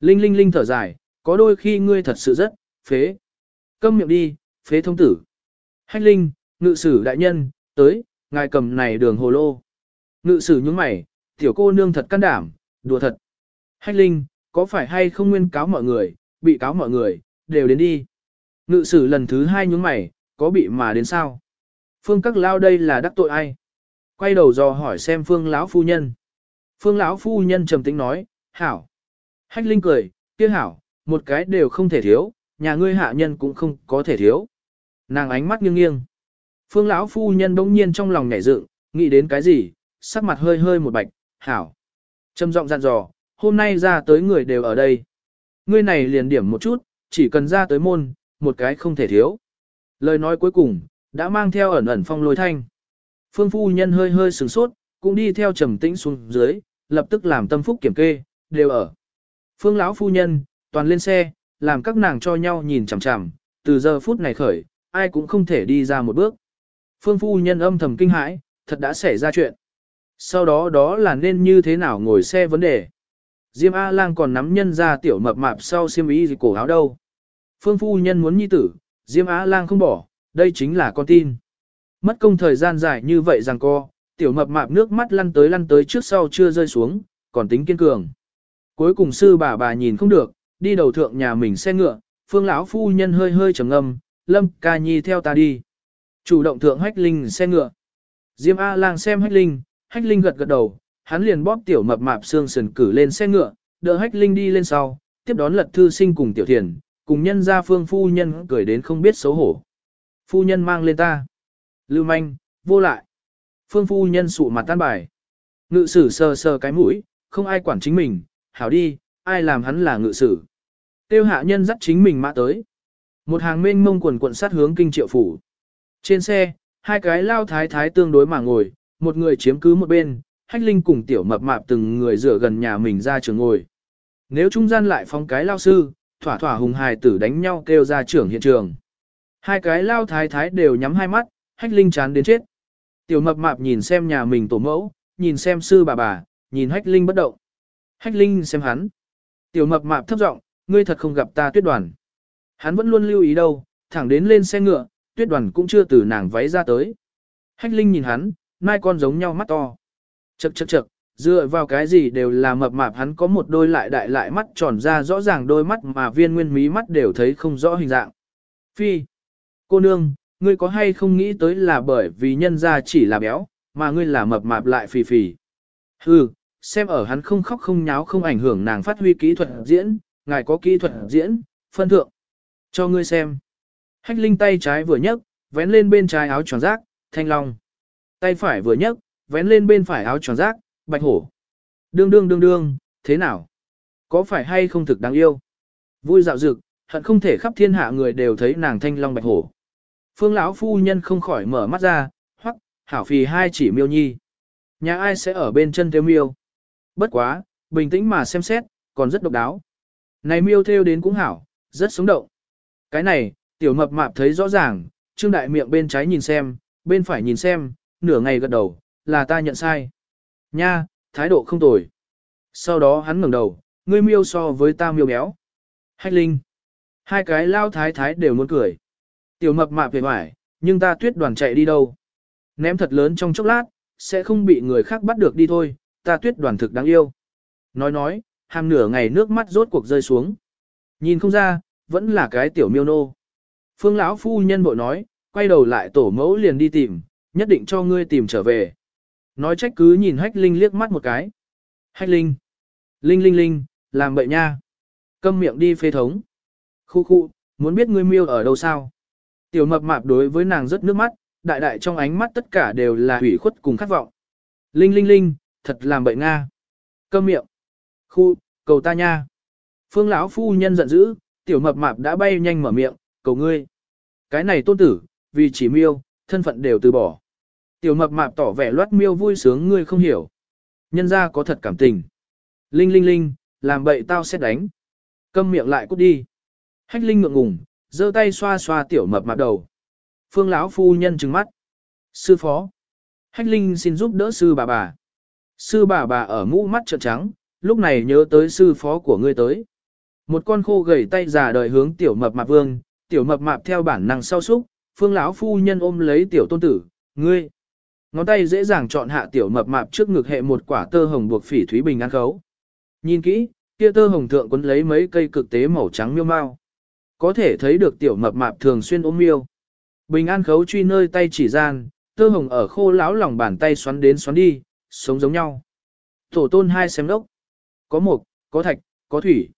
Linh Linh Linh thở dài, có đôi khi ngươi thật sự rất, phế. Câm miệng đi, phế thông tử. Hách Linh, ngự sử đại nhân, tới, ngài cầm này đường hồ lô. Ngự sử nhướng mày, tiểu cô nương thật can đảm, đùa thật. Hách Linh, có phải hay không nguyên cáo mọi người, bị cáo mọi người, đều đến đi. Ngự sử lần thứ hai nhướng mày, có bị mà đến sao? Phương các lao đây là đắc tội ai? Quay đầu dò hỏi xem phương lão phu nhân. Phương lão phu nhân trầm tĩnh nói, hảo. Hách Linh cười, kia hảo, một cái đều không thể thiếu, nhà ngươi hạ nhân cũng không có thể thiếu. Nàng ánh mắt nghiêng nghiêng. Phương lão phu nhân bỗng nhiên trong lòng nhảy dựng, nghĩ đến cái gì, sắc mặt hơi hơi một bạch, hảo. Trầm giọng dặn dò, hôm nay ra tới người đều ở đây. Ngươi này liền điểm một chút, chỉ cần ra tới môn, một cái không thể thiếu. Lời nói cuối cùng, đã mang theo ẩn ẩn phong lôi thanh. Phương phu nhân hơi hơi sửng sốt, cũng đi theo trầm tĩnh xuống dưới, lập tức làm tâm phúc kiểm kê, đều ở. Phương lão phu nhân, toàn lên xe, làm các nàng cho nhau nhìn chằm chằm, từ giờ phút này khởi, ai cũng không thể đi ra một bước. Phương phu nhân âm thầm kinh hãi, thật đã xảy ra chuyện. Sau đó đó là nên như thế nào ngồi xe vấn đề. Diêm A-lang còn nắm nhân ra tiểu mập mạp sau xiêm y gì cổ áo đâu. Phương phu nhân muốn nhi tử, Diêm A-lang không bỏ, đây chính là con tin. Mất công thời gian dài như vậy rằng co, tiểu mập mạp nước mắt lăn tới lăn tới trước sau chưa rơi xuống, còn tính kiên cường. Cuối cùng sư bà bà nhìn không được, đi đầu thượng nhà mình xe ngựa, phương lão phu nhân hơi hơi trầm ngâm, lâm ca nhi theo ta đi. Chủ động thượng hách linh xe ngựa. Diêm A lang xem hách linh, hách linh gật gật đầu, hắn liền bóp tiểu mập mạp xương sườn cử lên xe ngựa, đỡ hách linh đi lên sau, tiếp đón lật thư sinh cùng tiểu thiền, cùng nhân ra phương phu nhân cười đến không biết xấu hổ. Phu nhân mang lên ta. Lưu manh, vô lại. Phương phu nhân sụ mặt tan bài. Ngự sử sờ sờ cái mũi, không ai quản chính mình, hảo đi, ai làm hắn là ngự sử. Tiêu hạ nhân dắt chính mình mã tới. Một hàng mênh mông quần quận sát hướng kinh triệu phủ. Trên xe, hai cái lao thái thái tương đối mà ngồi, một người chiếm cứ một bên, hách linh cùng tiểu mập mạp từng người dựa gần nhà mình ra trường ngồi. Nếu trung gian lại phong cái lao sư, thỏa thỏa hùng hài tử đánh nhau kêu ra trưởng hiện trường. Hai cái lao thái thái đều nhắm hai mắt, hách linh chán đến chết. Tiểu mập mạp nhìn xem nhà mình tổ mẫu, nhìn xem sư bà bà, nhìn hách linh bất động. Hách linh xem hắn. Tiểu mập mạp thấp giọng, ngươi thật không gặp ta tuyết đoàn. Hắn vẫn luôn lưu ý đâu, thẳng đến lên xe ngựa, tuyết đoàn cũng chưa từ nàng váy ra tới. Hách linh nhìn hắn, nai con giống nhau mắt to. Chậc chậc chậc, dựa vào cái gì đều là mập mạp hắn có một đôi lại đại lại mắt tròn ra rõ ràng đôi mắt mà viên nguyên mí mắt đều thấy không rõ hình dạng. Phi. Cô nương, ngươi có hay không nghĩ tới là bởi vì nhân ra chỉ là béo, mà ngươi là mập mạp lại phì phì. Hừ, xem ở hắn không khóc không nháo không ảnh hưởng nàng phát huy kỹ thuật diễn, ngài có kỹ thuật diễn, phân thượng. Cho ngươi xem. Hách linh tay trái vừa nhấc, vén lên bên trái áo tròn rác, thanh long. Tay phải vừa nhấc, vén lên bên phải áo tròn rác, bạch hổ. Đương đương đương đương, thế nào? Có phải hay không thực đáng yêu? Vui dạo dực, hận không thể khắp thiên hạ người đều thấy nàng thanh long bạch hổ. Phương lão phu nhân không khỏi mở mắt ra, hoắc, hảo phì hai chỉ miêu nhi. Nhà ai sẽ ở bên chân theo miêu? Bất quá, bình tĩnh mà xem xét, còn rất độc đáo. Này miêu theo đến cũng hảo, rất sống động. Cái này, tiểu mập mạp thấy rõ ràng, trương đại miệng bên trái nhìn xem, bên phải nhìn xem, nửa ngày gật đầu, là ta nhận sai. Nha, thái độ không tồi. Sau đó hắn ngẩng đầu, ngươi miêu so với ta miêu béo. Hách linh. Hai cái lao thái thái đều muốn cười. Tiểu mập mạp về hoài, nhưng ta tuyết đoàn chạy đi đâu. Ném thật lớn trong chốc lát, sẽ không bị người khác bắt được đi thôi, ta tuyết đoàn thực đáng yêu. Nói nói, hàm nửa ngày nước mắt rốt cuộc rơi xuống. Nhìn không ra, vẫn là cái tiểu miêu nô. Phương lão phu nhân bội nói, quay đầu lại tổ mẫu liền đi tìm, nhất định cho ngươi tìm trở về. Nói trách cứ nhìn hách linh liếc mắt một cái. Hách linh. Linh linh linh, làm bậy nha. Câm miệng đi phê thống. Khu khu, muốn biết ngươi miêu ở đâu sao? Tiểu mập mạp đối với nàng rất nước mắt, đại đại trong ánh mắt tất cả đều là hủy khuất cùng khát vọng. Linh linh linh, thật làm bậy nga. Câm miệng. Khu, cầu ta nha. Phương lão phu nhân giận dữ, tiểu mập mạp đã bay nhanh mở miệng, cầu ngươi. Cái này tôn tử, vì chỉ miêu, thân phận đều từ bỏ. Tiểu mập mạp tỏ vẻ loát miêu vui sướng ngươi không hiểu. Nhân ra có thật cảm tình. Linh linh linh, làm bậy tao sẽ đánh. Câm miệng lại cút đi. Hách linh ngượng ngùng, giơ tay xoa xoa tiểu mập mạp đầu. Phương lão phu nhân trừng mắt. Sư phó. Hách linh xin giúp đỡ sư bà bà. Sư bà bà ở mũ mắt trợn trắng, lúc này nhớ tới sư phó của ngươi tới. Một con khô gầy tay già đời hướng tiểu mập mạp vương, tiểu mập mạp theo bản năng sau súc, phương lão phu nhân ôm lấy tiểu tôn tử, ngươi. Ngón tay dễ dàng chọn hạ tiểu mập mạp trước ngực hệ một quả tơ hồng buộc phỉ thúy bình ăn khấu. Nhìn kỹ, kia tơ hồng thượng quấn lấy mấy cây cực tế màu trắng miêu mau. Có thể thấy được tiểu mập mạp thường xuyên ôm miêu. Bình an khấu truy nơi tay chỉ gian, tơ hồng ở khô lão lòng bàn tay xoắn đến xoắn đi, sống giống nhau. Tổ tôn hai xem đốc. Có mục, có thạch, có thủy.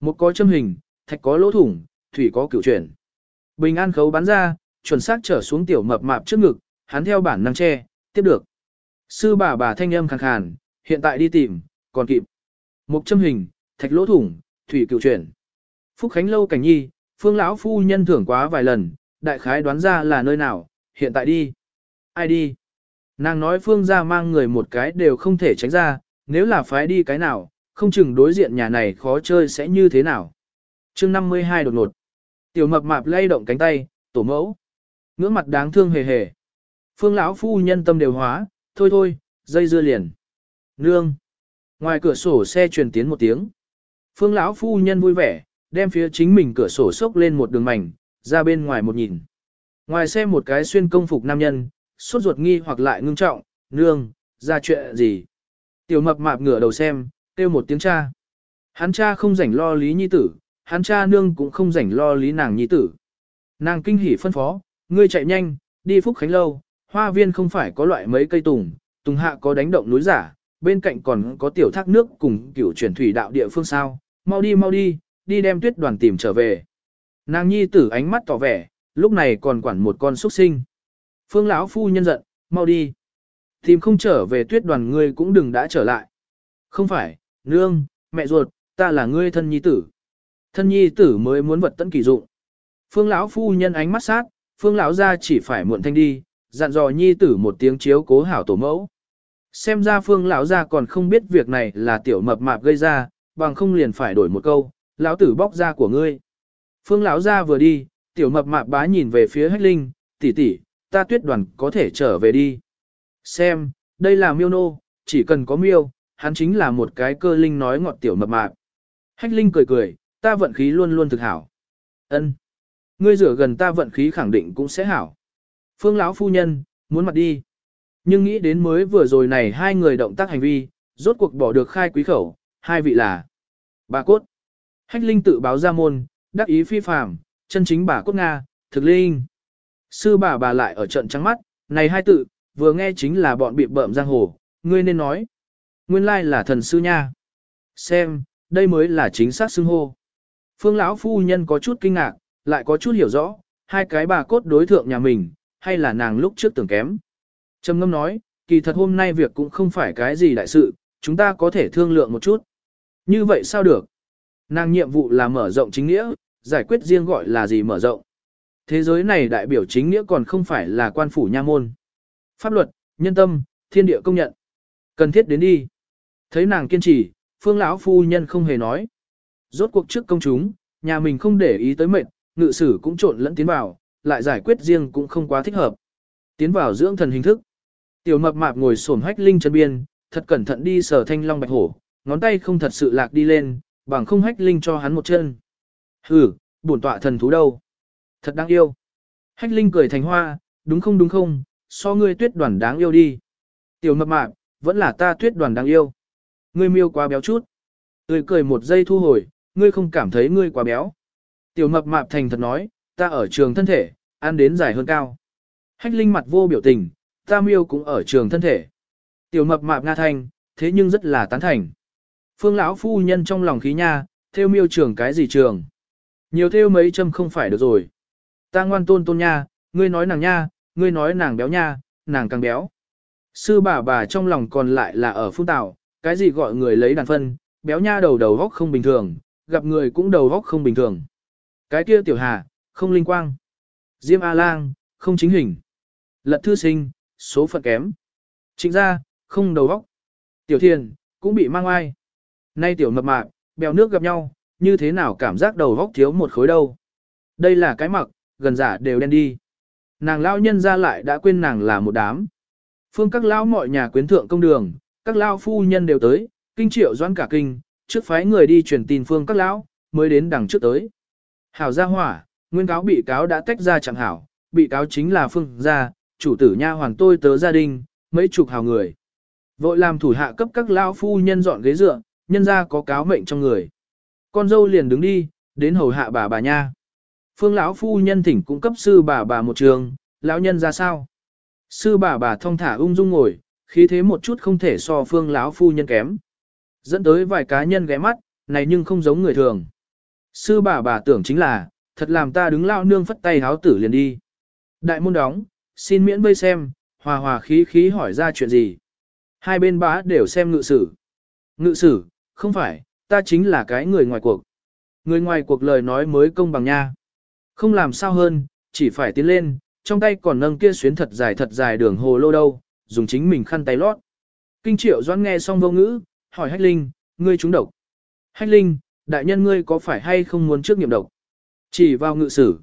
Một có châm hình, thạch có lỗ thủng, thủy có cửu chuyển. Bình an khấu bắn ra, chuẩn xác trở xuống tiểu mập mạp trước ngực, hắn theo bản năng che, tiếp được. Sư bà bà thanh âm khàn khàn, hiện tại đi tìm, còn kịp. Một châm hình, thạch lỗ thủng, thủy cửu chuyển. Phúc Khánh lâu cảnh nhi, phương lão phu nhân thưởng quá vài lần, đại khái đoán ra là nơi nào, hiện tại đi. Ai đi? Nàng nói phương ra mang người một cái đều không thể tránh ra, nếu là phái đi cái nào, không chừng đối diện nhà này khó chơi sẽ như thế nào. chương 52 đột ngột. Tiểu mập mạp lay động cánh tay, tổ mẫu. Ngưỡng mặt đáng thương hề hề. Phương lão phu nhân tâm đều hóa, thôi thôi, dây dưa liền. Nương. Ngoài cửa sổ xe truyền tiến một tiếng. Phương lão phu nhân vui vẻ, đem phía chính mình cửa sổ sốc lên một đường mảnh, ra bên ngoài một nhìn. Ngoài xe một cái xuyên công phục nam nhân, sốt ruột nghi hoặc lại ngưng trọng, nương, ra chuyện gì? Tiểu mập mạp ngửa đầu xem, kêu một tiếng cha. Hắn cha không rảnh lo lý nhi tử, hắn cha nương cũng không rảnh lo lý nàng nhi tử. Nàng kinh hỉ phân phó, ngươi chạy nhanh, đi Phúc Khánh Lâu, hoa viên không phải có loại mấy cây tùng, tùng hạ có đánh động núi giả, bên cạnh còn có tiểu thác nước cùng cửu chuyển thủy đạo địa phương sao, mau đi mau đi, đi đem tuyết đoàn tìm trở về. Nàng nhi tử ánh mắt tỏ vẻ, lúc này còn quản một con xuất sinh. Phương lão phu nhân giận, mau đi. Tìm không trở về tuyết đoàn ngươi cũng đừng đã trở lại. Không phải, nương, mẹ ruột, ta là ngươi thân nhi tử. Thân nhi tử mới muốn vật tận kỳ dụng. Phương lão phu nhân ánh mắt sát, phương lão ra chỉ phải muộn thanh đi, dặn dò nhi tử một tiếng chiếu cố hảo tổ mẫu. Xem ra phương lão ra còn không biết việc này là tiểu mập mạp gây ra, bằng không liền phải đổi một câu, lão tử bóc ra của ngươi. Phương lão ra vừa đi, tiểu mập mạp bá nhìn về phía hách linh, tỷ tỷ, ta tuyết đoàn có thể trở về đi. Xem, đây là miêu nô, chỉ cần có miêu, hắn chính là một cái cơ linh nói ngọt tiểu mập mạp. Hách linh cười cười, ta vận khí luôn luôn thực hảo. Ân, Ngươi rửa gần ta vận khí khẳng định cũng sẽ hảo. Phương lão phu nhân, muốn mặt đi. Nhưng nghĩ đến mới vừa rồi này hai người động tác hành vi, rốt cuộc bỏ được khai quý khẩu, hai vị là bà cốt. Hách linh tự báo ra môn, đắc ý phi phàm, chân chính bà cốt Nga, thực linh. Sư bà bà lại ở trận trắng mắt, này hai tự, vừa nghe chính là bọn bị bợm giang hồ, ngươi nên nói. Nguyên lai là thần sư nha. Xem, đây mới là chính xác xưng hô. Phương lão phu nhân có chút kinh ngạc, lại có chút hiểu rõ, hai cái bà cốt đối thượng nhà mình, hay là nàng lúc trước tưởng kém. Trầm ngâm nói, kỳ thật hôm nay việc cũng không phải cái gì đại sự, chúng ta có thể thương lượng một chút. Như vậy sao được? Nàng nhiệm vụ là mở rộng chính nghĩa, giải quyết riêng gọi là gì mở rộng. Thế giới này đại biểu chính nghĩa còn không phải là quan phủ nha môn. Pháp luật, nhân tâm, thiên địa công nhận. Cần thiết đến đi. Thấy nàng kiên trì, phương lão phu nhân không hề nói. Rốt cuộc trước công chúng, nhà mình không để ý tới mệnh, ngự sử cũng trộn lẫn tiến vào, lại giải quyết riêng cũng không quá thích hợp. Tiến vào dưỡng thần hình thức. Tiểu mập mạp ngồi xổm hách linh chân biên, thật cẩn thận đi sở thanh long bạch hổ, ngón tay không thật sự lạc đi lên, bằng không hách linh cho hắn một chân. Hừ, bổn tọa thần thú đâu? Thật đáng yêu. Hách linh cười thành hoa, đúng không đúng không, so ngươi tuyết đoàn đáng yêu đi. Tiểu mập mạp, vẫn là ta tuyết đoàn đáng yêu. Ngươi miêu quá béo chút. Tươi cười một giây thu hồi, ngươi không cảm thấy ngươi quá béo. Tiểu mập mạp thành thật nói, ta ở trường thân thể, ăn đến dài hơn cao. Hách linh mặt vô biểu tình, ta miêu cũng ở trường thân thể. Tiểu mập mạp nga thanh, thế nhưng rất là tán thành. Phương lão phu nhân trong lòng khí nha, theo miêu trường cái gì trường. Nhiều theo mấy châm không phải được rồi. Ta ngoan tôn tôn nha, ngươi nói nàng nha, ngươi nói nàng béo nha, nàng càng béo. Sư bà bà trong lòng còn lại là ở phun tạo, cái gì gọi người lấy đàn phân, béo nha đầu đầu góc không bình thường, gặp người cũng đầu góc không bình thường. Cái kia tiểu hà, không linh quang. Diêm A-lang, không chính hình. Lật thư sinh, số phận kém. Trịnh gia, không đầu óc. Tiểu thiền, cũng bị mang ai. Nay tiểu mập mạp, bèo nước gặp nhau, như thế nào cảm giác đầu óc thiếu một khối đâu. Đây là cái mặc, gần giả đều đen đi. Nàng lao nhân ra lại đã quên nàng là một đám. Phương các lao mọi nhà quyến thượng công đường, các lao phu nhân đều tới, kinh triệu doãn cả kinh, trước phái người đi truyền tin phương các lão, mới đến đằng trước tới. Hảo gia hỏa, nguyên cáo bị cáo đã tách ra chẳng hảo, bị cáo chính là phương gia, chủ tử nha hoàn tôi tớ gia đình, mấy chục hào người. Vội làm thủ hạ cấp các lao phu nhân dọn ghế dựa, nhân ra có cáo mệnh trong người. Con dâu liền đứng đi, đến hầu hạ bà bà nha. Phương lão phu nhân thỉnh cung cấp sư bà bà một trường, lão nhân ra sao? Sư bà bà thong thả ung dung ngồi, khí thế một chút không thể so phương lão phu nhân kém. Dẫn tới vài cá nhân ghé mắt, này nhưng không giống người thường. Sư bà bà tưởng chính là, thật làm ta đứng lao nương phất tay háo tử liền đi. Đại môn đóng, xin miễn vây xem, hòa hòa khí khí hỏi ra chuyện gì. Hai bên bá đều xem ngự sử. Ngự sử, không phải, ta chính là cái người ngoài cuộc. Người ngoài cuộc lời nói mới công bằng nha. Không làm sao hơn, chỉ phải tiến lên, trong tay còn nâng kia xuyến thật dài thật dài đường hồ lô đâu, dùng chính mình khăn tay lót. Kinh triệu doãn nghe xong vô ngữ, hỏi Hách Linh, ngươi trúng độc. Hách Linh, đại nhân ngươi có phải hay không muốn trước nghiệm độc? Chỉ vào ngự sử.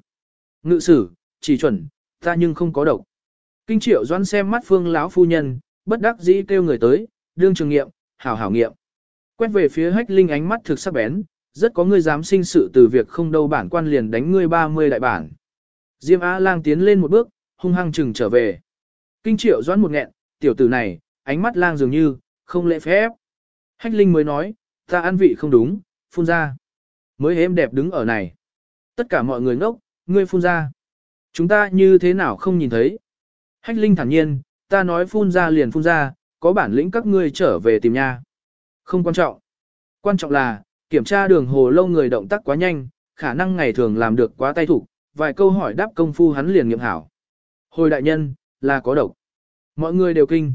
Ngự sử, chỉ chuẩn, ta nhưng không có độc. Kinh triệu doãn xem mắt phương lão phu nhân, bất đắc dĩ kêu người tới, đương trường nghiệm, hảo hảo nghiệm. Quét về phía hách linh ánh mắt thực sắc bén, rất có ngươi dám sinh sự từ việc không đâu bản quan liền đánh ngươi 30 đại bản. Diêm Á lang tiến lên một bước, hung hăng chừng trở về. Kinh triệu doãn một nghẹn, tiểu tử này, ánh mắt lang dường như, không lễ phép. Hách linh mới nói, ta ăn vị không đúng, phun ra. Mới êm đẹp đứng ở này. Tất cả mọi người ngốc, ngươi phun ra. Chúng ta như thế nào không nhìn thấy. Hách linh thản nhiên, ta nói phun ra liền phun ra, có bản lĩnh các ngươi trở về tìm nha. Không quan trọng. Quan trọng là, kiểm tra đường hồ lâu người động tác quá nhanh, khả năng ngày thường làm được quá tay thủ, vài câu hỏi đáp công phu hắn liền nghiệm hảo. Hồi đại nhân, là có độc. Mọi người đều kinh.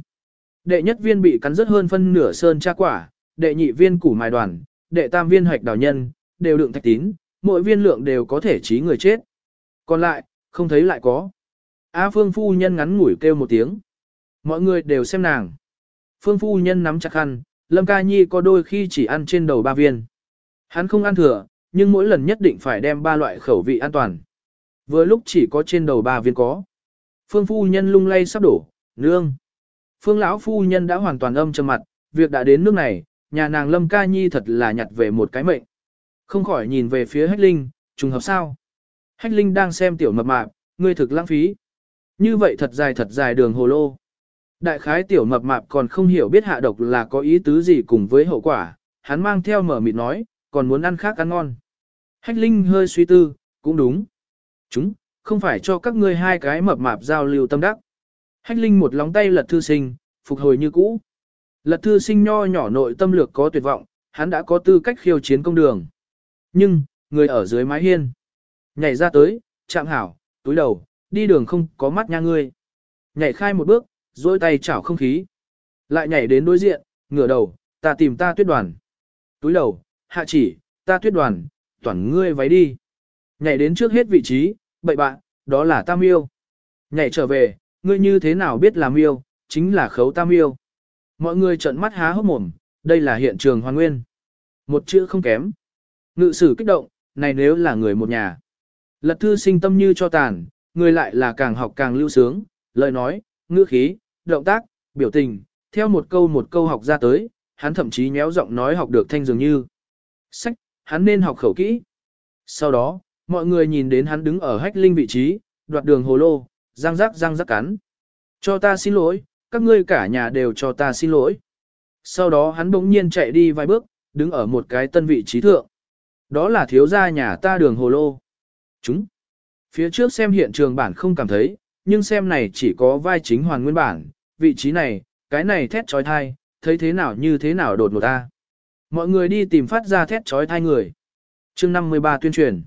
Đệ nhất viên bị cắn rất hơn phân nửa sơn tra quả, đệ nhị viên củ mài đoàn, đệ tam viên hoạch đào nhân, đều đựng thạch tín, mỗi viên lượng đều có thể trí người chết. Còn lại, không thấy lại có. A Phương phu nhân ngắn ngủi kêu một tiếng. Mọi người đều xem nàng. Phương phu nhân nắm chặt khăn, Lâm Ca Nhi có đôi khi chỉ ăn trên đầu ba viên. Hắn không ăn thừa, nhưng mỗi lần nhất định phải đem ba loại khẩu vị an toàn. Vừa lúc chỉ có trên đầu ba viên có. Phương phu nhân lung lay sắp đổ, nương. Phương lão phu nhân đã hoàn toàn âm trầm mặt, việc đã đến nước này, nhà nàng Lâm Ca Nhi thật là nhặt về một cái mệnh. Không khỏi nhìn về phía Hách Linh, trùng hợp sao? Hách Linh đang xem tiểu mập mạp, ngươi thực lãng phí. Như vậy thật dài thật dài đường hồ lô. Đại khái tiểu mập mạp còn không hiểu biết hạ độc là có ý tứ gì cùng với hậu quả, hắn mang theo mở mịt nói, còn muốn ăn khác ăn ngon. Hách Linh hơi suy tư, cũng đúng. Chúng, không phải cho các ngươi hai cái mập mạp giao lưu tâm đắc. Hách Linh một lóng tay lật thư sinh, phục hồi như cũ. Lật thư sinh nho nhỏ nội tâm lược có tuyệt vọng, hắn đã có tư cách khiêu chiến công đường. Nhưng, người ở dưới mái hiên. Nhảy ra tới, chạm hảo, túi đầu, đi đường không có mắt nha ngươi. Nhảy khai một bước, dôi tay chảo không khí. Lại nhảy đến đối diện, ngửa đầu, ta tìm ta tuyết đoàn. Túi đầu, hạ chỉ, ta tuyết đoàn, toàn ngươi váy đi. Nhảy đến trước hết vị trí, bậy bạn, đó là tam yêu. Nhảy trở về, ngươi như thế nào biết là miêu, chính là khấu tam yêu. Mọi người trợn mắt há hốc mồm, đây là hiện trường hoàn nguyên. Một chữ không kém. Ngự sử kích động, này nếu là người một nhà. Lật thư sinh tâm như cho tàn, người lại là càng học càng lưu sướng, lời nói, ngữ khí, động tác, biểu tình, theo một câu một câu học ra tới, hắn thậm chí nhéo giọng nói học được thanh dường như. Sách, hắn nên học khẩu kỹ. Sau đó, mọi người nhìn đến hắn đứng ở hách linh vị trí, đoạt đường hồ lô, răng rắc răng rắc cắn. Cho ta xin lỗi, các ngươi cả nhà đều cho ta xin lỗi. Sau đó hắn bỗng nhiên chạy đi vài bước, đứng ở một cái tân vị trí thượng. Đó là thiếu gia nhà ta đường hồ lô. Chúng. Phía trước xem hiện trường bản không cảm thấy, nhưng xem này chỉ có vai chính hoàn nguyên bản, vị trí này, cái này thét trói thai, thấy thế nào như thế nào đột ngột ta. Mọi người đi tìm phát ra thét trói thai người. chương 53 tuyên truyền.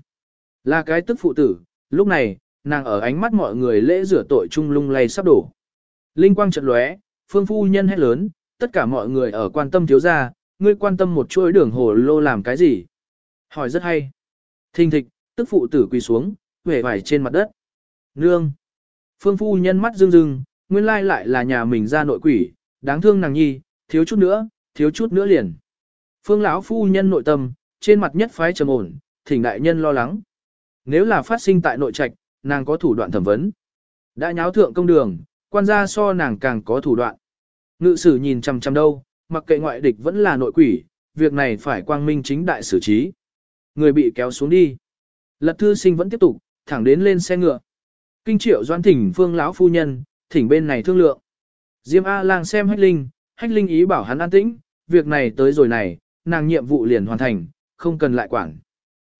Là cái tức phụ tử, lúc này, nàng ở ánh mắt mọi người lễ rửa tội chung lung lay sắp đổ. Linh quang chợt lóe, phương phu nhân hét lớn, tất cả mọi người ở quan tâm thiếu gia, ngươi quan tâm một chuỗi đường hồ lô làm cái gì? Hỏi rất hay. Thình thịch, tức phụ tử quỳ xuống, vẻ vải trên mặt đất. Nương. Phương phu nhân mắt rưng rưng, nguyên lai lại là nhà mình ra nội quỷ, đáng thương nàng nhi, thiếu chút nữa, thiếu chút nữa liền. Phương lão phu nhân nội tâm, trên mặt nhất phái trầm ổn, thỉnh đại nhân lo lắng. Nếu là phát sinh tại nội trạch, nàng có thủ đoạn thẩm vấn. Đã nháo thượng công đường, quan gia so nàng càng có thủ đoạn. Ngự sử nhìn chằm chằm đâu, mặc kệ ngoại địch vẫn là nội quỷ, việc này phải quang minh chính đại xử trí. Người bị kéo xuống đi. Lật thư sinh vẫn tiếp tục, thẳng đến lên xe ngựa. Kinh triệu doan thỉnh phương lão phu nhân, thỉnh bên này thương lượng. Diêm A lang xem hách linh, hách linh ý bảo hắn an tĩnh, việc này tới rồi này, nàng nhiệm vụ liền hoàn thành, không cần lại quản.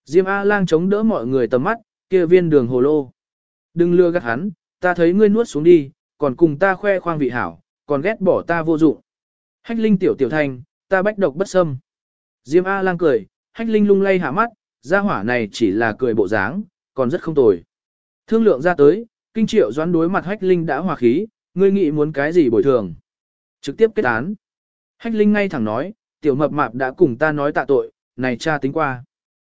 Diêm A lang chống đỡ mọi người tầm mắt, kia viên đường hồ lô. Đừng lừa gạt hắn, ta thấy ngươi nuốt xuống đi, còn cùng ta khoe khoang vị hảo, còn ghét bỏ ta vô dụng. Hách linh tiểu tiểu thành, ta bách độc bất xâm. Diêm A lang cười, hách linh lung lay hạ mắt, gia hỏa này chỉ là cười bộ dáng, còn rất không tồi. Thương lượng ra tới, kinh triệu doãn đối mặt hách linh đã hòa khí, ngươi nghĩ muốn cái gì bồi thường. Trực tiếp kết án. Hách linh ngay thẳng nói, tiểu mập mạp đã cùng ta nói tạ tội, này cha tính qua.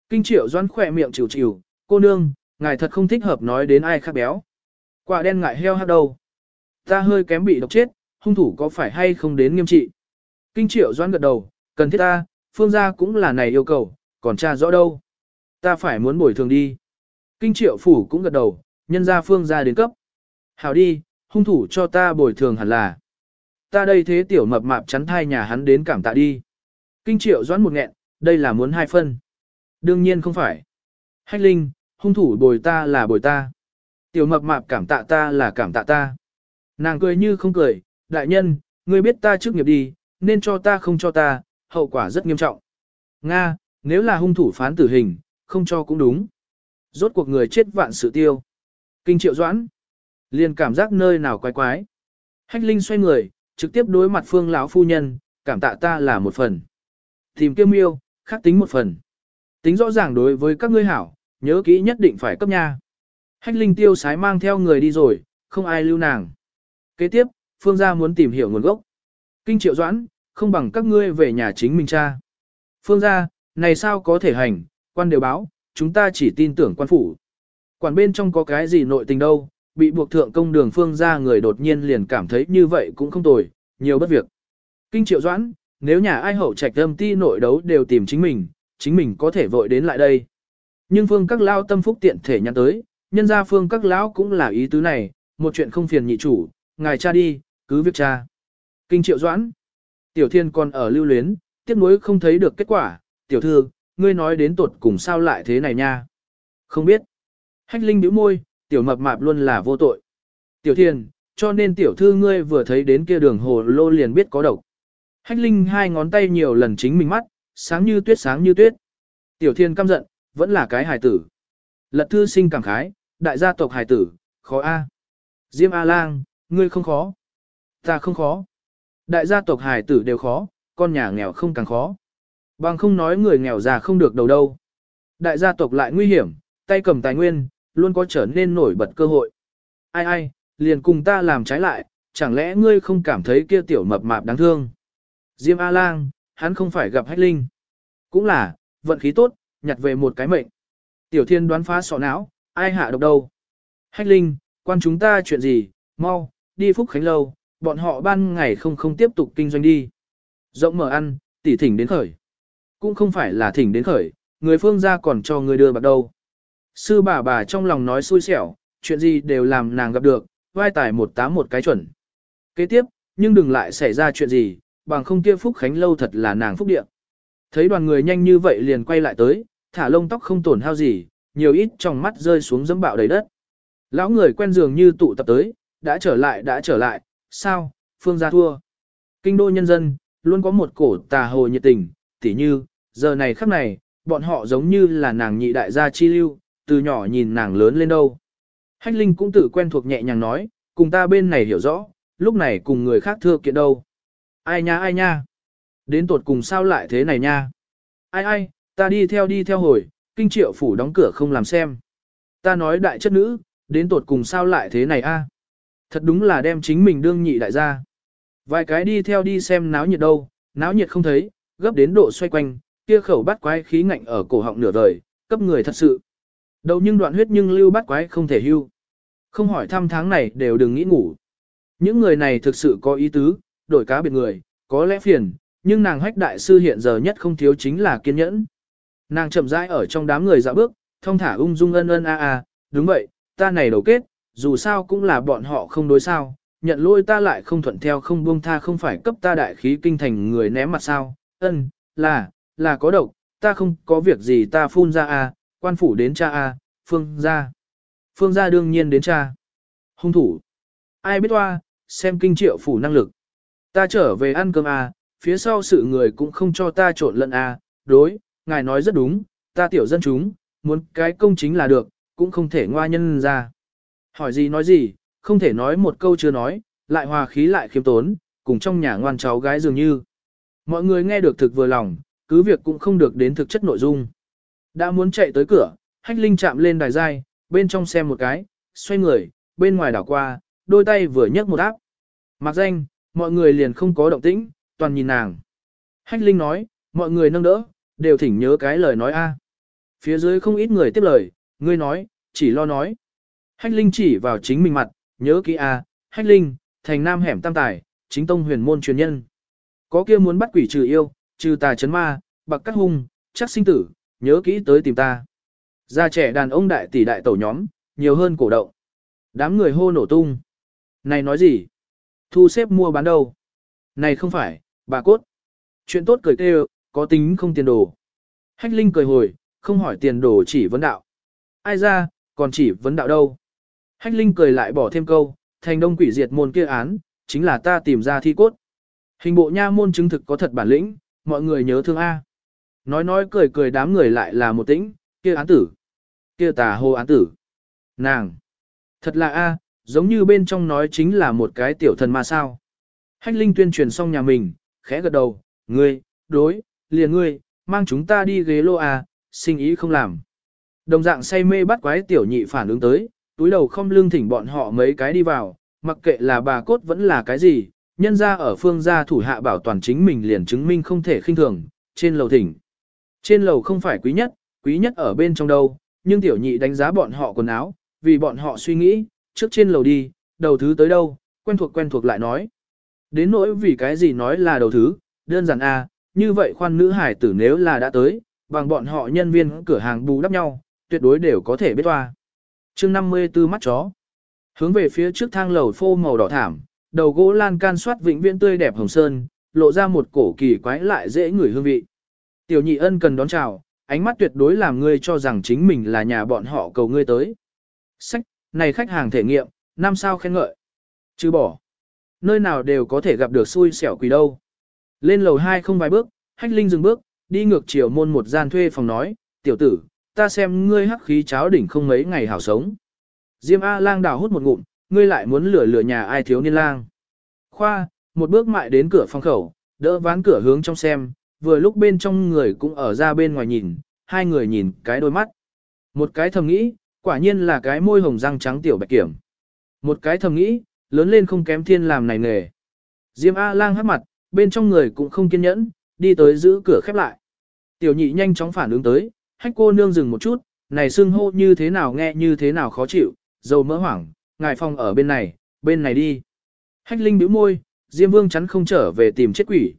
Kinh triệu doãn khỏe miệng chịu chịu, cô nương, ngài thật không thích hợp nói đến ai khác béo. Quả đen ngại heo hát đâu. Ta hơi kém bị độc chết, hung thủ có phải hay không đến nghiêm trị. Kinh triệu doãn gật đầu, cần thiết ta, phương gia cũng là này yêu cầu, còn cha rõ đâu. Ta phải muốn bồi thường đi. Kinh triệu phủ cũng gật đầu, nhân ra phương gia đến cấp. Hảo đi, hung thủ cho ta bồi thường hẳn là. Ta đây thế tiểu mập mạp chắn thai nhà hắn đến cảm tạ đi. Kinh triệu doãn một nghẹn, đây là muốn hai phân. Đương nhiên không phải. Hách linh, hung thủ bồi ta là bồi ta. Tiểu mập mạp cảm tạ ta là cảm tạ ta. Nàng cười như không cười, đại nhân, ngươi biết ta trước nghiệp đi, nên cho ta không cho ta, hậu quả rất nghiêm trọng. Nga, nếu là hung thủ phán tử hình, không cho cũng đúng. Rốt cuộc người chết vạn sự tiêu. Kinh triệu doãn. Liền cảm giác nơi nào quái quái. Hách Linh xoay người, trực tiếp đối mặt phương lão phu nhân, cảm tạ ta là một phần. Tìm kiêu miêu, khác tính một phần. Tính rõ ràng đối với các ngươi hảo, nhớ kỹ nhất định phải cấp nha. Hách Linh tiêu sái mang theo người đi rồi, không ai lưu nàng. Kế tiếp, phương gia muốn tìm hiểu nguồn gốc. Kinh triệu doãn, không bằng các ngươi về nhà chính mình cha. Phương gia, này sao có thể hành, quan đều báo, chúng ta chỉ tin tưởng quan phủ. Quản bên trong có cái gì nội tình đâu, bị buộc thượng công đường phương gia người đột nhiên liền cảm thấy như vậy cũng không tồi, nhiều bất việc. Kinh triệu doãn, nếu nhà ai hậu trạch âm ti nội đấu đều tìm chính mình, chính mình có thể vội đến lại đây. Nhưng phương các lao tâm phúc tiện thể nhắn tới, nhân ra phương các lão cũng là ý tứ này, một chuyện không phiền nhị chủ, ngài cha đi, cứ việc cha. Kinh triệu doãn, tiểu thiên còn ở lưu luyến, tiếc nuối không thấy được kết quả, tiểu thư, ngươi nói đến tuột cùng sao lại thế này nha. Không biết. Hách linh bĩu môi, tiểu mập mạp luôn là vô tội. Tiểu thiên, cho nên tiểu thư ngươi vừa thấy đến kia đường hồ lô liền biết có độc. Hách linh hai ngón tay nhiều lần chính mình mắt, sáng như tuyết sáng như tuyết. Tiểu thiên căm giận, vẫn là cái hài tử. Lật thư sinh cảm khái, đại gia tộc hài tử, khó a. Diêm A lang, ngươi không khó. Ta không khó. Đại gia tộc hài tử đều khó, con nhà nghèo không càng khó. Bằng không nói người nghèo già không được đầu đâu. Đại gia tộc lại nguy hiểm, tay cầm tài nguyên, luôn có trở nên nổi bật cơ hội. Ai ai, liền cùng ta làm trái lại, chẳng lẽ ngươi không cảm thấy kia tiểu mập mạp đáng thương? Diêm A-lang, hắn không phải gặp hách linh. Cũng là, vận khí tốt, nhặt về một cái mệnh. Tiểu thiên đoán phá sọ não, ai hạ độc đâu? Hách linh, quan chúng ta chuyện gì, mau, đi Phúc Khánh Lâu, bọn họ ban ngày không không tiếp tục kinh doanh đi. Rộng mở ăn, tỉ thỉnh đến khởi. Cũng không phải là thỉnh đến khởi, người phương gia còn cho người đưa bạc đâu. Sư bà bà trong lòng nói xui xẻo, chuyện gì đều làm nàng gặp được, vai tải một tám một cái chuẩn. Kế tiếp, nhưng đừng lại xảy ra chuyện gì, bằng không kia Phúc Khánh lâu thật là nàng phúc địa. Thấy đoàn người nhanh như vậy liền quay lại tới, thả lông tóc không tổn hao gì, nhiều ít trong mắt rơi xuống dẫm bạo đầy đất. Lão người quen dường như tụ tập tới, đã trở lại đã trở lại, sao, phương gia thua. Kinh đô nhân dân, luôn có một cổ tà hồ nhiệt tình, tỉ như, giờ này khắc này, bọn họ giống như là nàng nhị đại gia chi lưu, từ nhỏ nhìn nàng lớn lên đâu. Hách Linh cũng tự quen thuộc nhẹ nhàng nói, cùng ta bên này hiểu rõ, lúc này cùng người khác thưa kiện đâu. Ai nha ai nha. Đến tuột cùng sao lại thế này nha. Ai ai, ta đi theo đi theo hồi, kinh triệu phủ đóng cửa không làm xem. Ta nói đại chất nữ, đến tuột cùng sao lại thế này a? Thật đúng là đem chính mình đương nhị đại gia. Vài cái đi theo đi xem náo nhiệt đâu, náo nhiệt không thấy, gấp đến độ xoay quanh, kia khẩu bắt quái khí ngạnh ở cổ họng nửa đời, cấp người thật sự. Đầu nhưng đoạn huyết nhưng lưu bắt quái không thể hưu. Không hỏi thăm tháng này đều đừng nghĩ ngủ. Những người này thực sự có ý tứ, đổi cá biệt người, có lẽ phiền, nhưng nàng hách đại sư hiện giờ nhất không thiếu chính là kiên nhẫn. Nàng chậm rãi ở trong đám người dạo bước, thông thả ung dung ân ân a a, đúng vậy, ta này đầu kết, dù sao cũng là bọn họ không đối sao, nhận lỗi ta lại không thuận theo không buông tha không phải cấp ta đại khí kinh thành người ném mặt sao, ân, là, là có độc, ta không có việc gì ta phun ra a, quan phủ đến cha a, phương ra. Phương ra đương nhiên đến cha. Hung thủ. Ai biết hoa, xem kinh triệu phủ năng lực. Ta trở về ăn cơm a, phía sau sự người cũng không cho ta trộn lẫn a, đối, ngài nói rất đúng, ta tiểu dân chúng, muốn cái công chính là được, cũng không thể ngoa nhân ra. Hỏi gì nói gì, không thể nói một câu chưa nói, lại hòa khí lại khiêm tốn, cùng trong nhà ngoan cháu gái dường như. Mọi người nghe được thực vừa lòng, cứ việc cũng không được đến thực chất nội dung. Đã muốn chạy tới cửa, hách linh chạm lên đài dai, bên trong xem một cái, xoay người, bên ngoài đảo qua, đôi tay vừa nhấc một áp. Mặc danh, mọi người liền không có động tĩnh, toàn nhìn nàng. Hách linh nói, mọi người nâng đỡ, đều thỉnh nhớ cái lời nói a. Phía dưới không ít người tiếp lời, ngươi nói, chỉ lo nói. Hách Linh chỉ vào chính mình mặt, nhớ kỹ a, Hách Linh, thành nam hẻm tam tài, chính tông huyền môn truyền nhân. Có kia muốn bắt quỷ trừ yêu, trừ tà chấn ma, bạc cắt hung, chắc sinh tử, nhớ kỹ tới tìm ta. Gia trẻ đàn ông đại tỷ đại tẩu nhóm, nhiều hơn cổ động. Đám người hô nổ tung. Này nói gì? Thu xếp mua bán đâu? Này không phải, bà cốt. Chuyện tốt cười kêu, có tính không tiền đồ. Hách Linh cười hồi, không hỏi tiền đồ chỉ vấn đạo. Ai ra, còn chỉ vấn đạo đâu. Hách Linh cười lại bỏ thêm câu, thành đông quỷ diệt môn kia án, chính là ta tìm ra thi cốt. Hình bộ nha môn chứng thực có thật bản lĩnh, mọi người nhớ thương A. Nói nói cười cười đám người lại là một tĩnh, kia án tử. Kia tà hồ án tử. Nàng. Thật là A, giống như bên trong nói chính là một cái tiểu thần mà sao. Hách Linh tuyên truyền xong nhà mình, khẽ gật đầu, ngươi, đối, liền ngươi, mang chúng ta đi ghế lô A, sinh ý không làm. Đồng dạng say mê bắt quái tiểu nhị phản ứng tới, túi đầu không lương thỉnh bọn họ mấy cái đi vào, mặc kệ là bà cốt vẫn là cái gì, nhân ra ở phương gia thủ hạ bảo toàn chính mình liền chứng minh không thể khinh thường, trên lầu thỉnh. Trên lầu không phải quý nhất, quý nhất ở bên trong đâu, nhưng tiểu nhị đánh giá bọn họ quần áo, vì bọn họ suy nghĩ, trước trên lầu đi, đầu thứ tới đâu, quen thuộc quen thuộc lại nói. Đến nỗi vì cái gì nói là đầu thứ, đơn giản a, à, như vậy khoan nữ hải tử nếu là đã tới, bằng bọn họ nhân viên cửa hàng bù đắp nhau, tuyệt đối đều có thể biết toa chương 54 mắt chó. Hướng về phía trước thang lầu phô màu đỏ thảm, đầu gỗ lan can soát vĩnh viễn tươi đẹp hồng sơn, lộ ra một cổ kỳ quái lại dễ ngửi hương vị. Tiểu nhị ân cần đón chào, ánh mắt tuyệt đối làm ngươi cho rằng chính mình là nhà bọn họ cầu ngươi tới. Sách, này khách hàng thể nghiệm, năm sao khen ngợi. Chứ bỏ. Nơi nào đều có thể gặp được xui xẻo quỷ đâu. Lên lầu 2 không vài bước, hách linh dừng bước, đi ngược chiều môn một gian thuê phòng nói, tiểu tử, ta xem ngươi hắc khí cháo đỉnh không mấy ngày hảo sống. Diêm A lang đào hút một ngụm, ngươi lại muốn lửa lửa nhà ai thiếu niên lang. Khoa, một bước mại đến cửa phòng khẩu, đỡ ván cửa hướng trong xem, vừa lúc bên trong người cũng ở ra bên ngoài nhìn, hai người nhìn cái đôi mắt. Một cái thầm nghĩ, quả nhiên là cái môi hồng răng trắng tiểu bạch kiểm. Một cái thầm nghĩ, lớn lên không kém thiên làm này nghề. Diêm A lang hát mặt, bên trong người cũng không kiên nhẫn, đi tới giữ cửa khép lại. Tiểu nhị nhanh chóng phản ứng tới, hách cô nương dừng một chút, này xưng hô như thế nào nghe như thế nào khó chịu, dầu mỡ hoảng, ngài phong ở bên này, bên này đi. Hách linh bĩu môi, Diêm Vương chắn không trở về tìm chết quỷ.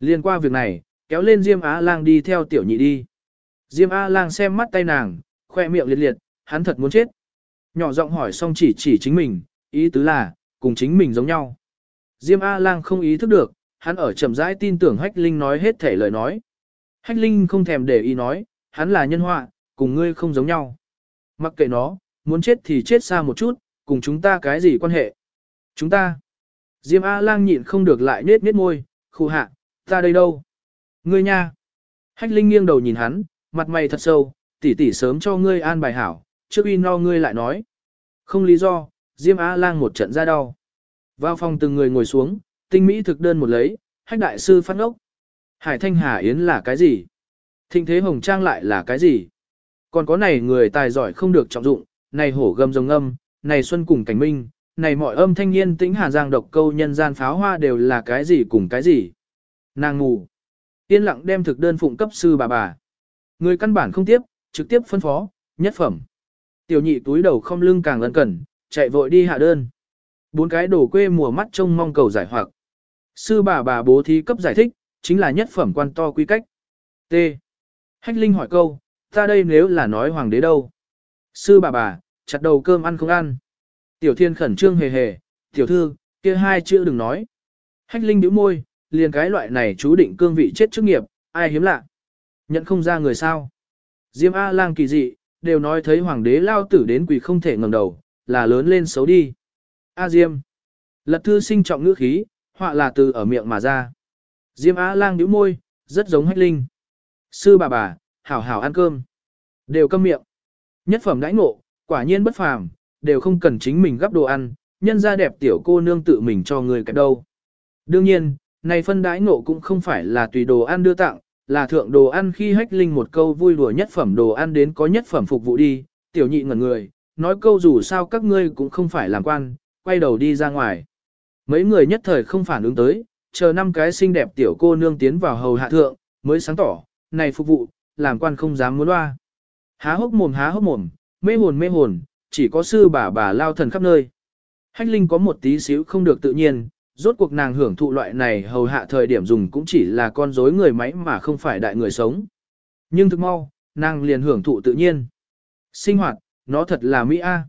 Liên qua việc này, kéo lên Diêm Á Lang đi theo tiểu nhị đi. Diêm Á Lang xem mắt tay nàng, khoe miệng liệt liệt, hắn thật muốn chết. Nhỏ giọng hỏi xong chỉ chỉ chính mình, ý tứ là, cùng chính mình giống nhau. Diêm A Lang không ý thức được, hắn ở chậm rãi tin tưởng Hách Linh nói hết thể lời nói. Hách Linh không thèm để ý nói, hắn là nhân họa, cùng ngươi không giống nhau. Mặc kệ nó, muốn chết thì chết xa một chút, cùng chúng ta cái gì quan hệ? Chúng ta. Diêm A-lang nhịn không được lại nết nết môi, khu hạ, ta đây đâu? Ngươi nha. Hách Linh nghiêng đầu nhìn hắn, mặt mày thật sâu, tỷ tỷ sớm cho ngươi an bài hảo, trước uy no ngươi lại nói. Không lý do, Diêm A-lang một trận ra đau. Vào phòng từng người ngồi xuống, tinh mỹ thực đơn một lấy, hách đại sư phát ngốc. Hải Thanh Hà Yến là cái gì? Thịnh Thế Hồng Trang lại là cái gì? Còn có này người tài giỏi không được trọng dụng, này hổ gầm rồng âm, này xuân cùng cảnh minh, này mọi âm thanh niên tĩnh hà giang độc câu nhân gian pháo hoa đều là cái gì cùng cái gì? Nàng ngủ. Yên lặng đem thực đơn phụng cấp sư bà bà. Người căn bản không tiếp, trực tiếp phân phó, nhất phẩm. Tiểu nhị túi đầu không lưng càng lân cẩn, chạy vội đi hạ đơn. Bốn cái đồ quê mùa mắt trông mong cầu giải hoặc. Sư bà bà bố thí cấp giải thích, chính là nhất phẩm quan to quy cách. T. Hách Linh hỏi câu, ta đây nếu là nói hoàng đế đâu? Sư bà bà, chặt đầu cơm ăn không ăn. Tiểu thiên khẩn trương hề hề, tiểu thư, kia hai chữ đừng nói. Hách Linh bĩu môi, liền cái loại này chú định cương vị chết chức nghiệp, ai hiếm lạ. Nhận không ra người sao. Diêm A-lang kỳ dị, đều nói thấy hoàng đế lao tử đến quỷ không thể ngẩng đầu, là lớn lên xấu đi. A Diêm. Lật thư sinh trọng ngữ khí, họa là từ ở miệng mà ra. Diêm A-lang nhíu môi, rất giống hách linh. Sư bà bà, hảo hảo ăn cơm. Đều câm miệng. Nhất phẩm đãi ngộ, quả nhiên bất phàm, đều không cần chính mình gắp đồ ăn, nhân ra đẹp tiểu cô nương tự mình cho người cả đâu. Đương nhiên, này phân đãi ngộ cũng không phải là tùy đồ ăn đưa tặng, là thượng đồ ăn khi hách linh một câu vui đùa nhất phẩm đồ ăn đến có nhất phẩm phục vụ đi, tiểu nhị ngẩn người, nói câu dù sao các ngươi cũng không phải làm quan, quay đầu đi ra ngoài. Mấy người nhất thời không phản ứng tới, chờ năm cái xinh đẹp tiểu cô nương tiến vào hầu hạ thượng, mới sáng tỏ, này phục vụ, làm quan không dám muốn loa. Há hốc mồm há hốc mồm, mê hồn mê hồn, chỉ có sư bà bà lao thần khắp nơi. Hách Linh có một tí xíu không được tự nhiên, rốt cuộc nàng hưởng thụ loại này hầu hạ thời điểm dùng cũng chỉ là con rối người máy mà không phải đại người sống. Nhưng thực mau, nàng liền hưởng thụ tự nhiên. Sinh hoạt, nó thật là Mỹ A.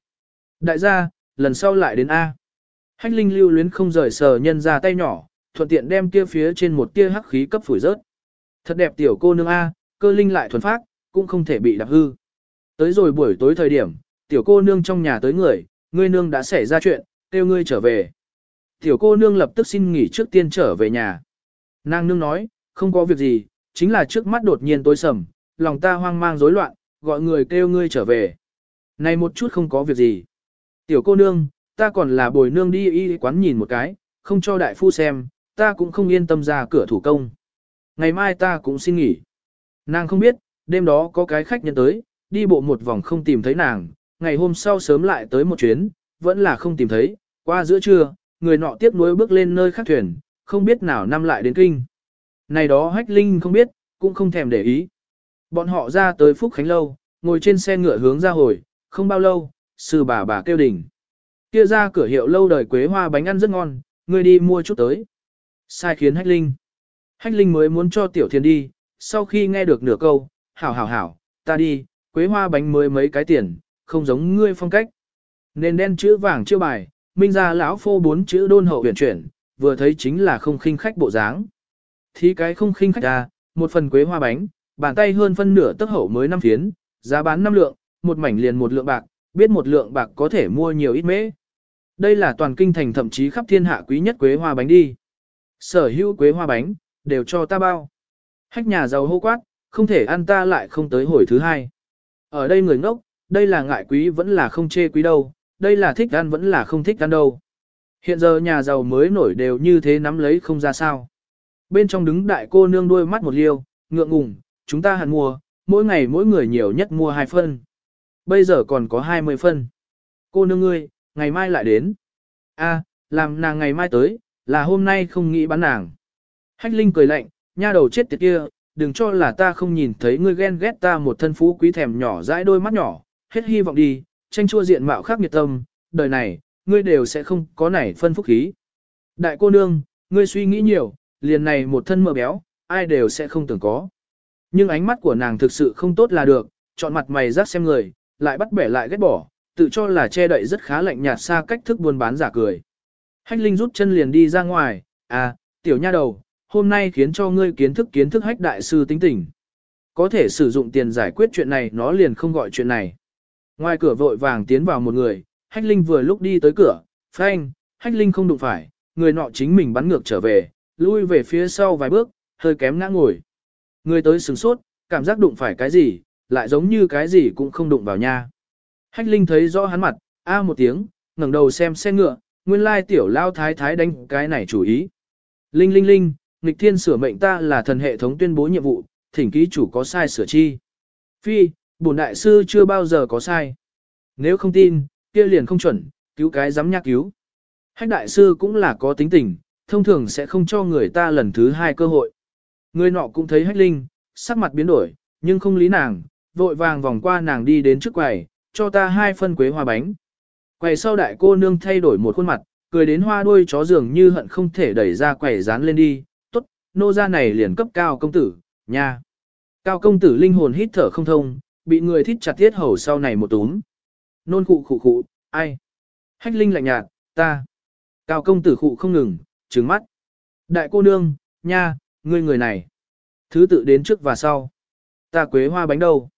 Đại gia, lần sau lại đến A. Hách Linh lưu luyến không rời sờ nhân ra tay nhỏ, thuận tiện đem kia phía trên một tia hắc khí cấp phủi rớt. Thật đẹp tiểu cô nương A, cơ linh lại thuần phát, cũng không thể bị đạp hư. Tới rồi buổi tối thời điểm, tiểu cô nương trong nhà tới người, ngươi nương đã xảy ra chuyện, kêu ngươi trở về. Tiểu cô nương lập tức xin nghỉ trước tiên trở về nhà. Nàng nương nói, không có việc gì, chính là trước mắt đột nhiên tối sầm, lòng ta hoang mang rối loạn, gọi người kêu ngươi trở về. Này một chút không có việc gì. Tiểu cô nương, ta còn là bồi nương đi y quán nhìn một cái, không cho đại phu xem, ta cũng không yên tâm ra cửa thủ công. Ngày mai ta cũng xin nghỉ. Nàng không biết, đêm đó có cái khách nhân tới, đi bộ một vòng không tìm thấy nàng, ngày hôm sau sớm lại tới một chuyến, vẫn là không tìm thấy, qua giữa trưa, người nọ tiếp nối bước lên nơi khác thuyền, không biết nào năm lại đến kinh. Này đó hách linh không biết, cũng không thèm để ý. Bọn họ ra tới Phúc Khánh Lâu, ngồi trên xe ngựa hướng ra hồi, không bao lâu, sư bà bà kêu đỉnh. Kia ra cửa hiệu lâu đời quế hoa bánh ăn rất ngon, người đi mua chút tới. Sai khiến hách linh. Hách linh mới muốn cho tiểu thiên đi, sau khi nghe được nửa câu, hảo hảo hảo, ta đi, quế hoa bánh mới mấy cái tiền, không giống ngươi phong cách. Nên đen chữ vàng chưa bài, minh ra lão phô bốn chữ đôn hậu huyền chuyển, vừa thấy chính là không khinh khách bộ dáng. Thì cái không khinh khách ra, một phần quế hoa bánh, bàn tay hơn phân nửa tức hậu mới năm phiến, giá bán năm lượng, một mảnh liền một lượng bạc, biết một lượng bạc có thể mua nhiều ít mễ. Đây là toàn kinh thành thậm chí khắp thiên hạ quý nhất quế hoa bánh đi. Sở hữu quế hoa bánh, đều cho ta bao. Hách nhà giàu hô quát, không thể ăn ta lại không tới hồi thứ hai. Ở đây người ngốc, đây là ngại quý vẫn là không chê quý đâu, đây là thích ăn vẫn là không thích ăn đâu. Hiện giờ nhà giàu mới nổi đều như thế nắm lấy không ra sao. Bên trong đứng đại cô nương đuôi mắt một liêu, ngượng ngùng, chúng ta hẳn mua, mỗi ngày mỗi người nhiều nhất mua hai phân. Bây giờ còn có 20 phân. Cô nương ngươi, ngày mai lại đến. A, làm nàng ngày mai tới, là hôm nay không nghĩ bán nàng. Hách Linh cười lạnh, nha đầu chết tiệt kia, đừng cho là ta không nhìn thấy ngươi ghen ghét ta một thân phú quý thèm nhỏ dãi đôi mắt nhỏ, hết hy vọng đi, tranh chua diện mạo khác nhiệt tâm, đời này, ngươi đều sẽ không có nảy phân phúc khí. Đại cô nương, ngươi suy nghĩ nhiều, liền này một thân mỡ béo, ai đều sẽ không tưởng có. Nhưng ánh mắt của nàng thực sự không tốt là được, chọn mặt mày rác xem người, lại bắt bẻ lại ghét bỏ, tự cho là che đậy rất khá lạnh nhạt xa cách thức buôn bán giả cười. Hách Linh rút chân liền đi ra ngoài, à, tiểu nha đầu, hôm nay khiến cho ngươi kiến thức kiến thức hách đại sư tính tình. Có thể sử dụng tiền giải quyết chuyện này nó liền không gọi chuyện này. Ngoài cửa vội vàng tiến vào một người, hách linh vừa lúc đi tới cửa, phanh, hách linh không đụng phải, người nọ chính mình bắn ngược trở về, lui về phía sau vài bước, hơi kém ngã ngồi. Người tới sửng sốt, cảm giác đụng phải cái gì, lại giống như cái gì cũng không đụng vào nha. Hách linh thấy rõ hắn mặt, a một tiếng, ngẩng đầu xem xe ngựa, nguyên lai tiểu lao thái thái đánh cái này chủ ý. Linh linh linh, nghịch thiên sửa mệnh ta là thần hệ thống tuyên bố nhiệm vụ, thỉnh ký chủ có sai sửa chi. Phi, bổn đại sư chưa bao giờ có sai. Nếu không tin, kia liền không chuẩn, cứu cái dám nhắc cứu. Hách đại sư cũng là có tính tình, thông thường sẽ không cho người ta lần thứ hai cơ hội. Người nọ cũng thấy hách linh, sắc mặt biến đổi, nhưng không lý nàng, vội vàng vòng qua nàng đi đến trước quầy, cho ta hai phân quế hoa bánh. Quầy sau đại cô nương thay đổi một khuôn mặt, cười đến hoa đuôi chó dường như hận không thể đẩy ra quầy dán lên đi, nô gia này liền cấp cao công tử, nha. Cao công tử linh hồn hít thở không thông, bị người thít chặt tiết hầu sau này một túm. Nôn cụ khụ khụ, ai? Hách linh lạnh nhạt, ta. Cao công tử khụ không ngừng, trừng mắt. Đại cô nương, nha, ngươi người này. Thứ tự đến trước và sau. Ta quế hoa bánh đâu?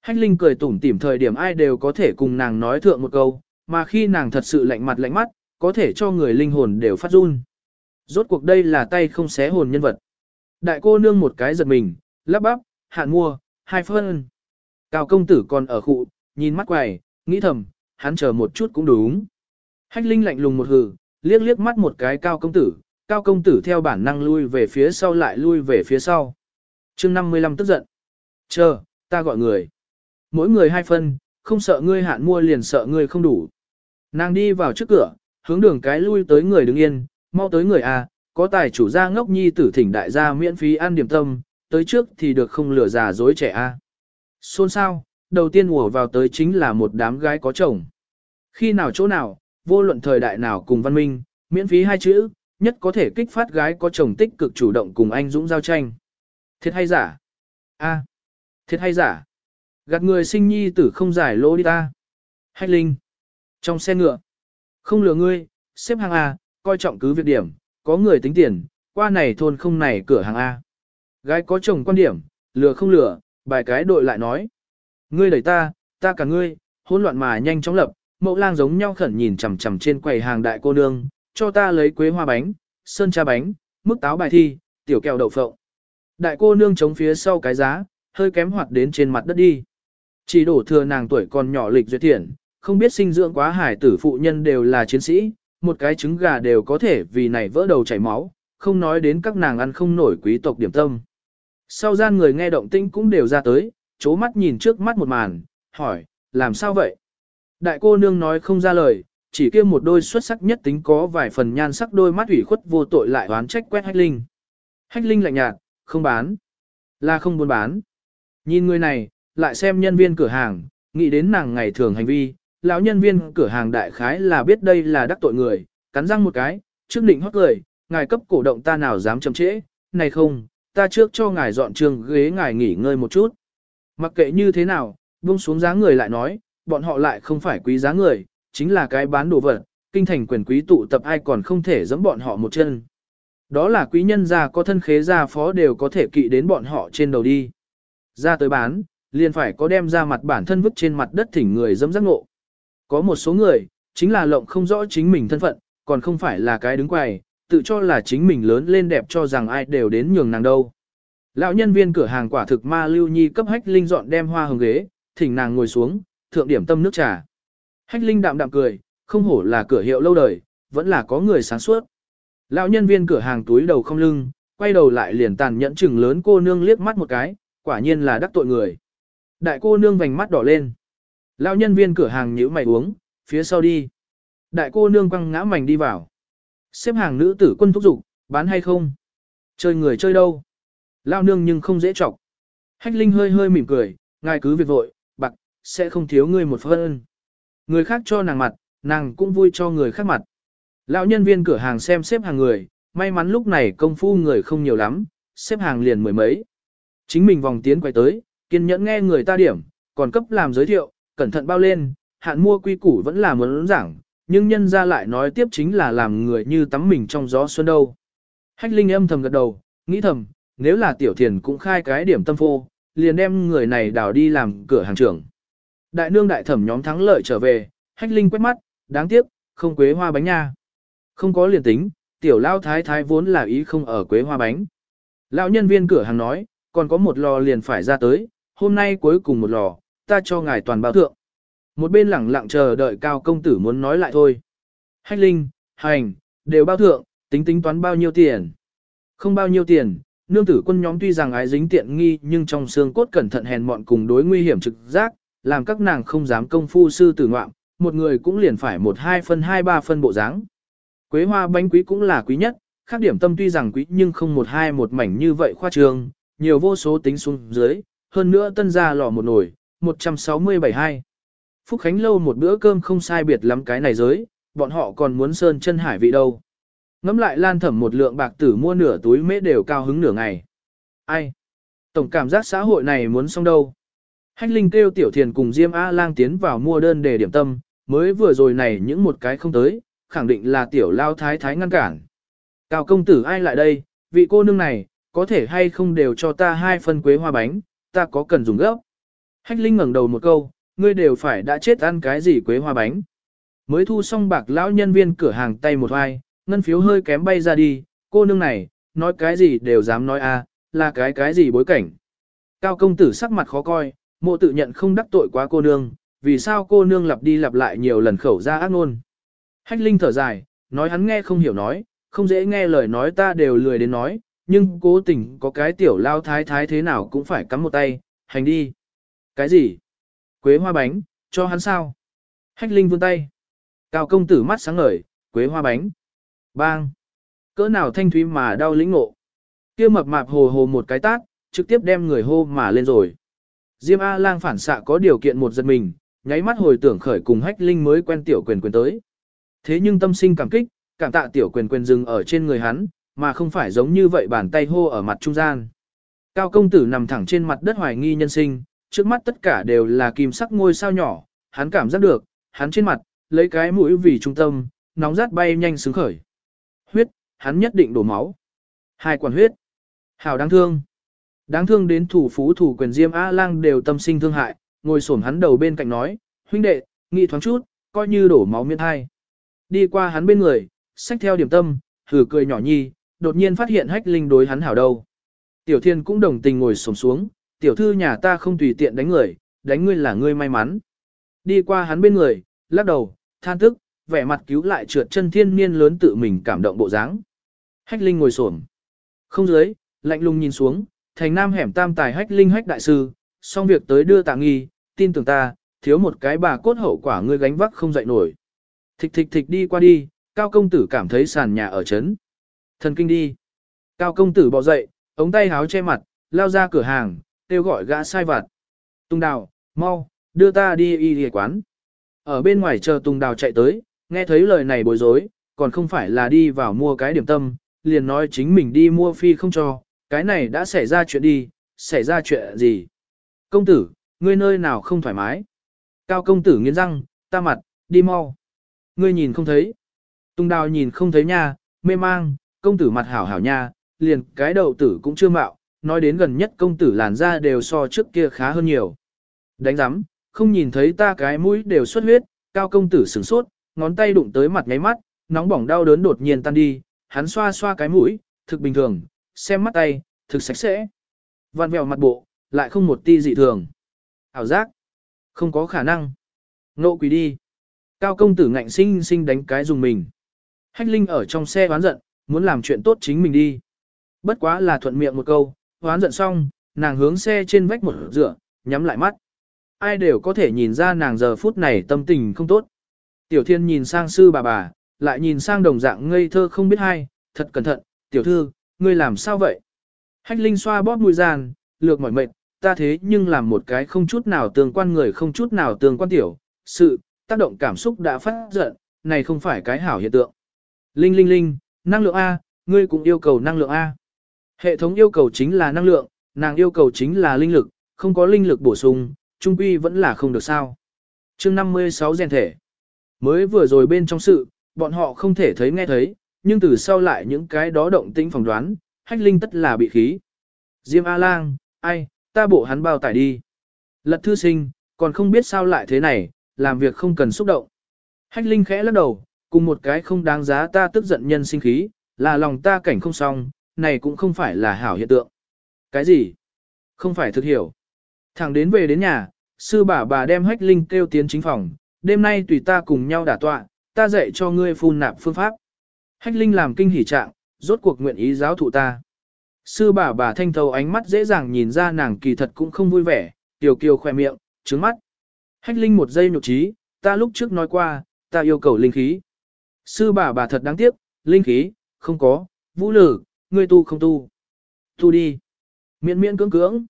Hách linh cười tủm tỉm thời điểm ai đều có thể cùng nàng nói thượng một câu, mà khi nàng thật sự lạnh mặt lạnh mắt, có thể cho người linh hồn đều phát run. Rốt cuộc đây là tay không xé hồn nhân vật. Đại cô nương một cái giật mình, lắp bắp, hạn mua, hai phân. Cao công tử còn ở khụ, nhìn mắt quầy, nghĩ thầm, hắn chờ một chút cũng đúng. Hách linh lạnh lùng một hừ, liếc liếc mắt một cái cao công tử, cao công tử theo bản năng lui về phía sau lại lui về phía sau. chương 55 tức giận. Chờ, ta gọi người. Mỗi người hai phân, không sợ ngươi hạn mua liền sợ ngươi không đủ. Nàng đi vào trước cửa, hướng đường cái lui tới người đứng yên, mau tới người A, có tài chủ gia ngốc nhi tử thỉnh đại gia miễn phí ăn điểm tâm, tới trước thì được không lừa già dối trẻ A. Xôn sao, đầu tiên ùa vào tới chính là một đám gái có chồng. Khi nào chỗ nào, vô luận thời đại nào cùng văn minh, miễn phí hai chữ, nhất có thể kích phát gái có chồng tích cực chủ động cùng anh Dũng giao tranh. Thiệt hay giả? A. Thiệt hay giả? Gạt người sinh nhi tử không giải lỗ đi ta. Hách linh. Trong xe ngựa. Không lừa ngươi, xếp hàng à coi trọng cứ việc điểm, có người tính tiền, qua này thôn không này cửa hàng A. Gái có chồng quan điểm, lừa không lừa, bài cái đội lại nói. Ngươi đẩy ta, ta cả ngươi, hỗn loạn mà nhanh chóng lập, mẫu lang giống nhau khẩn nhìn chằm chằm trên quầy hàng đại cô nương, cho ta lấy quế hoa bánh, sơn cha bánh, mức táo bài thi, tiểu kẹo đậu phộng. Đại cô nương chống phía sau cái giá, hơi kém hoạt đến trên mặt đất đi. Chỉ đổ thừa nàng tuổi còn nhỏ lịch duyệt thiện, không biết sinh dưỡng quá hải tử phụ nhân đều là chiến sĩ, một cái trứng gà đều có thể vì này vỡ đầu chảy máu, không nói đến các nàng ăn không nổi quý tộc điểm tâm. Sau gian người nghe động tĩnh cũng đều ra tới, chố mắt nhìn trước mắt một màn, hỏi, làm sao vậy? Đại cô nương nói không ra lời, chỉ kia một đôi xuất sắc nhất tính có vài phần nhan sắc đôi mắt ủy khuất vô tội lại oán trách quét hách linh. Hách linh lạnh nhạt, không bán. Là không buôn bán. Nhìn người này, lại xem nhân viên cửa hàng, nghĩ đến nàng ngày thường hành vi, lão nhân viên cửa hàng đại khái là biết đây là đắc tội người, cắn răng một cái, trước định hót cười, ngài cấp cổ động ta nào dám chậm trễ, này không, ta trước cho ngài dọn trường ghế ngài nghỉ ngơi một chút. Mặc kệ như thế nào, buông xuống giá người lại nói, bọn họ lại không phải quý giá người, chính là cái bán đồ vật, kinh thành quyền quý tụ tập ai còn không thể giẫm bọn họ một chân. Đó là quý nhân gia có thân khế gia phó đều có thể kỵ đến bọn họ trên đầu đi. Ra tới bán, liền phải có đem ra mặt bản thân vứt trên mặt đất thỉnh người dẫm giác ngộ. Có một số người, chính là lộng không rõ chính mình thân phận, còn không phải là cái đứng quầy, tự cho là chính mình lớn lên đẹp cho rằng ai đều đến nhường nàng đâu. Lão nhân viên cửa hàng quả thực ma lưu nhi cấp hách linh dọn đem hoa hồng ghế, thỉnh nàng ngồi xuống, thượng điểm tâm nước trà. Hách linh đạm đạm cười, không hổ là cửa hiệu lâu đời, vẫn là có người sáng suốt. Lão nhân viên cửa hàng túi đầu không lưng, quay đầu lại liền tàn nhẫn chừng lớn cô nương liếc mắt một cái, quả nhiên là đắc tội người. Đại cô nương vành mắt đỏ lên. Lão nhân viên cửa hàng nhíu mày uống, phía sau đi. Đại cô nương quăng ngã mảnh đi vào. Xếp hàng nữ tử quân thúc dục bán hay không? Chơi người chơi đâu? Lao nương nhưng không dễ chọc. Hách Linh hơi hơi mỉm cười, ngài cứ việc vội, bạc, sẽ không thiếu ngươi một phân. Người khác cho nàng mặt, nàng cũng vui cho người khác mặt. Lão nhân viên cửa hàng xem xếp hàng người, may mắn lúc này công phu người không nhiều lắm, xếp hàng liền mười mấy. Chính mình vòng tiến quay tới, kiên nhẫn nghe người ta điểm, còn cấp làm giới thiệu, cẩn thận bao lên, hạn mua quy củ vẫn là muốn giảng, nhưng nhân ra lại nói tiếp chính là làm người như tắm mình trong gió xuân đâu. Hách Linh âm thầm gật đầu, nghĩ thầm, nếu là tiểu thiền cũng khai cái điểm tâm phô, liền đem người này đào đi làm cửa hàng trưởng. Đại nương đại thẩm nhóm thắng lợi trở về, hách linh quét mắt, đáng tiếc, không quế hoa bánh nha. Không có liền tính, tiểu lao thái thái vốn là ý không ở quế hoa bánh. Lão nhân viên cửa hàng nói, còn có một lò liền phải ra tới, hôm nay cuối cùng một lò, ta cho ngài toàn bao thượng. Một bên lẳng lặng chờ đợi cao công tử muốn nói lại thôi. Hách linh, hành, đều bao thượng, tính tính toán bao nhiêu tiền. Không bao nhiêu tiền, nương tử quân nhóm tuy rằng ái dính tiện nghi nhưng trong xương cốt cẩn thận hèn mọn cùng đối nguy hiểm trực giác, làm các nàng không dám công phu sư tử ngoạm, một người cũng liền phải một hai phân hai ba phân bộ dáng. Quế hoa bánh quý cũng là quý nhất, khác điểm tâm tuy rằng quý nhưng không một hai một mảnh như vậy khoa trường, nhiều vô số tính xuống dưới, hơn nữa tân gia lò một nồi, 167. Phúc Khánh lâu một bữa cơm không sai biệt lắm cái này giới, bọn họ còn muốn sơn chân hải vị đâu. Ngắm lại lan thẩm một lượng bạc tử mua nửa túi mễ đều cao hứng nửa ngày. Ai? Tổng cảm giác xã hội này muốn xong đâu. Hách Linh kêu Tiểu Thiền cùng Diêm A Lang tiến vào mua đơn để điểm tâm, mới vừa rồi này những một cái không tới, khẳng định là Tiểu Lao Thái Thái ngăn cản. Cao công tử ai lại đây, vị cô nương này, có thể hay không đều cho ta hai phân quế hoa bánh, ta có cần dùng gấp. Hách Linh ngẩng đầu một câu, ngươi đều phải đã chết ăn cái gì quế hoa bánh. Mới thu xong bạc lão nhân viên cửa hàng tay một hoài, ngân phiếu hơi kém bay ra đi, cô nương này, nói cái gì đều dám nói a, là cái cái gì bối cảnh. Cao công tử sắc mặt khó coi, mộ tự nhận không đắc tội quá cô nương, vì sao cô nương lặp đi lặp lại nhiều lần khẩu ra ác ngôn. Hách Linh thở dài, nói hắn nghe không hiểu nói, không dễ nghe lời nói ta đều lười đến nói, nhưng cố tình có cái tiểu lao thái thái thế nào cũng phải cắm một tay, hành đi. Cái gì? Quế hoa bánh, cho hắn sao? Hách Linh vươn tay. Cao công tử mắt sáng ngời, quế hoa bánh. Bang! Cỡ nào thanh thúy mà đau lĩnh ngộ. kia mập mạp hồ hồ một cái tát, trực tiếp đem người hô mà lên rồi. Diêm A lang phản xạ có điều kiện một giật mình, nháy mắt hồi tưởng khởi cùng hách linh mới quen tiểu quyền quyền tới. Thế nhưng tâm sinh cảm kích, cảm tạ tiểu quyền quyền dừng ở trên người hắn, mà không phải giống như vậy bàn tay hô ở mặt trung gian. Cao công tử nằm thẳng trên mặt đất hoài nghi nhân sinh, trước mắt tất cả đều là kim sắc ngôi sao nhỏ, hắn cảm giác được, hắn trên mặt, lấy cái mũi vì trung tâm, nóng rát bay nhanh xứng khởi. Huyết, hắn nhất định đổ máu. Hai quản huyết. Hảo đáng thương. Đáng thương đến thủ phú thủ quyền Diêm A Lang đều tâm sinh thương hại, ngồi xổm hắn đầu bên cạnh nói, huynh đệ, nghĩ thoáng chút, coi như đổ máu miên thai Đi qua hắn bên người, xách theo điểm tâm, thử cười nhỏ nhi, đột nhiên phát hiện hách linh đối hắn hảo đâu. Tiểu thiên cũng đồng tình ngồi xổm xuống, tiểu thư nhà ta không tùy tiện đánh người, đánh ngươi là ngươi may mắn. Đi qua hắn bên người, lắc đầu, than tức, vẻ mặt cứu lại trượt chân thiên niên lớn tự mình cảm động bộ dáng. Hách linh ngồi xổm, không dưới, lạnh lùng nhìn xuống, thành nam hẻm tam tài hách linh hách đại sư, xong việc tới đưa tạ nghi, tin tưởng ta, thiếu một cái bà cốt hậu quả ngươi gánh vác không dậy nổi. Thịch thịch thịch đi qua đi, cao công tử cảm thấy sàn nhà ở chấn. Thần kinh đi. Cao công tử bỏ dậy, ống tay háo che mặt, lao ra cửa hàng, kêu gọi gã sai vặt. Tung đào, mau, đưa ta đi y y quán. Ở bên ngoài chờ Tùng Đào chạy tới, nghe thấy lời này bối rối, còn không phải là đi vào mua cái điểm tâm, liền nói chính mình đi mua phi không cho, cái này đã xảy ra chuyện đi, xảy ra chuyện gì? Công tử, ngươi nơi nào không thoải mái? Cao công tử nghiến răng, ta mặt, đi mau. Ngươi nhìn không thấy. Tung đào nhìn không thấy nha, mê mang, công tử mặt hảo hảo nha, liền cái đầu tử cũng chưa mạo, nói đến gần nhất công tử làn da đều so trước kia khá hơn nhiều. Đánh giám, không nhìn thấy ta cái mũi đều xuất huyết, cao công tử sửng sốt, ngón tay đụng tới mặt nháy mắt, nóng bỏng đau đớn đột nhiên tan đi, hắn xoa xoa cái mũi, thực bình thường, xem mắt tay, thực sạch sẽ. Vặn vẹo mặt bộ, lại không một ti dị thường. Ảo giác, không có khả năng. Nộ quỷ đi. Cao công tử ngạnh sinh sinh đánh cái dùng mình. Hách Linh ở trong xe oán giận, muốn làm chuyện tốt chính mình đi. Bất quá là thuận miệng một câu, hoán giận xong, nàng hướng xe trên vách một dựa, nhắm lại mắt. Ai đều có thể nhìn ra nàng giờ phút này tâm tình không tốt. Tiểu thiên nhìn sang sư bà bà, lại nhìn sang đồng dạng ngây thơ không biết hay, thật cẩn thận, tiểu thư, ngươi làm sao vậy? Hách Linh xoa bóp mũi giàn, lược mỏi mệt, ta thế nhưng làm một cái không chút nào tương quan người không chút nào tương quan tiểu, sự, tác động cảm xúc đã phát giận, này không phải cái hảo hiện tượng. Linh linh linh, năng lượng A, ngươi cũng yêu cầu năng lượng A. Hệ thống yêu cầu chính là năng lượng, nàng yêu cầu chính là linh lực, không có linh lực bổ sung, trung quy vẫn là không được sao. chương 56 rèn thể. Mới vừa rồi bên trong sự, bọn họ không thể thấy nghe thấy, nhưng từ sau lại những cái đó động tĩnh phỏng đoán, hách linh tất là bị khí. Diêm A-lang, ai, ta bộ hắn bao tải đi. Lật thư sinh, còn không biết sao lại thế này, làm việc không cần xúc động. Hách linh khẽ lắc đầu, cùng một cái không đáng giá ta tức giận nhân sinh khí, là lòng ta cảnh không xong, này cũng không phải là hảo hiện tượng. Cái gì? Không phải thực hiểu. Thẳng đến về đến nhà, sư bà bà đem hách linh kêu tiến chính phòng, đêm nay tùy ta cùng nhau đả tọa, ta dạy cho ngươi phun nạp phương pháp. Hách linh làm kinh hỉ trạng, rốt cuộc nguyện ý giáo thụ ta. Sư bà bà thanh thầu ánh mắt dễ dàng nhìn ra nàng kỳ thật cũng không vui vẻ, tiểu kiều khoe miệng, trứng mắt. Hách linh một giây nhục trí, ta lúc trước nói qua, ta yêu cầu linh khí. Sư bà bà thật đáng tiếc, linh khí, không có, vũ lử, ngươi tu không tu. Tu đi. Miễn miễn cưỡng cưỡng.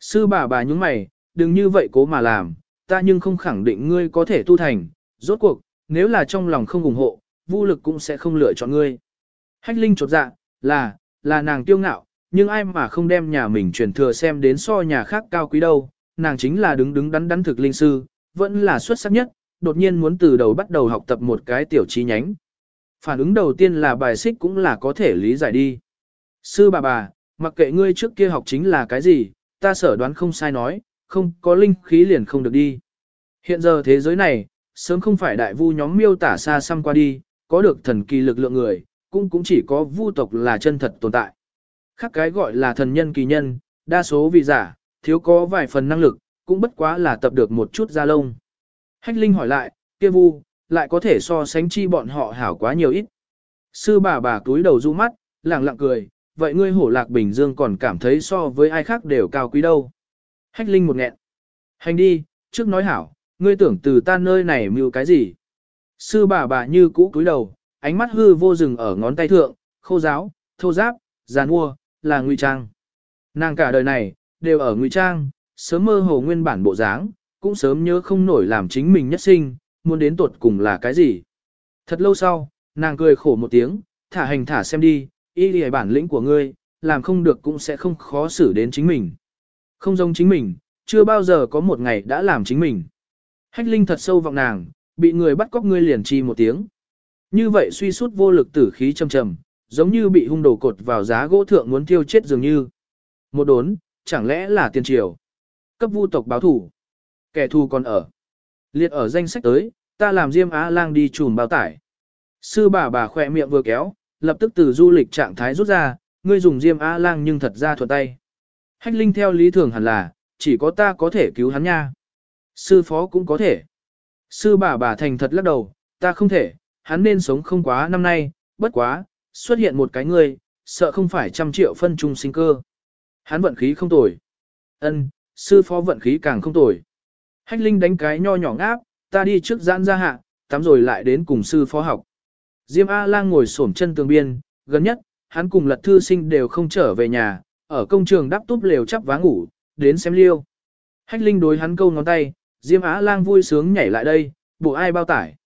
Sư bà bà nhúng mày, đừng như vậy cố mà làm, ta nhưng không khẳng định ngươi có thể tu thành, rốt cuộc, nếu là trong lòng không ủng hộ, vũ lực cũng sẽ không lựa chọn ngươi. Hách Linh chột dạ, là, là nàng tiêu ngạo, nhưng ai mà không đem nhà mình truyền thừa xem đến so nhà khác cao quý đâu, nàng chính là đứng đứng đắn đắn thực linh sư, vẫn là xuất sắc nhất, đột nhiên muốn từ đầu bắt đầu học tập một cái tiểu chi nhánh. Phản ứng đầu tiên là bài xích cũng là có thể lý giải đi. Sư bà bà, mặc kệ ngươi trước kia học chính là cái gì, ta sở đoán không sai nói, không có linh khí liền không được đi. Hiện giờ thế giới này, sớm không phải đại vu nhóm miêu tả xa xăm qua đi, có được thần kỳ lực lượng người, cũng cũng chỉ có vu tộc là chân thật tồn tại. Khác cái gọi là thần nhân kỳ nhân, đa số vì giả, thiếu có vài phần năng lực, cũng bất quá là tập được một chút da lông. Hách Linh hỏi lại, kia vu, lại có thể so sánh chi bọn họ hảo quá nhiều ít. Sư bà bà túi đầu du mắt, lẳng lặng cười, vậy ngươi hổ lạc Bình Dương còn cảm thấy so với ai khác đều cao quý đâu. Hách Linh một nghẹn. Hành đi, trước nói hảo, ngươi tưởng từ ta nơi này mưu cái gì. Sư bà bà như cũ cúi đầu, ánh mắt hư vô rừng ở ngón tay thượng, khô giáo, thô giáp, giàn mua, là ngụy trang. Nàng cả đời này, đều ở ngụy trang, sớm mơ hồ nguyên bản bộ dáng, cũng sớm nhớ không nổi làm chính mình nhất sinh, muốn đến tuột cùng là cái gì. Thật lâu sau, nàng cười khổ một tiếng, thả hành thả xem đi, y lìa bản lĩnh của ngươi, làm không được cũng sẽ không khó xử đến chính mình. Không giống chính mình, chưa bao giờ có một ngày đã làm chính mình. Hách linh thật sâu vọng nàng, bị người bắt cóc ngươi liền chi một tiếng. Như vậy suy sút vô lực tử khí trầm trầm, giống như bị hung đồ cột vào giá gỗ thượng muốn tiêu chết dường như. Một đốn, chẳng lẽ là tiền triều. Cấp vu tộc báo thủ. Kẻ thù còn ở. Liệt ở danh sách tới, ta làm Diêm Á Lang đi trùm bao tải. Sư bà bà khỏe miệng vừa kéo, lập tức từ du lịch trạng thái rút ra, ngươi dùng Diêm a lang nhưng thật ra thuận tay. Hách Linh theo lý thường hẳn là, chỉ có ta có thể cứu hắn nha. Sư phó cũng có thể. Sư bà bà thành thật lắc đầu, ta không thể, hắn nên sống không quá năm nay, bất quá, xuất hiện một cái người sợ không phải trăm triệu phân trung sinh cơ. Hắn vận khí không tồi. Ân, sư phó vận khí càng không tồi. Hách Linh đánh cái nho nhỏ ngáp, ta đi trước giãn ra hạ, tắm rồi lại đến cùng sư phó học. Diêm A-lang ngồi xổm chân tường biên, gần nhất, hắn cùng lật thư sinh đều không trở về nhà, ở công trường đắp túp lều chắp vá ngủ, đến xem liêu. Hách Linh đối hắn câu ngón tay, Diêm Á-lang vui sướng nhảy lại đây, bộ ai bao tải.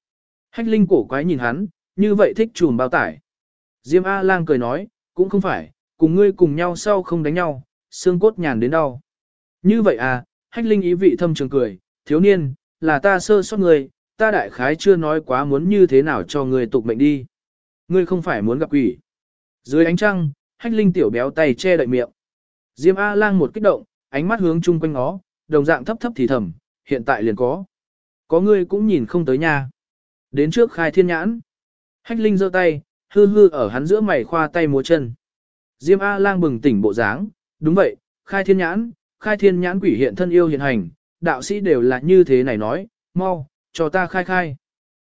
Hách Linh cổ quái nhìn hắn, như vậy thích chùm bao tải. Diêm A-lang cười nói, cũng không phải, cùng ngươi cùng nhau sau không đánh nhau, xương cốt nhàn đến đau. Như vậy à, Hách Linh ý vị thâm trường cười, thiếu niên, là ta sơ sót người, ta đại khái chưa nói quá muốn như thế nào cho người tục mệnh đi. Ngươi không phải muốn gặp quỷ. Dưới ánh trăng, hách linh tiểu béo tay che đậy miệng. Diêm A-lang một kích động, ánh mắt hướng chung quanh nó, đồng dạng thấp thấp thì thầm, hiện tại liền có. Có ngươi cũng nhìn không tới nha. Đến trước khai thiên nhãn. Hách linh giơ tay, hư hư ở hắn giữa mày khoa tay múa chân. Diêm A-lang bừng tỉnh bộ dáng, đúng vậy, khai thiên nhãn, khai thiên nhãn quỷ hiện thân yêu hiện hành, đạo sĩ đều là như thế này nói, mau, cho ta khai khai.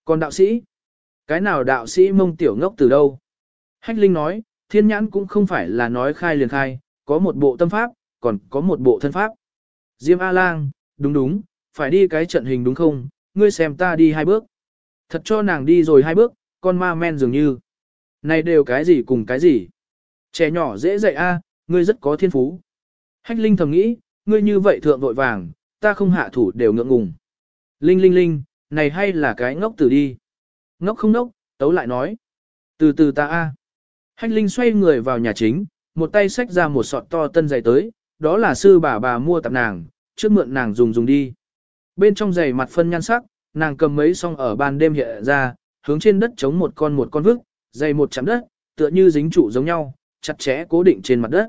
Còn đạo sĩ? Cái nào đạo sĩ mông tiểu ngốc từ đâu? Hách Linh nói, thiên nhãn cũng không phải là nói khai liền khai, có một bộ tâm pháp, còn có một bộ thân pháp. Diêm A-lang, đúng đúng, phải đi cái trận hình đúng không? Ngươi xem ta đi hai bước. Thật cho nàng đi rồi hai bước, con ma men dường như. Này đều cái gì cùng cái gì? Trẻ nhỏ dễ dạy a, ngươi rất có thiên phú. Hách Linh thầm nghĩ, ngươi như vậy thượng vội vàng, ta không hạ thủ đều ngượng ngùng. Linh linh linh, này hay là cái ngốc từ đi. Ngốc không ngốc, tấu lại nói. Từ từ ta a. Hách linh xoay người vào nhà chính, một tay xách ra một sọt to tân giày tới, đó là sư bà bà mua tặng nàng, trước mượn nàng dùng dùng đi. Bên trong giày mặt phân nhan sắc, nàng cầm mấy song ở ban đêm hiện ra, hướng trên đất chống một con một con vức, giày một chạm đất, tựa như dính trụ giống nhau, chặt chẽ cố định trên mặt đất.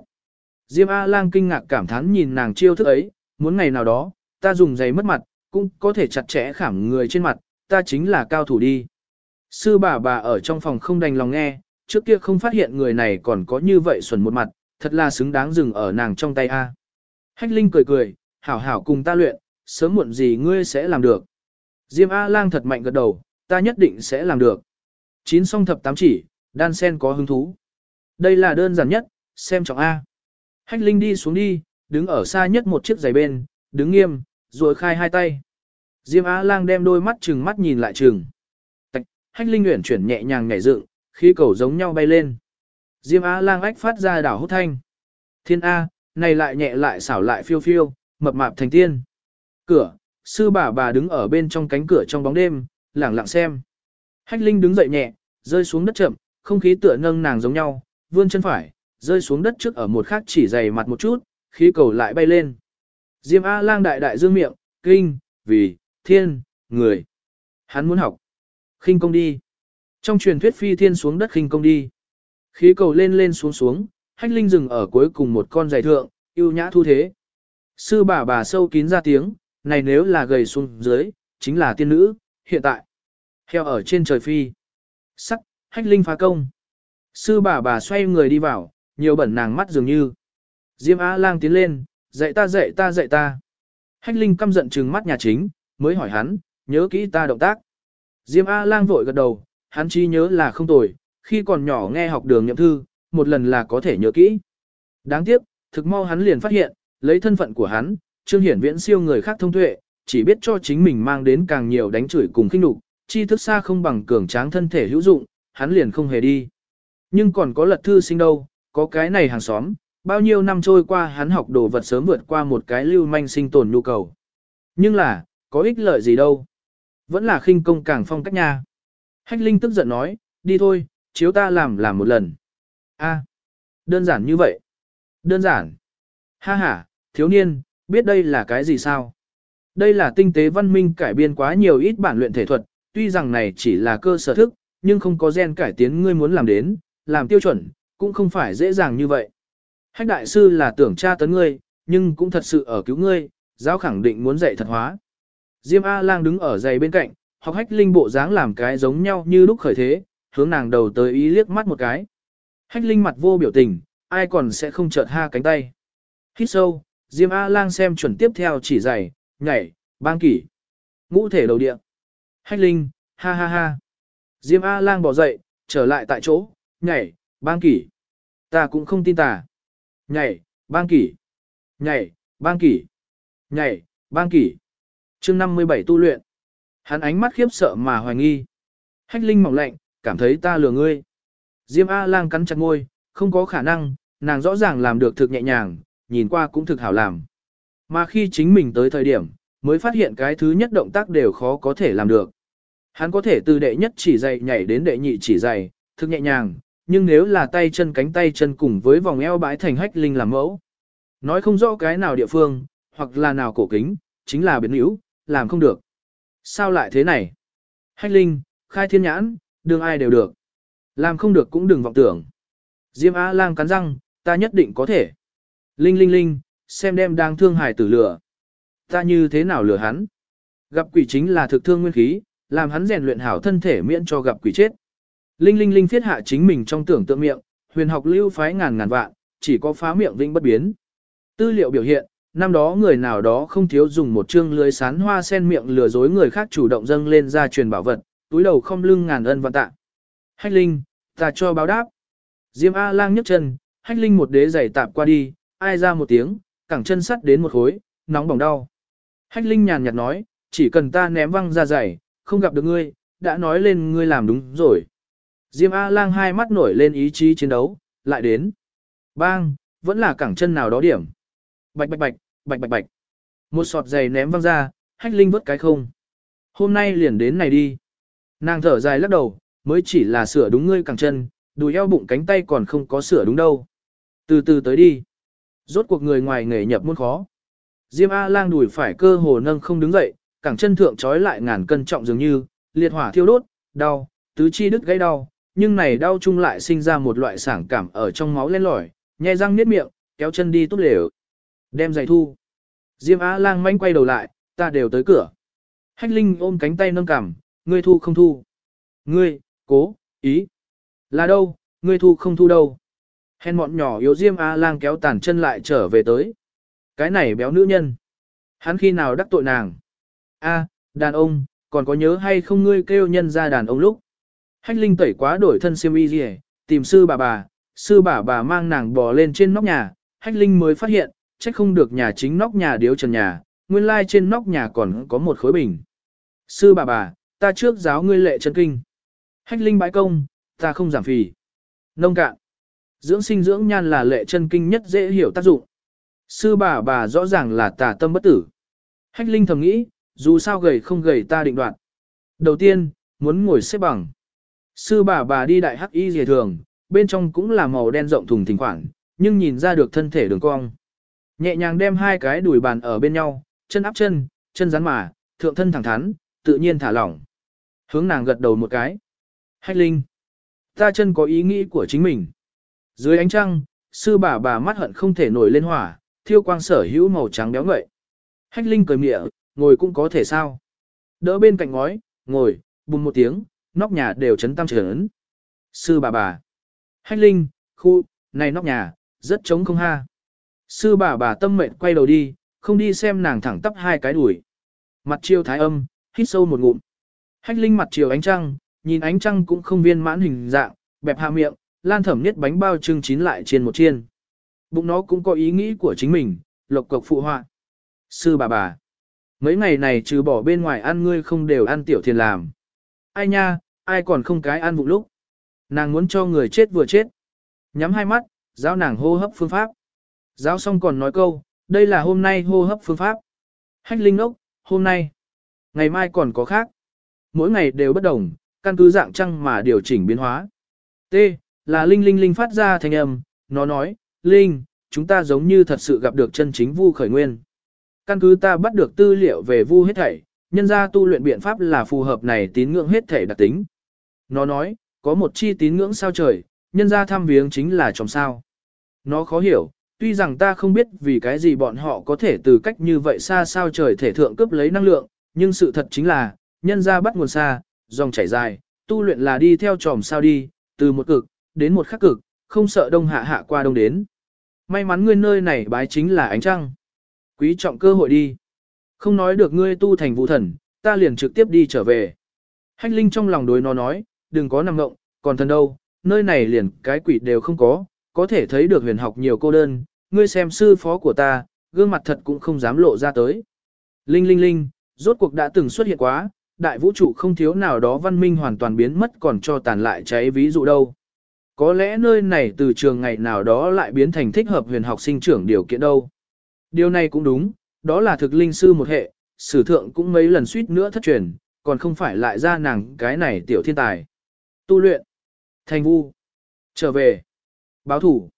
Diêm A-lang kinh ngạc cảm thán nhìn nàng chiêu thức ấy, muốn ngày nào đó, ta dùng giày mất mặt, cũng có thể chặt chẽ khảm người trên mặt, ta chính là cao thủ đi. Sư bà bà ở trong phòng không đành lòng nghe, trước kia không phát hiện người này còn có như vậy xuẩn một mặt, thật là xứng đáng dừng ở nàng trong tay a. Hách Linh cười cười, hảo hảo cùng ta luyện, sớm muộn gì ngươi sẽ làm được. Diêm A-lang thật mạnh gật đầu, ta nhất định sẽ làm được. Chín song thập tám chỉ, đan sen có hứng thú. Đây là đơn giản nhất, xem trọng A. Hách Linh đi xuống đi, đứng ở xa nhất một chiếc giày bên, đứng nghiêm, rồi khai hai tay. Diêm Á Lang đem đôi mắt trừng mắt nhìn lại trừng. Tạch, hách linh uyển chuyển nhẹ nhàng nhảy dựng, khí cầu giống nhau bay lên. Diêm Á Lang ách phát ra đảo hút thanh. Thiên A, này lại nhẹ lại xảo lại phiêu phiêu, mập mạp thành tiên. Cửa, sư bà bà đứng ở bên trong cánh cửa trong bóng đêm, lẳng lặng xem. Hách linh đứng dậy nhẹ, rơi xuống đất chậm, không khí tựa nâng nàng giống nhau, vươn chân phải, rơi xuống đất trước ở một khắc chỉ dày mặt một chút, khí cầu lại bay lên. Diêm A-lang đại đại dương miệng, kinh, vì, thiên, người. Hắn muốn học. khinh công đi. Trong truyền thuyết phi thiên xuống đất khinh công đi. Khí cầu lên lên xuống xuống, hách linh dừng ở cuối cùng một con giày thượng, yêu nhã thu thế. Sư bà bà sâu kín ra tiếng, này nếu là gầy xuống dưới, chính là tiên nữ, hiện tại. Heo ở trên trời phi. Sắc, hách linh phá công. Sư bà bà xoay người đi vào, nhiều bẩn nàng mắt dường như. Diêm Á lang tiến lên, dạy ta dạy ta dạy ta. Hách linh căm giận trừng mắt nhà chính, mới hỏi hắn, nhớ kỹ ta động tác. Diêm A lang vội gật đầu, hắn chi nhớ là không tồi, khi còn nhỏ nghe học đường nhậm thư, một lần là có thể nhớ kỹ. Đáng tiếc, thực mau hắn liền phát hiện, lấy thân phận của hắn, Trương Hiển Viễn siêu người khác thông tuệ, chỉ biết cho chính mình mang đến càng nhiều đánh chửi cùng khinh nhục, chi thức xa không bằng cường tráng thân thể hữu dụng, hắn liền không hề đi. Nhưng còn có lật thư sinh đâu, có cái này hàng xóm, bao nhiêu năm trôi qua hắn học đồ vật sớm vượt qua một cái lưu manh sinh tồn nhu cầu. Nhưng là, có ích lợi gì đâu. Vẫn là khinh công càng phong cách nha. Hách Linh tức giận nói, đi thôi, chiếu ta làm làm một lần. A, đơn giản như vậy. Đơn giản. Ha ha, thiếu niên, biết đây là cái gì sao? Đây là tinh tế văn minh cải biên quá nhiều ít bản luyện thể thuật, tuy rằng này chỉ là cơ sở thức, nhưng không có gen cải tiến ngươi muốn làm đến, làm tiêu chuẩn, cũng không phải dễ dàng như vậy. Hách đại sư là tưởng tra tấn ngươi, nhưng cũng thật sự ở cứu ngươi, giáo khẳng định muốn dạy thật hóa. Diêm A-lang đứng ở giày bên cạnh, học hách linh bộ dáng làm cái giống nhau như lúc khởi thế, hướng nàng đầu tới ý liếc mắt một cái. Hách linh mặt vô biểu tình, ai còn sẽ không chợt ha cánh tay. Hít sâu, Diêm A-lang xem chuẩn tiếp theo chỉ giày, nhảy, bang kỷ. Ngũ thể đầu địa. Hách linh, ha ha ha. Diêm A-lang bỏ dậy, trở lại tại chỗ, nhảy, bang kỷ. Ta cũng không tin tà. Nhảy, bang kỷ. Nhảy, bang kỷ. Nhảy, bang kỷ. chương 57 tu luyện. Hắn ánh mắt khiếp sợ mà hoài nghi. Hách linh mỏng lạnh, cảm thấy ta lừa ngươi. Diêm A-lang cắn chặt ngôi, không có khả năng, nàng rõ ràng làm được thực nhẹ nhàng, nhìn qua cũng thực hảo làm. Mà khi chính mình tới thời điểm, mới phát hiện cái thứ nhất động tác đều khó có thể làm được. Hắn có thể từ đệ nhất chỉ dày nhảy đến đệ nhị chỉ dày, thực nhẹ nhàng, nhưng nếu là tay chân cánh tay chân cùng với vòng eo bãi thành hách linh làm mẫu. Nói không rõ cái nào địa phương, hoặc là nào cổ kính, chính là biến yếu, làm không được. Sao lại thế này? Hách linh, khai thiên nhãn, đương ai đều được. Làm không được cũng đừng vọng tưởng. Diêm Á lang cắn răng, ta nhất định có thể. Linh linh linh, xem đem đang thương hài tử lửa. Ta như thế nào lừa hắn? Gặp quỷ chính là thực thương nguyên khí, làm hắn rèn luyện hảo thân thể miễn cho gặp quỷ chết. Linh linh linh thiết hạ chính mình trong tưởng tượng miệng, huyền học lưu phái ngàn ngàn vạn, chỉ có phá miệng vĩnh bất biến. Tư liệu biểu hiện, năm đó người nào đó không thiếu dùng một chương lưới sán hoa sen miệng lừa dối người khác chủ động dâng lên ra truyền bảo vật, túi đầu không lưng ngàn ân vạn tạ. Hách linh, ta cho báo đáp. Diêm A lang nhấc chân, hách linh một đế giày tạp qua đi, ai ra một tiếng, cẳng chân sắt đến một khối, nóng bỏng đau. Hách linh nhàn nhạt nói, chỉ cần ta ném văng ra giày, không gặp được ngươi, đã nói lên ngươi làm đúng rồi. Diêm A lang hai mắt nổi lên ý chí chiến đấu, lại đến. Bang, vẫn là cẳng chân nào đó điểm. Bạch bạch bạch, bạch bạch bạch. Một sọt giày ném văng ra, hách linh vớt cái không. Hôm nay liền đến này đi. Nàng thở dài lắc đầu, mới chỉ là sửa đúng ngươi cẳng chân, đùi eo bụng cánh tay còn không có sửa đúng đâu. Từ từ tới đi. Rốt cuộc người ngoài nghề nhập muôn khó. Diêm A lang đùi phải cơ hồ nâng không đứng dậy, cẳng chân thượng trói lại ngàn cân trọng dường như, liệt hỏa thiêu đốt, đau, tứ chi đứt gãy đau, nhưng này đau chung lại sinh ra một loại sảng cảm ở trong máu lên lỏi, nhai răng niết miệng, kéo chân đi tốt lều. Đem giày thu. Diêm Á lang manh quay đầu lại, ta đều tới cửa. Hách Linh ôm cánh tay nâng cằm, ngươi thu không thu. Ngươi, cố, ý. Là đâu, ngươi thu không thu đâu. Hèn mọn nhỏ yếu Diêm Á lang kéo tàn chân lại trở về tới. Cái này béo nữ nhân. Hắn khi nào đắc tội nàng. A, đàn ông, còn có nhớ hay không ngươi kêu nhân ra đàn ông lúc. Hách Linh tẩy quá đổi thân xiêm y gì tìm sư bà bà, sư bà bà mang nàng bò lên trên nóc nhà, Hách Linh mới phát hiện, trách không được nhà chính nóc nhà điếu trần nhà, nguyên lai trên nóc nhà còn có một khối bình. Sư bà bà, ta trước giáo ngươi lệ chân kinh. Hách Linh bãi công, ta không giảm phì. Nông cạn. Dưỡng sinh dưỡng nhan là lệ chân kinh nhất dễ hiểu tác dụng. Sư bà bà rõ ràng là tà tâm bất tử. Hách Linh thầm nghĩ, dù sao gầy không gầy ta định đoạt. Đầu tiên, muốn ngồi xếp bằng. Sư bà bà đi đại hắc y dề thường, bên trong cũng là màu đen rộng thùng thình khoảng, nhưng nhìn ra được thân thể đường cong. Nhẹ nhàng đem hai cái đùi bàn ở bên nhau, chân áp chân, chân rắn mà, thượng thân thẳng thắn, tự nhiên thả lỏng. Hướng nàng gật đầu một cái. Hách linh. Ta chân có ý nghĩ của chính mình. Dưới ánh trăng, sư bà bà mắt hận không thể nổi lên hỏa, thiêu quang sở hữu màu trắng béo ngậy. Hách linh cười mịa, ngồi cũng có thể sao. Đỡ bên cạnh ngói, ngồi, bùm một tiếng, nóc nhà đều chấn tam trấn. Sư bà bà. Hách linh, khu, này nóc nhà, rất trống không ha. Sư bà bà tâm mệnh quay đầu đi, không đi xem nàng thẳng tắp hai cái đuổi. Mặt chiều thái âm, hít sâu một ngụm. Hách linh mặt chiều ánh trăng, nhìn ánh trăng cũng không viên mãn hình dạng, bẹp hạ miệng, lan thẩm nhất bánh bao trưng chín lại trên một chiên. Bụng nó cũng có ý nghĩ của chính mình, lộc cộc phụ họa. Sư bà bà. Mấy ngày này trừ bỏ bên ngoài ăn ngươi không đều ăn tiểu thiền làm. Ai nha, ai còn không cái ăn vụ lúc. Nàng muốn cho người chết vừa chết. Nhắm hai mắt, giáo nàng hô hấp phương pháp. Giáo xong còn nói câu, đây là hôm nay hô hấp phương pháp. Hách linh ốc, hôm nay. Ngày mai còn có khác. Mỗi ngày đều bất đồng, căn cứ dạng trăng mà điều chỉnh biến hóa. T. Là Linh Linh Linh phát ra thanh âm, nó nói, Linh, chúng ta giống như thật sự gặp được chân chính vu khởi nguyên. Căn cứ ta bắt được tư liệu về vu hết thảy, nhân ra tu luyện biện pháp là phù hợp này tín ngưỡng hết thể đặc tính. Nó nói, có một chi tín ngưỡng sao trời, nhân ra thăm viếng chính là trong sao. Nó khó hiểu, tuy rằng ta không biết vì cái gì bọn họ có thể từ cách như vậy xa sao trời thể thượng cướp lấy năng lượng, nhưng sự thật chính là, nhân ra bắt nguồn xa, dòng chảy dài, tu luyện là đi theo tròm sao đi, từ một cực, đến một khắc cực, không sợ đông hạ hạ qua đông đến. May mắn ngươi nơi này bái chính là ánh trăng. Quý trọng cơ hội đi. Không nói được ngươi tu thành vũ thần, ta liền trực tiếp đi trở về. Hách Linh trong lòng đối nó nói, đừng có nằm ngộng, còn thần đâu, nơi này liền cái quỷ đều không có, có thể thấy được huyền học nhiều cô đơn, ngươi xem sư phó của ta, gương mặt thật cũng không dám lộ ra tới. Linh linh linh, rốt cuộc đã từng xuất hiện quá, đại vũ trụ không thiếu nào đó văn minh hoàn toàn biến mất còn cho tàn lại cháy ví dụ đâu. Có lẽ nơi này từ trường ngày nào đó lại biến thành thích hợp huyền học sinh trưởng điều kiện đâu. Điều này cũng đúng, đó là thực linh sư một hệ, sử thượng cũng mấy lần suýt nữa thất truyền, còn không phải lại ra nàng cái này tiểu thiên tài. Tu luyện, thành vu, trở về, báo thủ.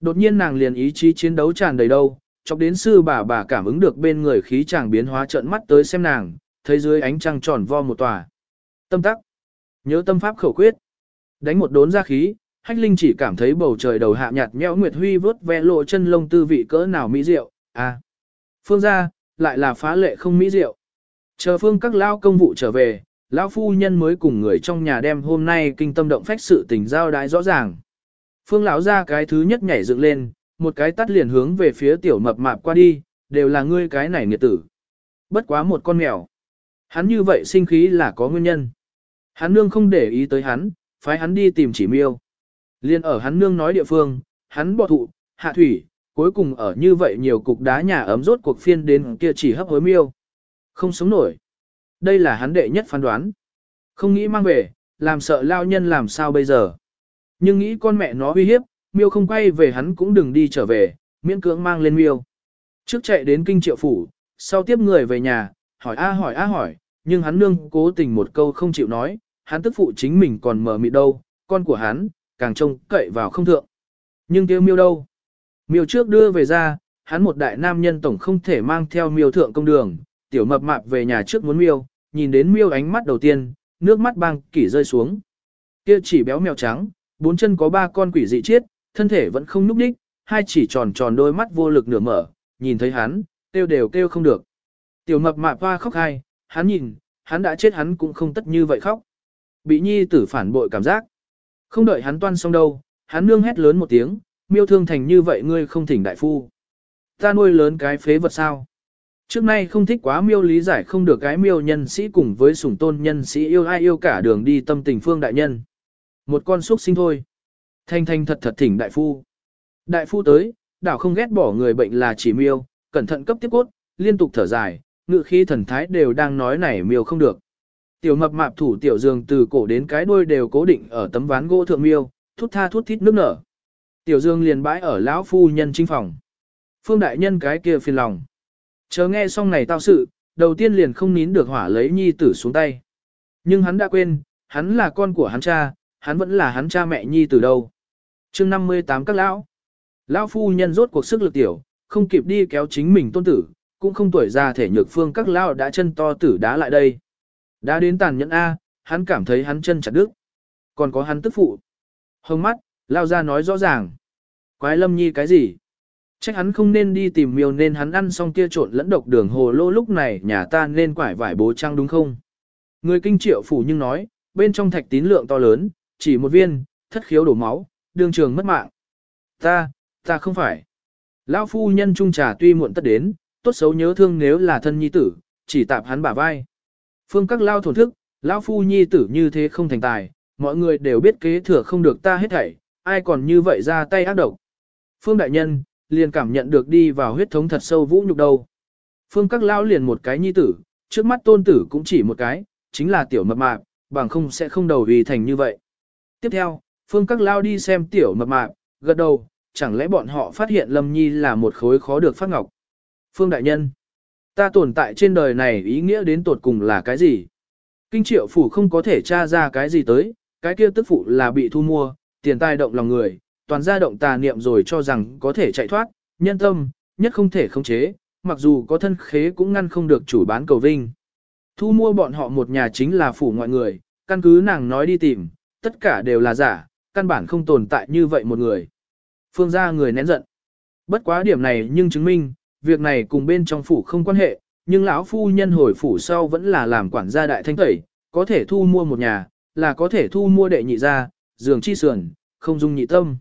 Đột nhiên nàng liền ý chí chiến đấu tràn đầy đâu, chọc đến sư bà bà cảm ứng được bên người khí chàng biến hóa trợn mắt tới xem nàng, thấy dưới ánh trăng tròn vo một tòa. Tâm tắc, nhớ tâm pháp khẩu quyết, đánh một đốn ra khí, Hách Linh chỉ cảm thấy bầu trời đầu hạ nhạt nhẽo Nguyệt Huy vớt ve lộ chân lông tư vị cỡ nào mỹ diệu, à. Phương gia, lại là phá lệ không mỹ diệu. Chờ phương các lao công vụ trở về, lão phu nhân mới cùng người trong nhà đem hôm nay kinh tâm động phách sự tình giao đái rõ ràng. Phương lão ra cái thứ nhất nhảy dựng lên, một cái tắt liền hướng về phía tiểu mập mạp qua đi, đều là ngươi cái này nghiệt tử. Bất quá một con mèo. Hắn như vậy sinh khí là có nguyên nhân. Hắn nương không để ý tới hắn, phái hắn đi tìm chỉ miêu. Liên ở hắn nương nói địa phương, hắn bỏ thụ, hạ thủy, cuối cùng ở như vậy nhiều cục đá nhà ấm rốt cuộc phiên đến kia chỉ hấp hối miêu. Không sống nổi. Đây là hắn đệ nhất phán đoán. Không nghĩ mang về, làm sợ lao nhân làm sao bây giờ. Nhưng nghĩ con mẹ nó uy hiếp, miêu không quay về hắn cũng đừng đi trở về, miễn cưỡng mang lên miêu. Trước chạy đến kinh triệu phủ, sau tiếp người về nhà, hỏi a hỏi a hỏi, nhưng hắn nương cố tình một câu không chịu nói, hắn tức phụ chính mình còn mở mịt đâu, con của hắn, càng trông cậy vào không thượng. Nhưng kêu miêu đâu? Miêu trước đưa về ra, hắn một đại nam nhân tổng không thể mang theo miêu thượng công đường, tiểu mập mạp về nhà trước muốn miêu, nhìn đến miêu ánh mắt đầu tiên, nước mắt băng kỷ rơi xuống. Kia chỉ béo mèo trắng, bốn chân có ba con quỷ dị chiết, thân thể vẫn không núp đích, hai chỉ tròn tròn đôi mắt vô lực nửa mở, nhìn thấy hắn, kêu đều kêu không được. Tiểu mập mạp hoa khóc hai, hắn nhìn, hắn đã chết hắn cũng không tất như vậy khóc. Bị nhi tử phản bội cảm giác. Không đợi hắn toan xong đâu, hắn nương hét lớn một tiếng, miêu thương thành như vậy ngươi không thỉnh đại phu. Ta nuôi lớn cái phế vật sao. Trước nay không thích quá miêu lý giải không được cái miêu nhân sĩ cùng với sủng tôn nhân sĩ yêu ai yêu cả đường đi tâm tình phương đại nhân. Một con xuất sinh thôi. Thanh thanh thật thật thỉnh đại phu. Đại phu tới, đảo không ghét bỏ người bệnh là chỉ miêu, cẩn thận cấp tiếp cốt, liên tục thở dài, ngự khí thần thái đều đang nói này miêu không được. Tiểu mập mạp thủ tiểu dương từ cổ đến cái đuôi đều cố định ở tấm ván gỗ thượng miêu, thút tha thút thít nước nở. Tiểu dương liền bãi ở lão phu nhân chính phòng. Phương đại nhân cái kia phiền lòng. Chờ nghe xong này tao sự, đầu tiên liền không nín được hỏa lấy nhi tử xuống tay. Nhưng hắn đã quên, hắn là con của hắn cha, hắn vẫn là hắn cha mẹ nhi tử đâu. chương 58 các lão. Lão phu nhân rốt cuộc sức lực tiểu, không kịp đi kéo chính mình tôn tử, cũng không tuổi già thể nhược phương các lão đã chân to tử đá lại đây. Đã đến tàn nhẫn A, hắn cảm thấy hắn chân chặt đứt. Còn có hắn tức phụ. Hồng mắt, lao ra nói rõ ràng. Quái lâm nhi cái gì? Chắc hắn không nên đi tìm miêu nên hắn ăn xong kia trộn lẫn độc đường hồ lô lúc này nhà ta nên quải vải bố trang đúng không? Người kinh triệu phủ nhưng nói, bên trong thạch tín lượng to lớn, chỉ một viên, thất khiếu đổ máu, đường trường mất mạng. Ta, ta không phải. Lão phu nhân trung trà tuy muộn tất đến, tốt xấu nhớ thương nếu là thân nhi tử, chỉ tạp hắn bả vai. Phương các lao thổn thức, lão phu nhi tử như thế không thành tài, mọi người đều biết kế thừa không được ta hết thảy, ai còn như vậy ra tay ác độc. Phương đại nhân, liền cảm nhận được đi vào huyết thống thật sâu vũ nhục đâu. Phương các lao liền một cái nhi tử, trước mắt tôn tử cũng chỉ một cái, chính là tiểu mập mạp, bằng không sẽ không đầu vì thành như vậy. Tiếp theo, phương các lao đi xem tiểu mập mạp, gật đầu, chẳng lẽ bọn họ phát hiện Lâm Nhi là một khối khó được phát ngọc. Phương đại nhân, ta tồn tại trên đời này ý nghĩa đến tột cùng là cái gì? Kinh triệu phủ không có thể tra ra cái gì tới, cái kia tức phụ là bị thu mua, tiền tài động lòng người, toàn gia động tà niệm rồi cho rằng có thể chạy thoát, nhân tâm, nhất không thể khống chế, mặc dù có thân khế cũng ngăn không được chủ bán cầu vinh. Thu mua bọn họ một nhà chính là phủ ngoại người, căn cứ nàng nói đi tìm, tất cả đều là giả, căn bản không tồn tại như vậy một người. Phương gia người nén giận. Bất quá điểm này nhưng chứng minh, việc này cùng bên trong phủ không quan hệ, nhưng lão phu nhân hồi phủ sau vẫn là làm quản gia đại thanh tẩy, có thể thu mua một nhà, là có thể thu mua đệ nhị gia, giường chi sườn, không dung nhị tâm.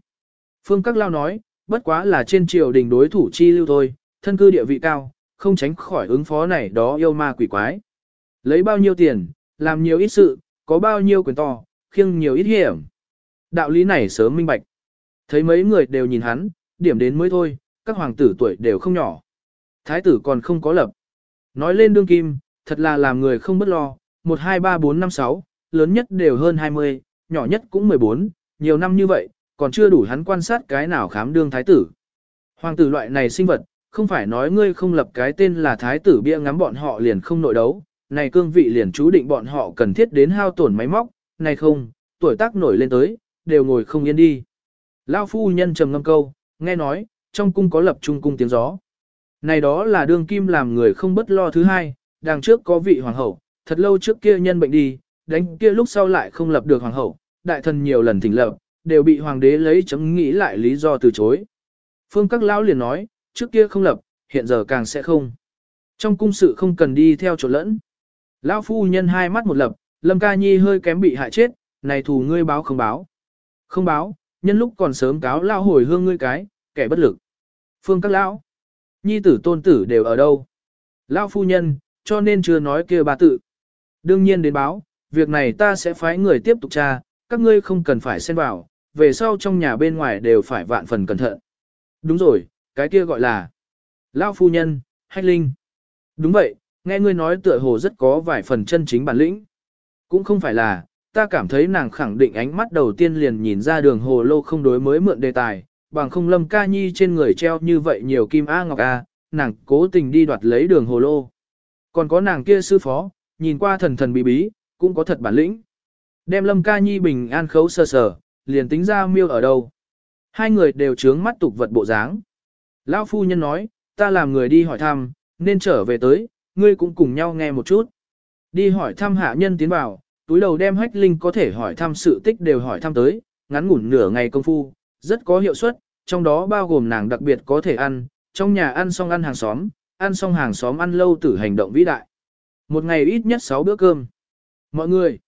Phương Các Lao nói, bất quá là trên triều đình đối thủ chi lưu thôi, thân cư địa vị cao, không tránh khỏi ứng phó này đó yêu ma quỷ quái. Lấy bao nhiêu tiền, làm nhiều ít sự, có bao nhiêu quyền to, khiêng nhiều ít hiểm. Đạo lý này sớm minh bạch. Thấy mấy người đều nhìn hắn, điểm đến mới thôi, các hoàng tử tuổi đều không nhỏ. Thái tử còn không có lập. Nói lên đương kim, thật là làm người không bất lo, 1, 2, 3, 4, 5, 6, lớn nhất đều hơn 20, nhỏ nhất cũng 14, nhiều năm như vậy, còn chưa đủ hắn quan sát cái nào khám đương thái tử. Hoàng tử loại này sinh vật, không phải nói ngươi không lập cái tên là thái tử bia ngắm bọn họ liền không nội đấu, này cương vị liền chú định bọn họ cần thiết đến hao tổn máy móc, này không, tuổi tác nổi lên tới, đều ngồi không yên đi. Lao phu nhân trầm ngâm câu, nghe nói, trong cung có lập trung cung tiếng gió. Này đó là đương kim làm người không bất lo thứ hai, đằng trước có vị hoàng hậu, thật lâu trước kia nhân bệnh đi, đánh kia lúc sau lại không lập được hoàng hậu, đại thần nhiều lần thỉnh lập, đều bị hoàng đế lấy chấm nghĩ lại lý do từ chối. Phương các lão liền nói, trước kia không lập, hiện giờ càng sẽ không. Trong cung sự không cần đi theo chỗ lẫn. Lão phu nhân hai mắt một lập, Lâm Ca Nhi hơi kém bị hại chết, này thù ngươi báo không báo. Không báo, nhân lúc còn sớm cáo lão hồi hương ngươi cái, kẻ bất lực. Phương các lão, nhi tử tôn tử đều ở đâu? Lão phu nhân, cho nên chưa nói kia bà tự. Đương nhiên đến báo, việc này ta sẽ phái người tiếp tục tra, các ngươi không cần phải xen vào, về sau trong nhà bên ngoài đều phải vạn phần cẩn thận. Đúng rồi, cái kia gọi là Lão phu nhân, hách linh. Đúng vậy, nghe ngươi nói tựa hồ rất có vài phần chân chính bản lĩnh. Cũng không phải là, ta cảm thấy nàng khẳng định ánh mắt đầu tiên liền nhìn ra đường hồ lô không đối mới mượn đề tài, bằng không lâm ca nhi trên người treo như vậy nhiều kim A ngọc A, nàng cố tình đi đoạt lấy đường hồ lô. Còn có nàng kia sư phó, nhìn qua thần thần bí bí, cũng có thật bản lĩnh. Đem lâm ca nhi bình an khấu sơ sờ, liền tính ra miêu ở đâu. Hai người đều trướng mắt tục vật bộ dáng. Lão phu nhân nói, ta làm người đi hỏi thăm, nên trở về tới, ngươi cũng cùng nhau nghe một chút. Đi hỏi thăm hạ nhân tiến vào, túi đầu đem hách linh có thể hỏi thăm sự tích đều hỏi thăm tới, ngắn ngủn nửa ngày công phu, rất có hiệu suất, trong đó bao gồm nàng đặc biệt có thể ăn, trong nhà ăn xong ăn hàng xóm, ăn xong hàng xóm ăn lâu tử hành động vĩ đại. Một ngày ít nhất 6 bữa cơm. Mọi người,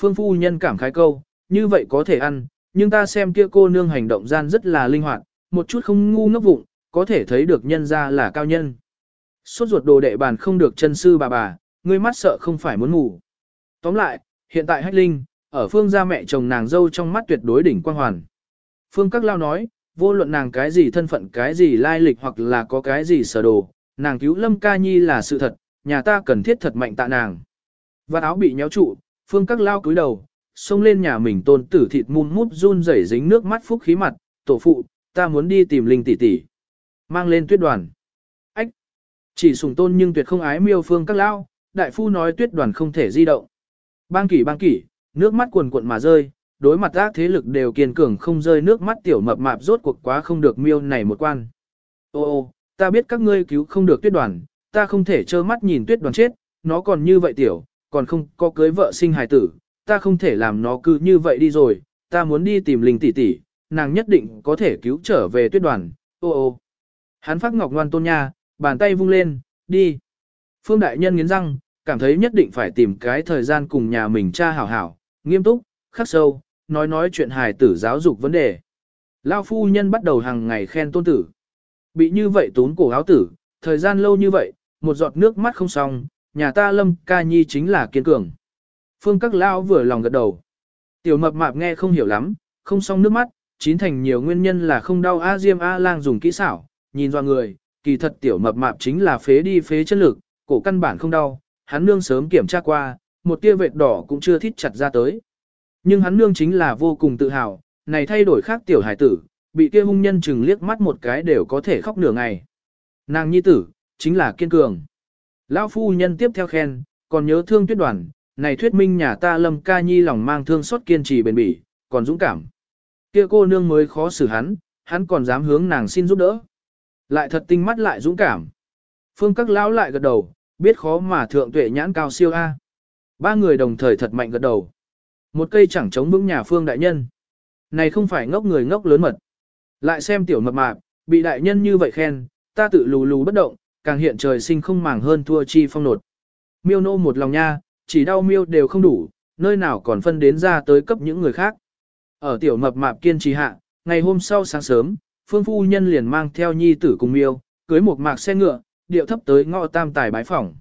phương phu nhân cảm khái câu, như vậy có thể ăn, nhưng ta xem kia cô nương hành động gian rất là linh hoạt, một chút không ngu ngốc vụng, có thể thấy được nhân ra là cao nhân. Suốt ruột đồ đệ bàn không được chân sư bà bà, ngươi mắt sợ không phải muốn ngủ. Tóm lại, hiện tại hách linh, ở phương gia mẹ chồng nàng dâu trong mắt tuyệt đối đỉnh quang hoàn. Phương các lao nói, vô luận nàng cái gì thân phận cái gì lai lịch hoặc là có cái gì sở đồ, nàng cứu lâm ca nhi là sự thật, nhà ta cần thiết thật mạnh tạ nàng. Và áo bị nhéo trụ, phương các lao cúi đầu, xông lên nhà mình tôn tử thịt mum mút run rẩy dính nước mắt phúc khí mặt, tổ phụ, ta muốn đi tìm linh tỷ tỷ. Mang lên tuyết đoàn. Ách! Chỉ sùng tôn nhưng tuyệt không ái miêu phương các lao, đại phu nói tuyết đoàn không thể di động. Bang kỷ bang kỷ, nước mắt cuồn cuộn mà rơi, đối mặt ác thế lực đều kiên cường không rơi nước mắt tiểu mập mạp rốt cuộc quá không được miêu này một quan. Ô ô, ta biết các ngươi cứu không được tuyết đoàn, ta không thể trơ mắt nhìn tuyết đoàn chết, nó còn như vậy tiểu, còn không có cưới vợ sinh hài tử, ta không thể làm nó cứ như vậy đi rồi, ta muốn đi tìm linh tỷ tỷ, nàng nhất định có thể cứu trở về tuyết đoàn, ô ô. Hắn phát ngọc ngoan tôn nha, bàn tay vung lên, đi. Phương Đại Nhân nghiến răng, cảm thấy nhất định phải tìm cái thời gian cùng nhà mình cha hảo hảo, nghiêm túc, khắc sâu, nói nói chuyện hài tử giáo dục vấn đề. Lao phu nhân bắt đầu hàng ngày khen tôn tử. Bị như vậy tốn cổ áo tử, thời gian lâu như vậy, một giọt nước mắt không xong, nhà ta lâm ca nhi chính là kiên cường. Phương các lao vừa lòng gật đầu. Tiểu mập mạp nghe không hiểu lắm, không xong nước mắt, chín thành nhiều nguyên nhân là không đau A Diêm A lang dùng kỹ xảo, nhìn do người, kỳ thật tiểu mập mạp chính là phế đi phế chân lực, cổ căn bản không đau, hắn nương sớm kiểm tra qua, một tia vệt đỏ cũng chưa thít chặt ra tới. Nhưng hắn nương chính là vô cùng tự hào, này thay đổi khác tiểu hải tử, bị kia hung nhân chừng liếc mắt một cái đều có thể khóc nửa ngày. Nàng nhi tử, chính là kiên cường. Lão phu nhân tiếp theo khen, còn nhớ thương tuyết đoàn, này thuyết minh nhà ta lâm ca nhi lòng mang thương xót kiên trì bền bỉ, còn dũng cảm. Kia cô nương mới khó xử hắn, hắn còn dám hướng nàng xin giúp đỡ. Lại thật tinh mắt lại dũng cảm. Phương các lão lại gật đầu, biết khó mà thượng tuệ nhãn cao siêu A. Ba người đồng thời thật mạnh gật đầu. Một cây chẳng chống vững nhà phương đại nhân. Này không phải ngốc người ngốc lớn mật. Lại xem tiểu mập mạp, bị đại nhân như vậy khen, ta tự lù lù bất động, càng hiện trời sinh không màng hơn thua chi phong nột. Miêu nô một lòng nha, chỉ đau miêu đều không đủ, nơi nào còn phân đến ra tới cấp những người khác. Ở tiểu mập mạp kiên trì hạ, ngày hôm sau sáng sớm, phương phu nhân liền mang theo nhi tử cùng miêu, cưới một mạc xe ngựa, điệu thấp tới ngõ tam tài bái phỏng.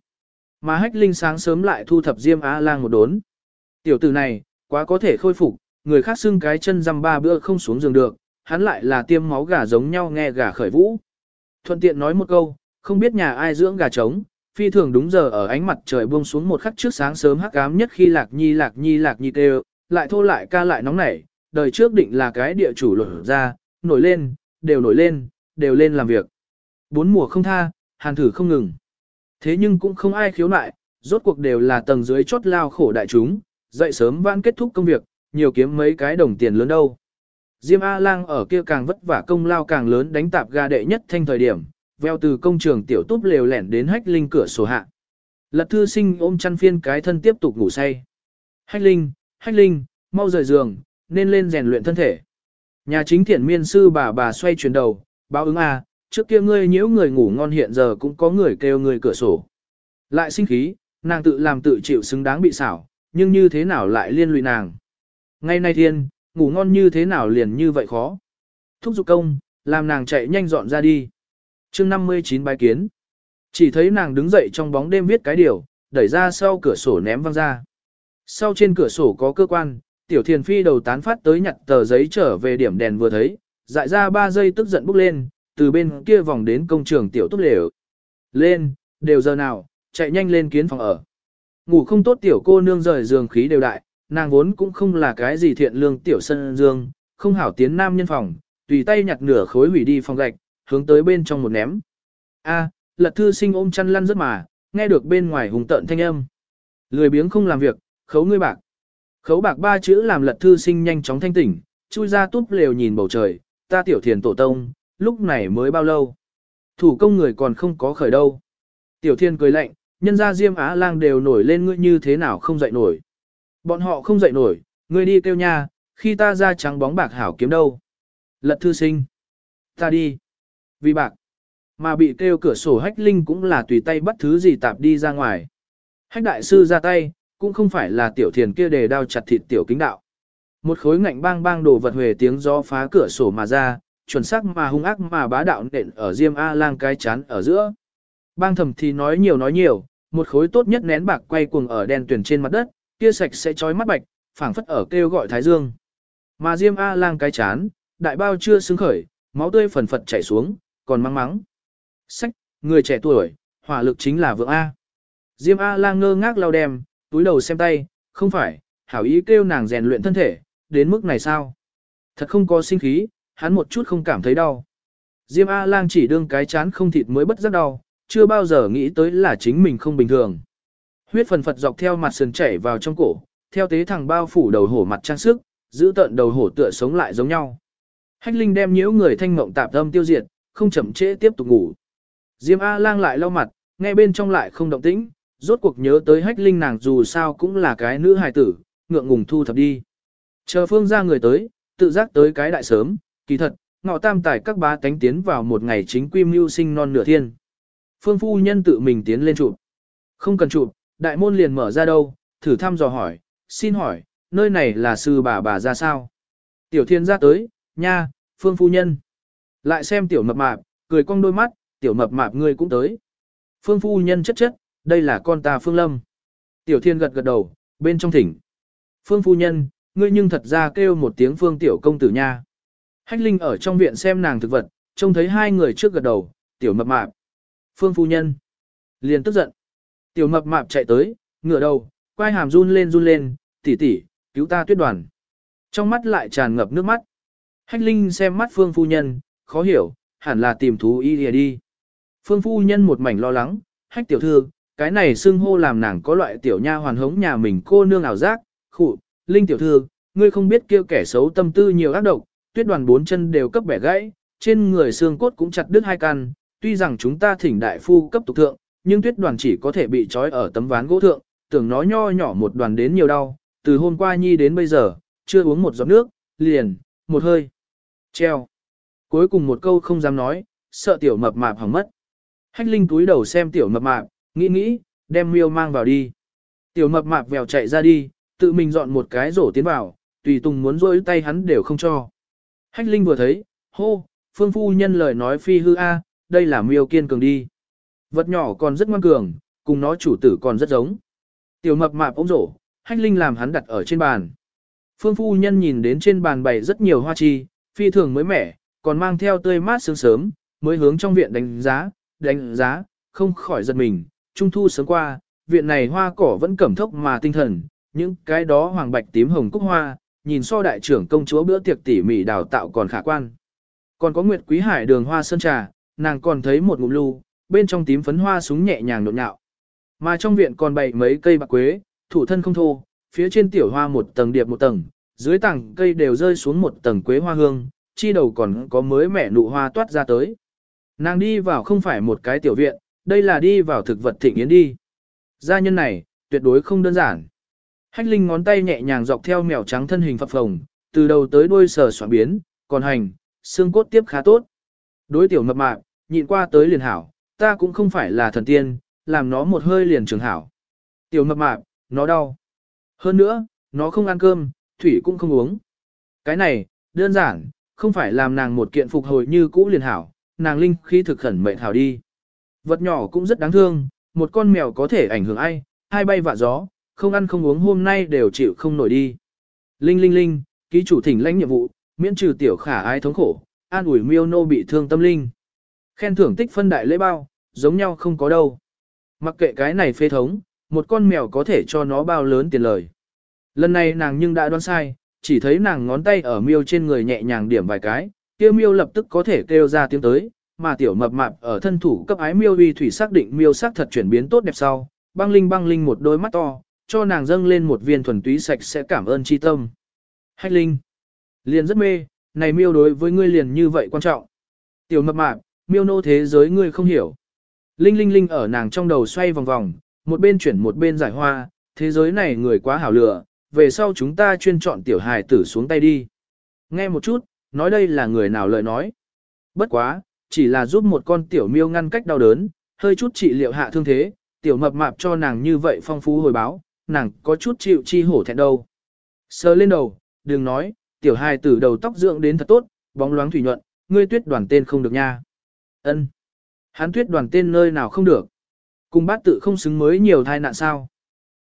Mà hách linh sáng sớm lại thu thập diêm á lang một đốn. Tiểu tử này, quá có thể khôi phục, người khác xưng cái chân răm ba bữa không xuống giường được, hắn lại là tiêm máu gà giống nhau nghe gà khởi vũ. Thuận tiện nói một câu, không biết nhà ai dưỡng gà trống, phi thường đúng giờ ở ánh mặt trời buông xuống một khắc trước sáng sớm hắc ám nhất khi lạc nhi lạc nhi lạc nhi kêu, lại thô lại ca lại nóng nảy, đời trước định là cái địa chủ lột ra, nổi lên, đều nổi lên, đều lên làm việc. Bốn mùa không tha, hàn thử không ngừng. Thế nhưng cũng không ai khiếu nại, rốt cuộc đều là tầng dưới chốt lao khổ đại chúng, dậy sớm vãn kết thúc công việc, nhiều kiếm mấy cái đồng tiền lớn đâu. Diêm A-lang ở kia càng vất vả công lao càng lớn đánh tạp ga đệ nhất thanh thời điểm, veo từ công trường tiểu túp lều lẻn đến hách linh cửa sổ hạ. Lật thư sinh ôm chăn phiên cái thân tiếp tục ngủ say. Hách linh, hách linh, mau rời giường, nên lên rèn luyện thân thể. Nhà chính thiện miên sư bà bà xoay chuyển đầu, báo ứng a, trước kia ngươi nhiễu người ngủ ngon hiện giờ cũng có người kêu người cửa sổ. Lại sinh khí, nàng tự làm tự chịu xứng đáng bị xảo, nhưng như thế nào lại liên lụy nàng. Ngay nay thiên, ngủ ngon như thế nào liền như vậy khó. Thúc giục công, làm nàng chạy nhanh dọn ra đi chương 59 bài kiến. Chỉ thấy nàng đứng dậy trong bóng đêm viết cái điều, đẩy ra sau cửa sổ ném văng ra. Sau trên cửa sổ có cơ quan, tiểu thiền phi đầu tán phát tới nhặt tờ giấy trở về điểm đèn vừa thấy, dại ra 3 giây tức giận bốc lên, từ bên kia vòng đến công trường tiểu túc lều. Lên, đều giờ nào, chạy nhanh lên kiến phòng ở. Ngủ không tốt tiểu cô nương rời giường khí đều đại, nàng vốn cũng không là cái gì thiện lương tiểu sân dương, không hảo tiến nam nhân phòng, tùy tay nhặt nửa khối hủy đi phòng gạch, hướng tới bên trong một ném. A, lật thư sinh ôm chăn lăn rất mà, nghe được bên ngoài hùng tợn thanh âm. Lười biếng không làm việc, khấu ngươi bạc. Khấu bạc ba chữ làm lật thư sinh nhanh chóng thanh tỉnh, chui ra túp lều nhìn bầu trời, ta tiểu thiền tổ tông, lúc này mới bao lâu. Thủ công người còn không có khởi đâu. Tiểu thiên cười lạnh, nhân ra diêm á lang đều nổi lên ngươi như thế nào không dậy nổi. Bọn họ không dậy nổi, ngươi đi kêu nha, khi ta ra trắng bóng bạc hảo kiếm đâu. Lật thư sinh. Ta đi. Vì bạc. Mà bị kêu cửa sổ hách linh cũng là tùy tay bắt thứ gì tạp đi ra ngoài. Hách đại sư ra tay, cũng không phải là tiểu thiền kia đề đao chặt thịt tiểu kính đạo. Một khối ngạnh bang bang đồ vật huề tiếng gió phá cửa sổ mà ra, chuẩn xác mà hung ác mà bá đạo nện ở Diêm A lang cái chán ở giữa. Bang thầm thì nói nhiều nói nhiều, một khối tốt nhất nén bạc quay cuồng ở đen tuyển trên mặt đất, kia sạch sẽ trói mắt bạch, phảng phất ở kêu gọi thái dương. Mà Diêm A lang cái chán, đại bao chưa xứng khởi, máu tươi phần phật chảy xuống, còn mắng mắng. Sách, người trẻ tuổi, hỏa lực chính là vượng A. Diêm A lang ngơ ngác lau đem, túi đầu xem tay, không phải, hảo ý kêu nàng rèn luyện thân thể, đến mức này sao? Thật không có sinh khí, hắn một chút không cảm thấy đau. Diêm A lang chỉ đương cái chán không thịt mới bất giác đau, chưa bao giờ nghĩ tới là chính mình không bình thường. Huyết phần phật dọc theo mặt sườn chảy vào trong cổ, theo tế thằng bao phủ đầu hổ mặt trang sức, giữ tận đầu hổ tựa sống lại giống nhau. Hách Linh đem nhiễu người thanh mộng tạp âm tiêu diệt, không chậm trễ tiếp tục ngủ. Diêm A lang lại lau mặt, nghe bên trong lại không động tĩnh, rốt cuộc nhớ tới Hách Linh nàng dù sao cũng là cái nữ hài tử, ngượng ngùng thu thập đi. Chờ phương ra người tới, tự giác tới cái đại sớm, kỳ thật, ngọ tam tải các bá tánh tiến vào một ngày chính quy mưu sinh non nửa thiên. Phương phu nhân tự mình tiến lên chụp. Không cần chụp, đại môn liền mở ra đâu, thử thăm dò hỏi, xin hỏi, nơi này là sư bà bà ra sao? Tiểu thiên ra tới, nha, phương phu nhân. Lại xem tiểu mập mạp, cười cong đôi mắt, tiểu mập mạp ngươi cũng tới. Phương phu nhân chất chất, đây là con ta phương lâm. Tiểu thiên gật gật đầu, bên trong thỉnh. Phương phu nhân, ngươi nhưng thật ra kêu một tiếng phương tiểu công tử nha. Hách Linh ở trong viện xem nàng thực vật, trông thấy hai người trước gật đầu, tiểu mập mạp. Phương phu nhân. Liền tức giận. Tiểu mập mạp chạy tới, ngửa đầu, quai hàm run lên run lên, tỷ tỷ, cứu ta tuyết đoàn. Trong mắt lại tràn ngập nước mắt. Hách Linh xem mắt Phương phu nhân, khó hiểu, hẳn là tìm thú y đi đi. Phương phu nhân một mảnh lo lắng, hách tiểu thư, cái này xưng hô làm nàng có loại tiểu nha hoàn hống nhà mình cô nương ảo giác, khụ, Linh tiểu thư, ngươi không biết kêu kẻ xấu tâm tư nhiều ác độc, tuyết đoàn bốn chân đều cấp bẻ gãy, trên người xương cốt cũng chặt đứt hai căn, tuy rằng chúng ta thỉnh đại phu cấp tục thượng, nhưng tuyết đoàn chỉ có thể bị trói ở tấm ván gỗ thượng, tưởng nó nho nhỏ một đoàn đến nhiều đau, từ hôm qua nhi đến bây giờ, chưa uống một giọt nước, liền, một hơi, treo. Cuối cùng một câu không dám nói, sợ tiểu mập mạp hỏng mất. Hách Linh túi đầu xem tiểu mập mạp, nghĩ nghĩ, đem miêu mang vào đi. Tiểu mập mạp vèo chạy ra đi, tự mình dọn một cái rổ tiến vào, tùy tùng muốn rỗi tay hắn đều không cho. Hách Linh vừa thấy, hô, phương phu nhân lời nói phi hư a, đây là miêu kiên cường đi. Vật nhỏ còn rất ngoan cường, cùng nó chủ tử còn rất giống. Tiểu mập mạp ống rổ, Hách Linh làm hắn đặt ở trên bàn. Phương phu nhân nhìn đến trên bàn bày rất nhiều hoa chi, phi thường mới mẻ, còn mang theo tươi mát sương sớm, mới hướng trong viện đánh giá, đánh giá, không khỏi giật mình, trung thu sớm qua, viện này hoa cỏ vẫn cẩm thốc mà tinh thần, những cái đó hoàng bạch tím hồng cúc hoa, nhìn so đại trưởng công chúa bữa tiệc tỉ mỉ đào tạo còn khả quan. Còn có nguyệt quý hải đường hoa sơn trà, nàng còn thấy một ngụm lưu, bên trong tím phấn hoa súng nhẹ nhàng nhộn nhạo. Mà trong viện còn bày mấy cây bạc quế, thủ thân không thô, phía trên tiểu hoa một tầng điệp một tầng, dưới tầng cây đều rơi xuống một tầng quế hoa hương, chi đầu còn có mới mẻ nụ hoa toát ra tới. Nàng đi vào không phải một cái tiểu viện, đây là đi vào thực vật thịnh yến đi. Gia nhân này, tuyệt đối không đơn giản. Hách Linh ngón tay nhẹ nhàng dọc theo mèo trắng thân hình phập phồng, từ đầu tới đuôi sờ soạn biến, còn hành, xương cốt tiếp khá tốt. Đối tiểu mập mạp, nhịn qua tới liền hảo, ta cũng không phải là thần tiên, làm nó một hơi liền trường hảo. Tiểu mập mạp, nó đau. Hơn nữa, nó không ăn cơm, thủy cũng không uống. Cái này, đơn giản, không phải làm nàng một kiện phục hồi như cũ liền hảo, nàng linh khí thực khẩn mệnh hảo đi. Vật nhỏ cũng rất đáng thương, một con mèo có thể ảnh hưởng ai, hai bay vạ gió, không ăn không uống hôm nay đều chịu không nổi đi. Linh linh linh, ký chủ thỉnh lãnh nhiệm vụ, miễn trừ tiểu khả ai thống khổ, an ủi miêu nô bị thương tâm linh. Khen thưởng tích phân đại lễ bao, giống nhau không có đâu. Mặc kệ cái này phê thống, một con mèo có thể cho nó bao lớn tiền lời. Lần này nàng nhưng đã đoán sai, chỉ thấy nàng ngón tay ở miêu trên người nhẹ nhàng điểm vài cái, kia miêu lập tức có thể kêu ra tiếng tới, mà tiểu mập mạp ở thân thủ cấp ái miêu uy thủy xác định miêu sắc thật chuyển biến tốt đẹp sau, băng linh băng linh một đôi mắt to, cho nàng dâng lên một viên thuần túy sạch sẽ cảm ơn chi tâm. Hách linh, liền rất mê, này miêu đối với ngươi liền như vậy quan trọng. Tiểu mập mạp, miêu nô thế giới ngươi không hiểu. Linh linh linh ở nàng trong đầu xoay vòng vòng, một bên chuyển một bên giải hoa, thế giới này người quá hảo lựa, về sau chúng ta chuyên chọn tiểu hài tử xuống tay đi. Nghe một chút, nói đây là người nào lời nói. Bất quá, chỉ là giúp một con tiểu miêu ngăn cách đau đớn, hơi chút trị liệu hạ thương thế, tiểu mập mạp cho nàng như vậy phong phú hồi báo, nàng có chút chịu chi hổ thẹn đâu. Sờ lên đầu, đừng nói, tiểu hài tử đầu tóc dưỡng đến thật tốt, bóng loáng thủy nhuận, ngươi tuyết đoàn tên không được nha. Ân, Hắn tuyết đoàn tên nơi nào không được. Cùng bát tự không xứng mới nhiều thai nạn sao.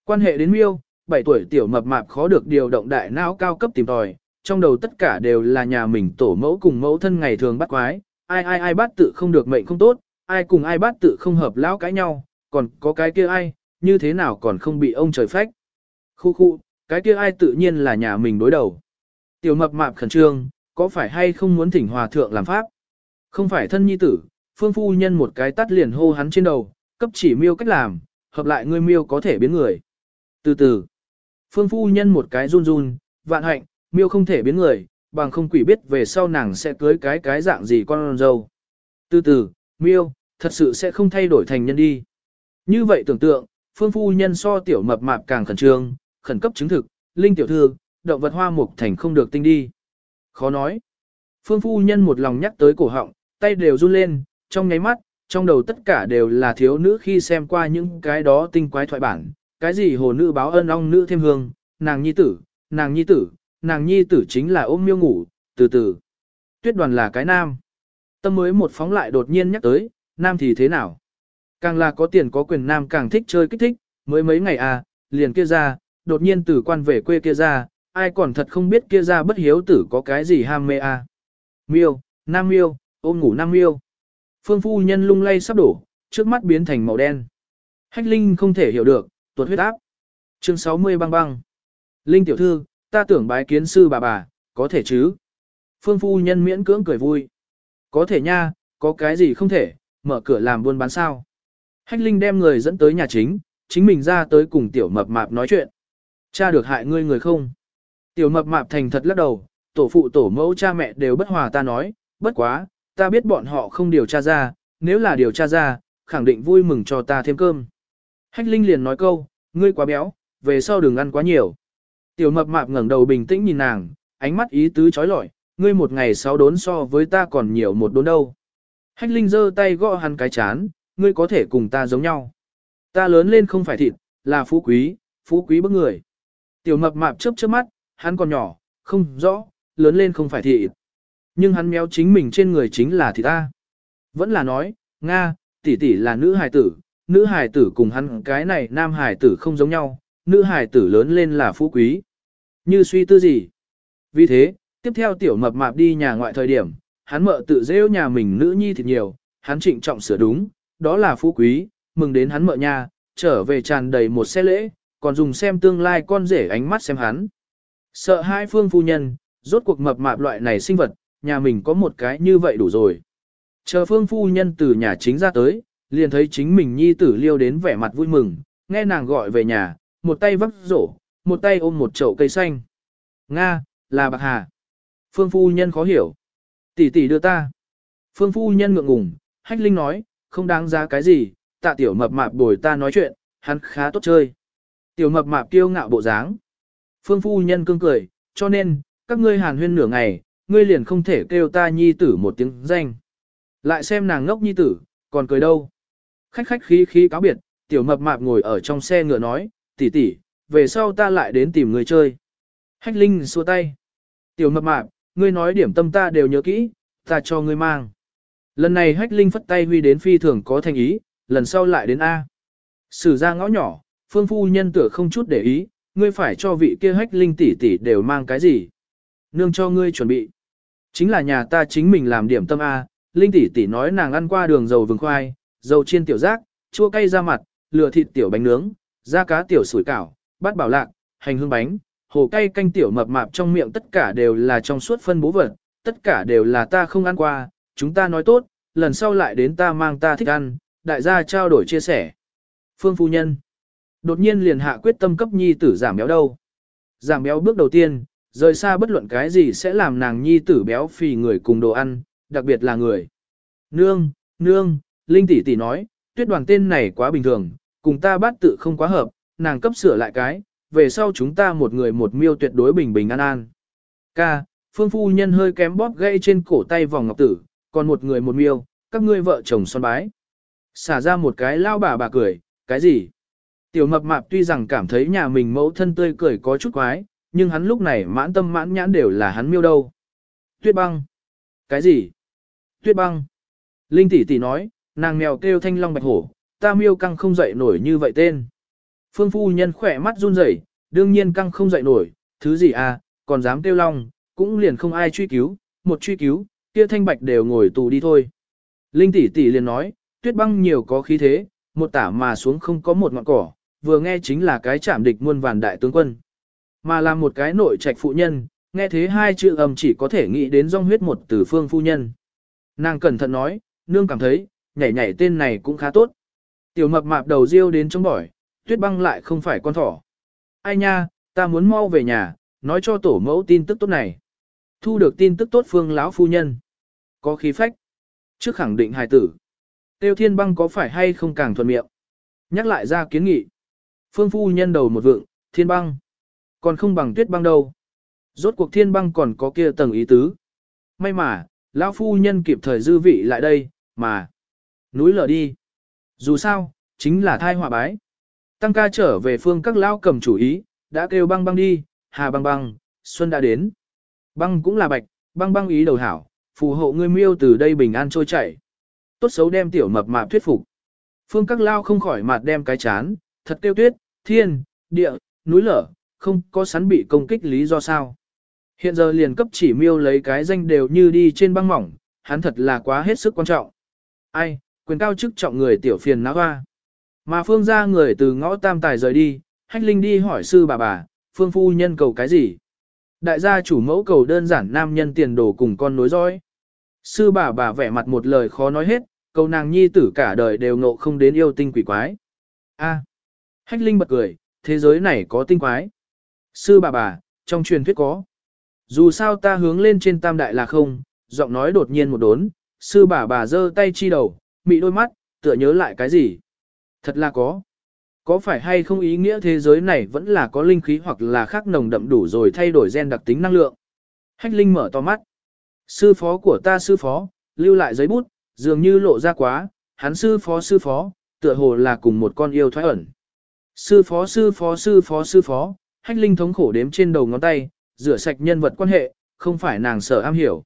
Quan hệ đến miêu, 7 tuổi tiểu mập mạp khó được điều động đại não cao cấp tìm tòi, trong đầu tất cả đều là nhà mình tổ mẫu cùng mẫu thân ngày thường bắt quái, ai ai ai bắt tự không được mệnh không tốt, ai cùng ai bắt tự không hợp lão cãi nhau, còn có cái kia ai, như thế nào còn không bị ông trời phách. Khu khu, cái kia ai tự nhiên là nhà mình đối đầu. Tiểu mập mạp khẩn trương, có phải hay không muốn thỉnh hòa thượng làm pháp? Không phải thân nhi tử, phương phu nhân một cái tắt liền hô hắn trên đầu, cấp chỉ miêu cách làm, hợp lại ngươi miêu có thể biến người. Từ từ, Phương phu nhân một cái run run, vạn hạnh, miêu không thể biến người, bằng không quỷ biết về sau nàng sẽ cưới cái cái dạng gì con dâu. Từ từ, miêu, thật sự sẽ không thay đổi thành nhân đi. Như vậy tưởng tượng, phương phu nhân so tiểu mập mạp càng khẩn trương, khẩn cấp chứng thực, linh tiểu thư, động vật hoa mục thành không được tinh đi. Khó nói. Phương phu nhân một lòng nhắc tới cổ họng, tay đều run lên, trong nháy mắt, trong đầu tất cả đều là thiếu nữ khi xem qua những cái đó tinh quái thoại bản, cái gì hồ nữ báo ân ong nữ thêm hương, nàng nhi tử, nàng nhi tử, nàng nhi tử chính là ôm miêu ngủ, từ từ. Tuyết đoàn là cái nam. Tâm mới một phóng lại đột nhiên nhắc tới, nam thì thế nào? Càng là có tiền có quyền nam càng thích chơi kích thích, mới mấy ngày à, liền kia ra, đột nhiên tử quan về quê kia ra, ai còn thật không biết kia ra bất hiếu tử có cái gì ham mê à. Miêu, nam miêu, ôm ngủ nam miêu. Phương phu nhân lung lay sắp đổ, trước mắt biến thành màu đen. Hách Linh không thể hiểu được, tuột huyết áp. Chương 60 băng băng. Linh tiểu thư, ta tưởng bái kiến sư bà bà, có thể chứ? Phương phu nhân miễn cưỡng cười vui. Có thể nha, có cái gì không thể, mở cửa làm buôn bán sao? Hách Linh đem người dẫn tới nhà chính, chính mình ra tới cùng tiểu mập mạp nói chuyện. Cha được hại ngươi người không? Tiểu mập mạp thành thật lắc đầu, tổ phụ tổ mẫu cha mẹ đều bất hòa ta nói, bất quá, ta biết bọn họ không điều tra ra, nếu là điều tra ra, khẳng định vui mừng cho ta thêm cơm. Hách Linh liền nói câu, ngươi quá béo, về sau đừng ăn quá nhiều. Tiểu mập mạp ngẩng đầu bình tĩnh nhìn nàng, ánh mắt ý tứ chói lọi, ngươi một ngày sáu đốn so với ta còn nhiều một đốn đâu. Hách Linh giơ tay gõ hắn cái chán, ngươi có thể cùng ta giống nhau. Ta lớn lên không phải thịt, là phú quý, phú quý bức người. Tiểu mập mạp chớp chớp mắt, hắn còn nhỏ, không rõ, lớn lên không phải thịt. Nhưng hắn méo chính mình trên người chính là thịt ta. Vẫn là nói, Nga, tỷ tỷ là nữ hài tử, nữ hài tử cùng hắn cái này nam hài tử không giống nhau, nữ hài tử lớn lên là phú quý. Như suy tư gì? Vì thế, tiếp theo tiểu mập mạp đi nhà ngoại thời điểm, hắn mợ tự rêu nhà mình nữ nhi thịt nhiều, hắn trịnh trọng sửa đúng, đó là phú quý, mừng đến hắn mợ nhà, trở về tràn đầy một xe lễ, còn dùng xem tương lai con rể ánh mắt xem hắn. Sợ hai phương phu nhân, rốt cuộc mập mạp loại này sinh vật, nhà mình có một cái như vậy đủ rồi. Chờ phương phu nhân từ nhà chính ra tới, liền thấy chính mình nhi tử liêu đến vẻ mặt vui mừng, nghe nàng gọi về nhà, một tay vắt rổ, một tay ôm một chậu cây xanh. Nga, là bạc hà. Phương phu nhân khó hiểu. Tỷ tỷ đưa ta. Phương phu nhân ngượng ngùng, hách linh nói, không đáng giá cái gì, tạ tiểu mập mạp bồi ta nói chuyện, hắn khá tốt chơi. Tiểu mập mạp kiêu ngạo bộ dáng. Phương phu nhân cương cười, cho nên, các ngươi hàn huyên nửa ngày, ngươi liền không thể kêu ta nhi tử một tiếng danh. Lại xem nàng ngốc nhi tử, còn cười đâu. Khách khách khí khí cáo biệt, tiểu mập mạp ngồi ở trong xe ngựa nói, tỷ tỷ, về sau ta lại đến tìm người chơi. Hách Linh xua tay. Tiểu mập mạp, ngươi nói điểm tâm ta đều nhớ kỹ, ta cho ngươi mang. Lần này Hách Linh phất tay huy đến phi thường có thành ý, lần sau lại đến A. Sử ra ngõ nhỏ, phương phu nhân tựa không chút để ý, ngươi phải cho vị kia Hách Linh tỷ tỷ đều mang cái gì. Nương cho ngươi chuẩn bị. Chính là nhà ta chính mình làm điểm tâm A, Linh tỷ tỷ nói nàng ăn qua đường dầu vừng khoai, dầu chiên tiểu giác, chua cay ra mặt, lừa thịt tiểu bánh nướng, da cá tiểu sủi cảo, bát bảo lạc, hành hương bánh, hồ cay canh tiểu mập mạp trong miệng tất cả đều là trong suốt phân bố vật, tất cả đều là ta không ăn qua, chúng ta nói tốt, lần sau lại đến ta mang ta thích ăn, đại gia trao đổi chia sẻ. Phương phu nhân, đột nhiên liền hạ quyết tâm cấp nhi tử giảm béo đâu. Giảm béo bước đầu tiên, rời xa bất luận cái gì sẽ làm nàng nhi tử béo phì người cùng đồ ăn, đặc biệt là người. Nương, nương, Linh tỷ tỷ nói, tuyết đoàn tên này quá bình thường, cùng ta bát tự không quá hợp, nàng cấp sửa lại cái, về sau chúng ta một người một miêu tuyệt đối bình bình an an. Ca, phương phu nhân hơi kém bóp gây trên cổ tay vòng ngọc tử, còn một người một miêu, các ngươi vợ chồng son bái. Xả ra một cái lao bà bà cười, cái gì? Tiểu mập mạp tuy rằng cảm thấy nhà mình mẫu thân tươi cười có chút quái, nhưng hắn lúc này mãn tâm mãn nhãn đều là hắn miêu đâu. Tuyết băng. Cái gì? Tuyết băng. Linh tỷ tỷ nói, nàng mèo kêu thanh long bạch hổ, ta miêu căng không dậy nổi như vậy tên. Phương phu nhân khỏe mắt run rẩy, đương nhiên căng không dậy nổi, thứ gì à, còn dám kêu long, cũng liền không ai truy cứu, một truy cứu, kia thanh bạch đều ngồi tù đi thôi. Linh tỷ tỷ liền nói, tuyết băng nhiều có khí thế, một tả mà xuống không có một ngọn cỏ, vừa nghe chính là cái chạm địch muôn vàn đại tướng quân. Mà là một cái nội trạch phụ nhân, nghe thế hai chữ ầm chỉ có thể nghĩ đến rong huyết một từ phương phu nhân. Nàng cẩn thận nói, nương cảm thấy, nhảy nhảy tên này cũng khá tốt. Tiểu mập mạp đầu riêu đến trong bỏi, tuyết băng lại không phải con thỏ. Ai nha, Ta muốn mau về nhà, nói cho tổ mẫu tin tức tốt này. Thu được tin tức tốt phương lão phu nhân. Có khí phách. Trước khẳng định hài tử. Tiêu thiên băng có phải hay không càng thuận miệng. Nhắc lại ra kiến nghị. Phương phu nhân đầu một vượng, thiên băng. Còn không bằng tuyết băng đâu. Rốt cuộc thiên băng còn có kia tầng ý tứ. May mà, lão phu nhân kịp thời dư vị lại đây, mà. Núi lở đi. Dù sao, chính là thai họa bái. Tăng ca trở về phương các lao cầm chủ ý, đã kêu băng băng đi, hà băng băng, xuân đã đến. Băng cũng là bạch, băng băng ý đầu hảo, phù hộ ngươi miêu từ đây bình an trôi chảy. Tốt xấu đem tiểu mập mạp thuyết phục. Phương các lao không khỏi mặt đem cái chán, thật tiêu tuyết, thiên, địa, núi lở, không có sắn bị công kích lý do sao. Hiện giờ liền cấp chỉ miêu lấy cái danh đều như đi trên băng mỏng, hắn thật là quá hết sức quan trọng. Ai, quyền cao chức trọng người tiểu phiền náo hoa. Mà phương ra người từ ngõ tam tài rời đi, hách linh đi hỏi sư bà bà, phương phu nhân cầu cái gì? Đại gia chủ mẫu cầu đơn giản nam nhân tiền đồ cùng con nối dõi. Sư bà bà vẻ mặt một lời khó nói hết, cầu nàng nhi tử cả đời đều ngộ không đến yêu tinh quỷ quái. A. Hách Linh bật cười, thế giới này có tinh quái. Sư bà bà, trong truyền thuyết có. Dù sao ta hướng lên trên tam đại là không, giọng nói đột nhiên một đốn, sư bà bà giơ tay chi đầu, mị đôi mắt, tựa nhớ lại cái gì. Thật là có. Có phải hay không ý nghĩa thế giới này vẫn là có linh khí hoặc là khác nồng đậm đủ rồi thay đổi gen đặc tính năng lượng. Hách Linh mở to mắt. Sư phó của ta sư phó, lưu lại giấy bút, dường như lộ ra quá, hắn sư phó sư phó, tựa hồ là cùng một con yêu thoái ẩn. Sư phó sư phó sư phó sư phó, hách linh thống khổ đếm trên đầu ngón tay, rửa sạch nhân vật quan hệ, không phải nàng sợ am hiểu.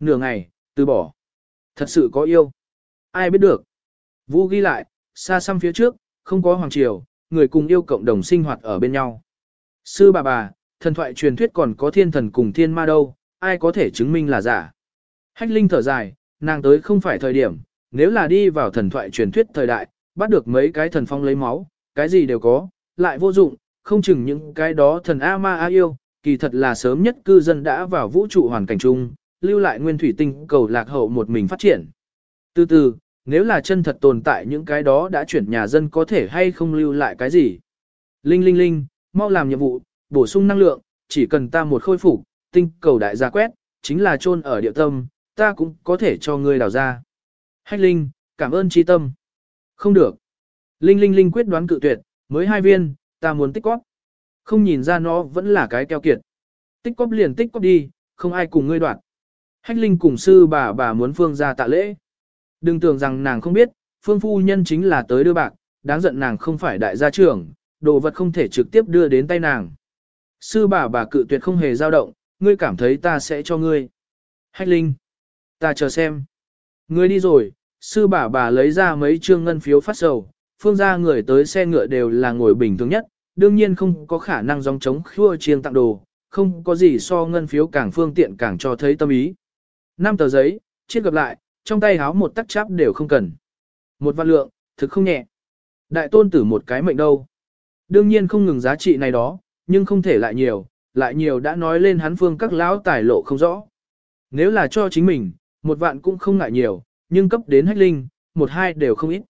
Nửa ngày, từ bỏ. Thật sự có yêu. Ai biết được. Vũ ghi lại, xa xăm phía trước, không có hoàng triều, người cùng yêu cộng đồng sinh hoạt ở bên nhau. Sư bà bà, thần thoại truyền thuyết còn có thiên thần cùng thiên ma đâu, ai có thể chứng minh là giả. Hách Linh thở dài, nàng tới không phải thời điểm, nếu là đi vào thần thoại truyền thuyết thời đại, bắt được mấy cái thần phong lấy máu, cái gì đều có, lại vô dụng, không chừng những cái đó thần A ma A yêu, kỳ thật là sớm nhất cư dân đã vào vũ trụ hoàn cảnh chung, lưu lại nguyên thủy tinh cầu lạc hậu một mình phát triển. Từ từ, nếu là chân thật tồn tại những cái đó đã chuyển nhà dân có thể hay không lưu lại cái gì. Linh linh linh, mau làm nhiệm vụ, bổ sung năng lượng, chỉ cần ta một khôi phục, tinh cầu đại gia quét, chính là chôn ở địa tâm, ta cũng có thể cho ngươi đào ra. Hách Linh, cảm ơn chi tâm. Không được. Linh Linh Linh quyết đoán cự tuyệt, mới hai viên, ta muốn tích cóp. Không nhìn ra nó vẫn là cái keo kiệt. Tích cóp liền tích cóp đi, không ai cùng ngươi đoạt. Hách Linh cùng sư bà bà muốn Phương ra tạ lễ. Đừng tưởng rằng nàng không biết, Phương phu nhân chính là tới đưa bạc, đáng giận nàng không phải đại gia trưởng, đồ vật không thể trực tiếp đưa đến tay nàng. Sư bà bà cự tuyệt không hề dao động, ngươi cảm thấy ta sẽ cho ngươi. Hách Linh, ta chờ xem. Ngươi đi rồi, sư bà bà lấy ra mấy trương ngân phiếu phát sầu, phương gia người tới xe ngựa đều là ngồi bình thường nhất, đương nhiên không có khả năng dòng chống khua chiêng tặng đồ, không có gì so ngân phiếu càng phương tiện càng cho thấy tâm ý. Năm tờ giấy, chiết gặp lại, trong tay háo một tắc cháp đều không cần. Một vạn lượng, thực không nhẹ. Đại tôn tử một cái mệnh đâu. Đương nhiên không ngừng giá trị này đó, nhưng không thể lại nhiều, lại nhiều đã nói lên hắn phương các lão tài lộ không rõ. Nếu là cho chính mình, một vạn cũng không ngại nhiều, nhưng cấp đến hách linh, một hai đều không ít.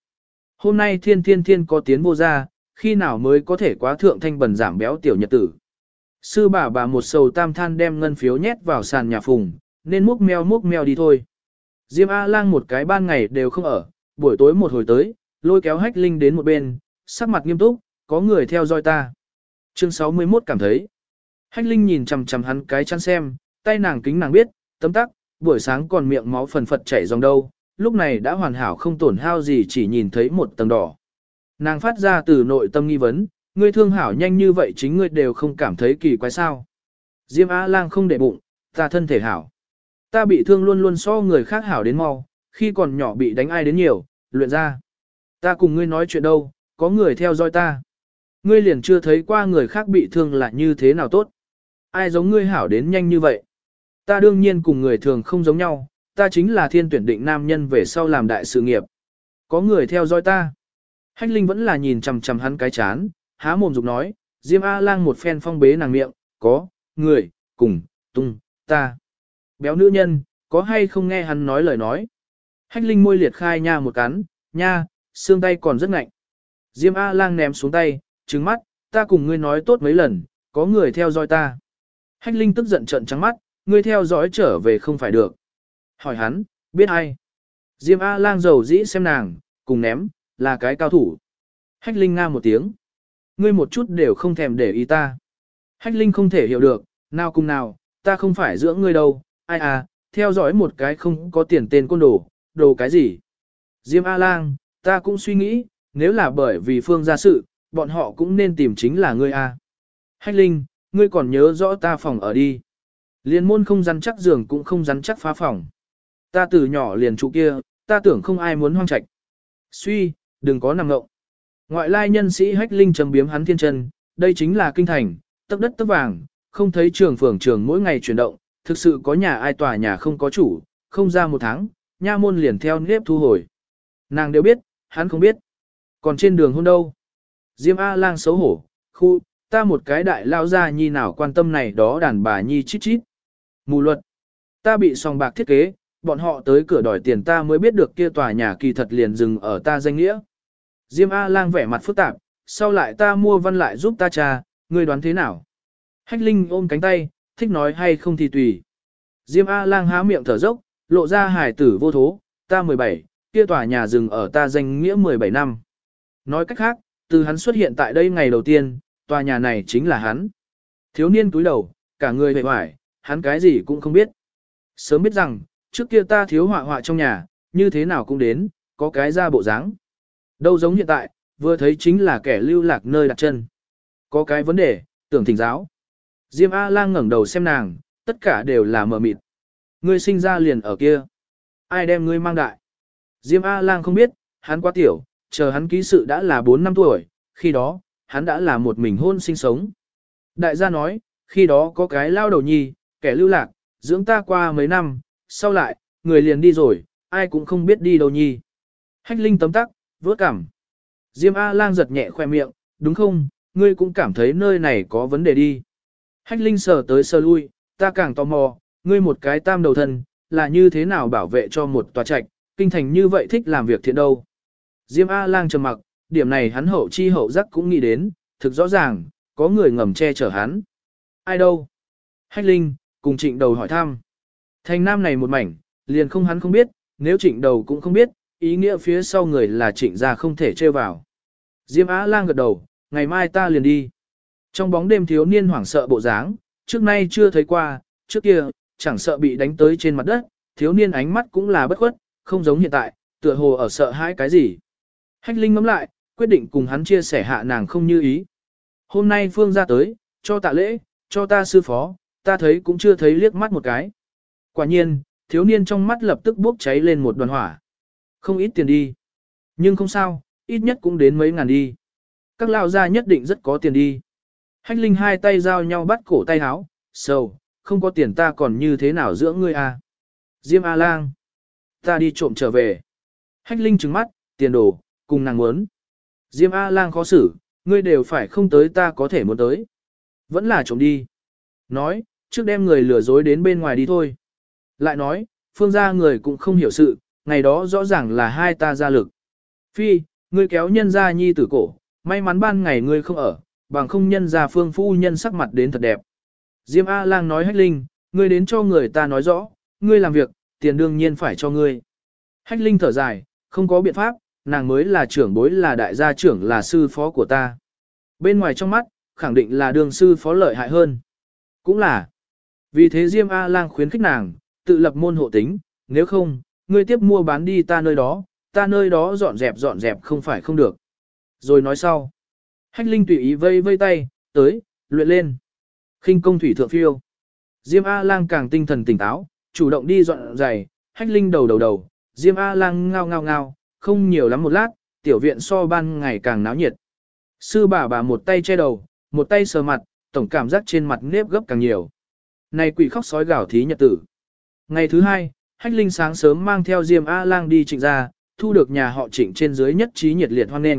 Hôm nay thiên thiên thiên có tiến vô ra, khi nào mới có thể quá thượng thanh bẩn giảm béo tiểu nhật tử. Sư bà bà một sầu tam than đem ngân phiếu nhét vào sàn nhà phùng, nên múc meo múc meo đi thôi. Diêm A-lang một cái ban ngày đều không ở, buổi tối một hồi tới, lôi kéo hách linh đến một bên, sắc mặt nghiêm túc, có người theo dõi ta. Chương 61 cảm thấy. Hách linh nhìn chằm chằm hắn cái chăn xem, tay nàng kính nàng biết, tấm tắc, buổi sáng còn miệng máu phần phật chảy dòng đâu, lúc này đã hoàn hảo không tổn hao gì chỉ nhìn thấy một tầng đỏ. Nàng phát ra từ nội tâm nghi vấn, ngươi thương hảo nhanh như vậy chính ngươi đều không cảm thấy kỳ quái sao. Diêm A-lang không để bụng, ta thân thể hảo. Ta bị thương luôn luôn so người khác hảo đến mau, khi còn nhỏ bị đánh ai đến nhiều, luyện ra. Ta cùng ngươi nói chuyện đâu, có người theo dõi ta. Ngươi liền chưa thấy qua người khác bị thương là như thế nào tốt. Ai giống ngươi hảo đến nhanh như vậy. Ta đương nhiên cùng người thường không giống nhau, ta chính là thiên tuyển định nam nhân về sau làm đại sự nghiệp. Có người theo dõi ta. Hách Linh vẫn là nhìn chằm chằm hắn cái chán, há mồm dục nói, Diêm A-lang một phen phong bế nàng miệng, có, người, cùng, tung, ta. Béo nữ nhân, có hay không nghe hắn nói lời nói. Hách Linh môi liệt khai nha một cắn, nha, xương tay còn rất ngạnh. Diêm A-lang ném xuống tay, trừng mắt, ta cùng ngươi nói tốt mấy lần, có người theo dõi ta. Hách Linh tức giận trợn trắng mắt, ngươi theo dõi trở về không phải được. Hỏi hắn, biết ai? Diêm A-lang dầu dĩ xem nàng, cùng ném, là cái cao thủ. Hách Linh nga một tiếng. Ngươi một chút đều không thèm để ý ta. Hách Linh không thể hiểu được, nào cùng nào, ta không phải dưỡng ngươi đâu, ai à, theo dõi một cái không có tiền tên côn đồ, đồ cái gì. Diêm A-lang, ta cũng suy nghĩ, nếu là bởi vì phương gia sự, bọn họ cũng nên tìm chính là ngươi A. Hách Linh, ngươi còn nhớ rõ ta phòng ở đi. Liên môn không rắn chắc giường cũng không rắn chắc phá phòng. Ta từ nhỏ liền trụ kia, ta tưởng không ai muốn hoang trạch. Suy, đừng có nằm ngộng. Ngoại lai nhân sĩ hách linh trầm biếm hắn thiên chân, đây chính là kinh thành, tấp đất tấp vàng, không thấy trường phường trường mỗi ngày chuyển động, thực sự có nhà ai tòa nhà không có chủ, không ra một tháng, nha môn liền theo nếp thu hồi. Nàng đều biết, hắn không biết. Còn trên đường hôn đâu? Diêm A-lang xấu hổ, khu, ta một cái đại lao ra nhi nào quan tâm này đó đàn bà nhi chít chít. Mù luật, ta bị sòng bạc thiết kế, bọn họ tới cửa đòi tiền ta mới biết được kia tòa nhà kỳ thật liền dừng ở ta danh nghĩa. Diêm A-lang vẻ mặt phức tạp, sau lại ta mua văn lại giúp ta cha, ngươi đoán thế nào? Hách Linh ôm cánh tay, thích nói hay không thì tùy. Diêm A-lang há miệng thở dốc, lộ ra hài tử vô thố, ta 17, kia tòa nhà dừng ở ta danh nghĩa 17 năm. Nói cách khác, từ hắn xuất hiện tại đây ngày đầu tiên, tòa nhà này chính là hắn. Thiếu niên túi đầu, cả người vệ hoài, hắn cái gì cũng không biết. Sớm biết rằng, trước kia ta thiếu họa họa trong nhà, như thế nào cũng đến, có cái ra bộ dáng. Đâu giống hiện tại, vừa thấy chính là kẻ lưu lạc nơi đặt chân. Có cái vấn đề, tưởng thỉnh giáo. Diêm A-lang ngẩng đầu xem nàng, tất cả đều là mờ mịt. Ngươi sinh ra liền ở kia. Ai đem ngươi mang đại? Diêm A-lang không biết, hắn quá tiểu, chờ hắn ký sự đã là 4 năm tuổi, khi đó, hắn đã là một mình hôn sinh sống. Đại gia nói, khi đó có cái lao đầu nhi, kẻ lưu lạc, dưỡng ta qua mấy năm, sau lại, người liền đi rồi, ai cũng không biết đi đâu nhi. Hách Linh tấm tắc, vớt cảm. Diêm A-lang giật nhẹ khoe miệng, đúng không, ngươi cũng cảm thấy nơi này có vấn đề đi. Hách Linh sờ tới sờ lui, ta càng tò mò, ngươi một cái tam đầu thân, là như thế nào bảo vệ cho một tòa trạch, kinh thành như vậy thích làm việc thiện đâu. Diêm A-lang trầm mặc, điểm này hắn hậu chi hậu giác cũng nghĩ đến, thực rõ ràng, có người ngầm che chở hắn. Ai đâu? Hách Linh, cùng trịnh đầu hỏi thăm. Thành nam này một mảnh, liền không hắn không biết, nếu trịnh đầu cũng không biết, ý nghĩa phía sau người là trịnh gia không thể trêu vào. Diêm Á lang gật đầu, ngày mai ta liền đi. Trong bóng đêm thiếu niên hoảng sợ bộ dáng, trước nay chưa thấy qua, trước kia, chẳng sợ bị đánh tới trên mặt đất, thiếu niên ánh mắt cũng là bất khuất, không giống hiện tại, tựa hồ ở sợ hãi cái gì. Hách Linh ngắm lại, quyết định cùng hắn chia sẻ hạ nàng không như ý. Hôm nay Phương ra tới, cho tạ lễ, cho ta sư phó, ta thấy cũng chưa thấy liếc mắt một cái. Quả nhiên, thiếu niên trong mắt lập tức bốc cháy lên một đoàn hỏa. Không ít tiền đi. Nhưng không sao, ít nhất cũng đến mấy ngàn đi. Các lao gia nhất định rất có tiền đi. Hách Linh hai tay giao nhau bắt cổ tay háo, sầu, không có tiền ta còn như thế nào giữa ngươi à. Diêm A-lang. Ta đi trộm trở về. Hách Linh trừng mắt, tiền đồ, cùng nàng muốn. Diêm A-lang khó xử, ngươi đều phải không tới ta có thể muốn tới. Vẫn là trộm đi. Nói, trước đem người lừa dối đến bên ngoài đi thôi. Lại nói, phương gia người cũng không hiểu sự, ngày đó rõ ràng là hai ta ra lực. Phi, ngươi kéo nhân ra nhi tử cổ, may mắn ban ngày ngươi không ở, bằng không nhân ra phương phu nhân sắc mặt đến thật đẹp. Diêm A-lang nói hách linh, ngươi đến cho người ta nói rõ, ngươi làm việc, tiền đương nhiên phải cho ngươi. Hách linh thở dài, không có biện pháp, nàng mới là trưởng bối là đại gia trưởng là sư phó của ta. Bên ngoài trong mắt, khẳng định là đường sư phó lợi hại hơn. Cũng là. Vì thế Diêm A-lang khuyến khích nàng, tự lập môn hộ tính, nếu không, ngươi tiếp mua bán đi ta nơi đó, ta nơi đó dọn dẹp dọn dẹp không phải không được. Rồi nói sau. Hách Linh tùy ý vây vây tay, tới, luyện lên. khinh công thủy thượng phiêu. Diêm A-lang càng tinh thần tỉnh táo, chủ động đi dọn giày, Hách Linh đầu đầu đầu, Diêm A-lang ngao ngao ngao, không nhiều lắm một lát, tiểu viện so ban ngày càng náo nhiệt. Sư bà bà một tay che đầu, một tay sờ mặt, tổng cảm giác trên mặt nếp gấp càng nhiều. Này quỷ khóc sói gào thí nhật tử. Ngày thứ hai, Hách Linh sáng sớm mang theo Diêm A-lang đi trịnh ra, thu được nhà họ trịnh trên dưới nhất trí nhiệt liệt hoan nghênh.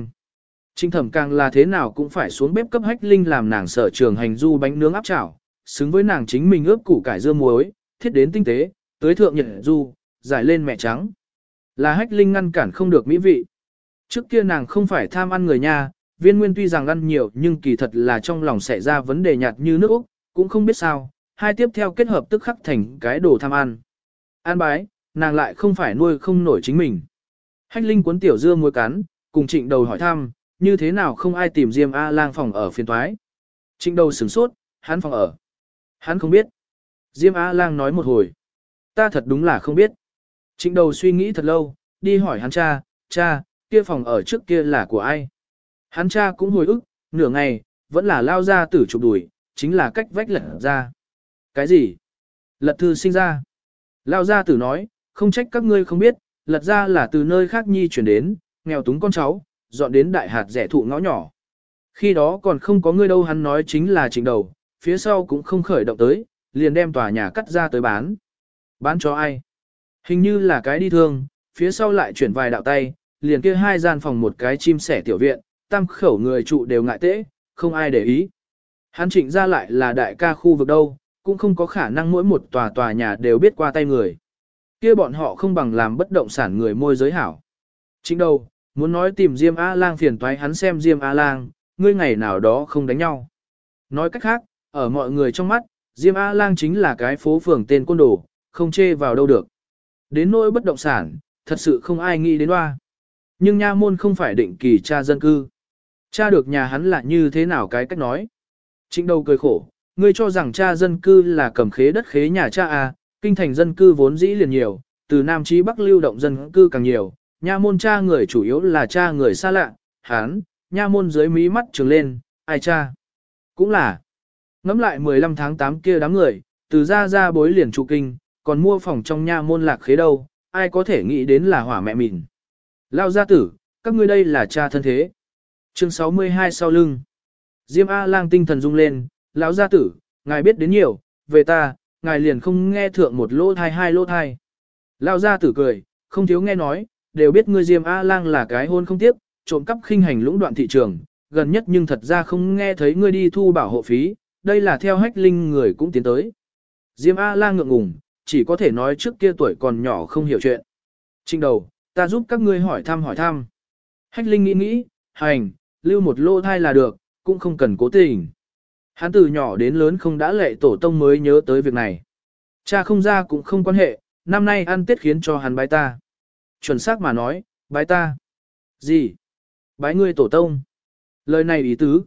Trinh thẩm càng là thế nào cũng phải xuống bếp cấp Hách Linh làm nàng sở trường hành du bánh nướng áp chảo, xứng với nàng chính mình ướp củ cải dưa muối, thiết đến tinh tế, tới thượng nhiệt du, giải lên mẹ trắng. Là Hách Linh ngăn cản không được mỹ vị. Trước kia nàng không phải tham ăn người nha, viên nguyên tuy rằng ăn nhiều nhưng kỳ thật là trong lòng xảy ra vấn đề nhạt như nước Úc, cũng không biết sao, hai tiếp theo kết hợp tức khắc thành cái đồ tham ăn. An bái, nàng lại không phải nuôi không nổi chính mình. Hách Linh cuốn tiểu dưa muối cắn, cùng trịnh đầu hỏi thăm, như thế nào không ai tìm Diêm A-lang phòng ở phiên thoái. Trịnh đầu sửng sốt, hắn phòng ở. Hắn không biết. Diêm A-lang nói một hồi. Ta thật đúng là không biết. Trịnh đầu suy nghĩ thật lâu, đi hỏi hắn cha, cha, kia phòng ở trước kia là của ai? Hắn cha cũng hồi ức, nửa ngày, vẫn là lao ra tử chụp đuổi, chính là cách vách lật ra. Cái gì? Lật thư sinh ra. Lao ra tử nói, không trách các ngươi không biết, lật ra là từ nơi khác nhi chuyển đến, nghèo túng con cháu, dọn đến đại hạt rẻ thụ ngõ nhỏ. Khi đó còn không có ngươi đâu hắn nói chính là trình đầu, phía sau cũng không khởi động tới, liền đem tòa nhà cắt ra tới bán. Bán cho ai? Hình như là cái đi thương, phía sau lại chuyển vài đạo tay, liền kia hai gian phòng một cái chim sẻ tiểu viện, tam khẩu người trụ đều ngại tễ, không ai để ý. Hắn trịnh ra lại là đại ca khu vực đâu, cũng không có khả năng mỗi một tòa tòa nhà đều biết qua tay người. kia bọn họ không bằng làm bất động sản người môi giới hảo. Chính đâu, muốn nói tìm Diêm A-lang phiền toái hắn xem Diêm A-lang, ngươi ngày nào đó không đánh nhau. Nói cách khác, ở mọi người trong mắt, Diêm A-lang chính là cái phố phường tên côn đồ, không chê vào đâu được. Đến nỗi bất động sản, thật sự không ai nghĩ đến hoa. Nhưng nha môn không phải định kỳ tra dân cư. Cha được nhà hắn là như thế nào cái cách nói. Trịnh đầu cười khổ, ngươi cho rằng cha dân cư là cầm khế đất khế nhà cha à, kinh thành dân cư vốn dĩ liền nhiều, từ Nam chí Bắc lưu động dân cư càng nhiều, nha môn cha người chủ yếu là cha người xa lạ, hán, nha môn dưới mí mắt trường lên, ai cha. Cũng là, ngắm lại 15 tháng 8 kia đám người, từ ra ra bối liền trụ kinh, còn mua phòng trong nha môn lạc khế đâu, ai có thể nghĩ đến là hỏa mẹ mìn. Lao gia tử, các ngươi đây là cha thân thế. Chương 62 sau lưng. Diêm A-lang tinh thần rung lên, lão gia tử, ngài biết đến nhiều, về ta, ngài liền không nghe thượng một lỗ thai hai lỗ thai. Lão gia tử cười, không thiếu nghe nói, đều biết ngươi Diêm A-lang là cái hôn không tiếp, trộm cắp khinh hành lũng đoạn thị trường, gần nhất nhưng thật ra không nghe thấy ngươi đi thu bảo hộ phí, đây là theo hách linh người cũng tiến tới. Diêm A-lang ngượng ngùng, chỉ có thể nói trước kia tuổi còn nhỏ không hiểu chuyện. Trinh đầu, ta giúp các ngươi hỏi thăm hỏi thăm. Hách linh nghĩ nghĩ, hành, lưu một lô thai là được, cũng không cần cố tình. Hắn từ nhỏ đến lớn không đã lệ tổ tông mới nhớ tới việc này. Cha không ra cũng không quan hệ, năm nay ăn tết khiến cho hắn bái ta. Chuẩn xác mà nói, bái ta. Gì? Bái ngươi tổ tông. Lời này ý tứ.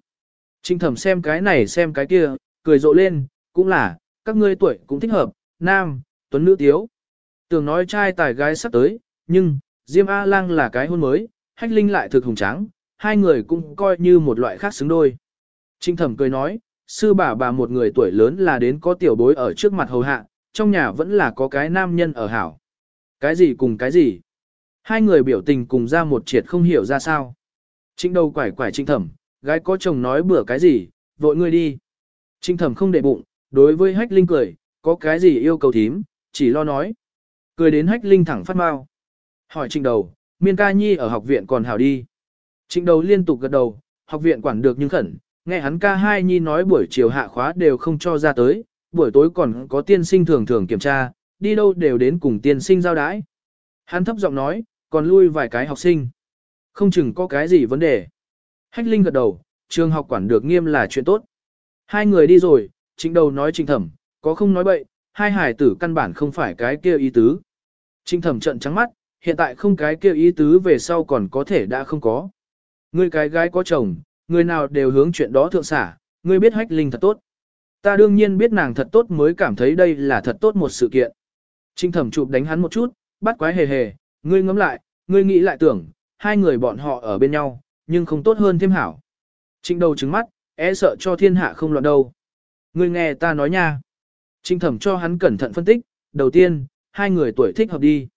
Trinh thẩm xem cái này xem cái kia, cười rộ lên, cũng là, các ngươi tuổi cũng thích hợp, nam, tuấn nữ tiếu. Tưởng nói trai tài gái sắp tới, nhưng, Diêm A-Lang là cái hôn mới, Hách Linh lại thực hùng trắng, hai người cũng coi như một loại khác xứng đôi. Trinh thẩm cười nói, sư bà bà một người tuổi lớn là đến có tiểu bối ở trước mặt hầu hạ, trong nhà vẫn là có cái nam nhân ở hảo. Cái gì cùng cái gì? Hai người biểu tình cùng ra một triệt không hiểu ra sao. Trịnh đầu quải quải Trịnh thẩm, gái có chồng nói bữa cái gì, vội ngươi đi. Trịnh thẩm không để bụng, đối với hách linh cười, có cái gì yêu cầu thím, chỉ lo nói. Cười đến hách linh thẳng phát mau. Hỏi Trịnh đầu, miên ca nhi ở học viện còn hảo đi. Trịnh đầu liên tục gật đầu, học viện quản được nhưng khẩn, nghe hắn ca hai nhi nói buổi chiều hạ khóa đều không cho ra tới, buổi tối còn có tiên sinh thường thường kiểm tra, đi đâu đều đến cùng tiên sinh giao đái. Hắn thấp giọng nói, còn lui vài cái học sinh. Không chừng có cái gì vấn đề. Hách Linh gật đầu, trường học quản được nghiêm là chuyện tốt. Hai người đi rồi, trịnh đầu nói trịnh thẩm, có không nói bậy, hai hải tử căn bản không phải cái kia ý tứ. Trịnh thẩm trận trắng mắt, hiện tại không cái kia ý tứ về sau còn có thể đã không có. Ngươi cái gái có chồng, người nào đều hướng chuyện đó thượng xả, ngươi biết hách linh thật tốt. Ta đương nhiên biết nàng thật tốt mới cảm thấy đây là thật tốt một sự kiện. Trinh thẩm chụp đánh hắn một chút, bắt quái hề hề, ngươi ngẫm lại, ngươi nghĩ lại tưởng, hai người bọn họ ở bên nhau, nhưng không tốt hơn thêm hảo. Trinh đầu trứng mắt, e sợ cho thiên hạ không loạn đâu. Ngươi nghe ta nói nha. Trinh thẩm cho hắn cẩn thận phân tích, đầu tiên, hai người tuổi thích hợp đi.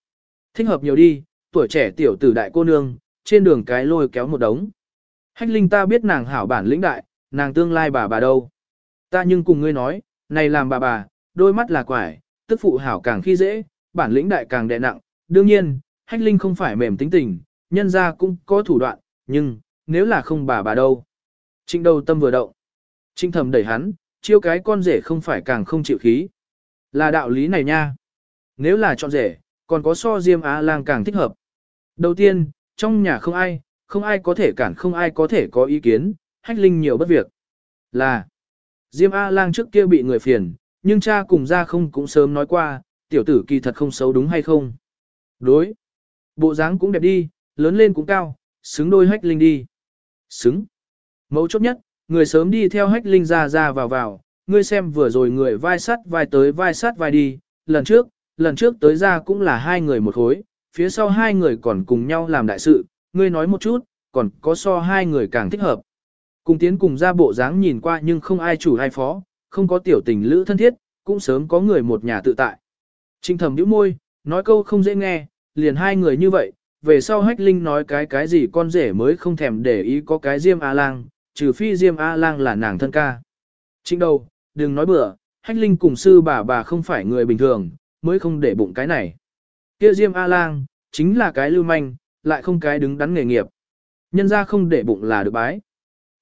Thích hợp nhiều đi, tuổi trẻ tiểu tử đại cô nương, trên đường cái lôi kéo một đống. Hách linh ta biết nàng hảo bản lĩnh đại, nàng tương lai bà bà đâu. Ta nhưng cùng ngươi nói, này làm bà bà, đôi mắt là quải, tức phụ hảo càng khi dễ, bản lĩnh đại càng đẹ nặng. Đương nhiên, hách linh không phải mềm tính tình, nhân ra cũng có thủ đoạn, nhưng, nếu là không bà bà đâu. Trịnh đầu tâm vừa động. Trịnh thầm đẩy hắn, chiêu cái con rể không phải càng không chịu khí. Là đạo lý này nha. Nếu là chọn rể, còn có so diêm á lang càng thích hợp. Đầu tiên, trong nhà không ai, không ai có thể cản không ai có thể có ý kiến, hách linh nhiều bất việc. Là, Diêm A-lang trước kia bị người phiền, nhưng cha cùng ra không cũng sớm nói qua, tiểu tử kỳ thật không xấu đúng hay không. Đối, bộ dáng cũng đẹp đi, lớn lên cũng cao, xứng đôi hách linh đi. Xứng. Mấu chốt nhất, người sớm đi theo hách linh ra ra vào vào, ngươi xem vừa rồi người vai sắt vai tới vai sát vai đi, lần trước, lần trước tới ra cũng là hai người một khối, phía sau hai người còn cùng nhau làm đại sự, ngươi nói một chút, còn có so hai người càng thích hợp. Cùng tiến cùng ra bộ dáng nhìn qua nhưng không ai chủ ai phó, không có tiểu tình lữ thân thiết, cũng sớm có người một nhà tự tại. Trinh thầm nhíu môi, nói câu không dễ nghe, liền hai người như vậy, về sau hách linh nói cái cái gì con rể mới không thèm để ý có cái diêm A-lang, trừ phi diêm A-lang là nàng thân ca. Chính đâu, đừng nói bừa, hách linh cùng sư bà bà không phải người bình thường, mới không để bụng cái này. Kia diêm A-lang, chính là cái lưu manh, lại không cái đứng đắn nghề nghiệp. Nhân ra không để bụng là được bái.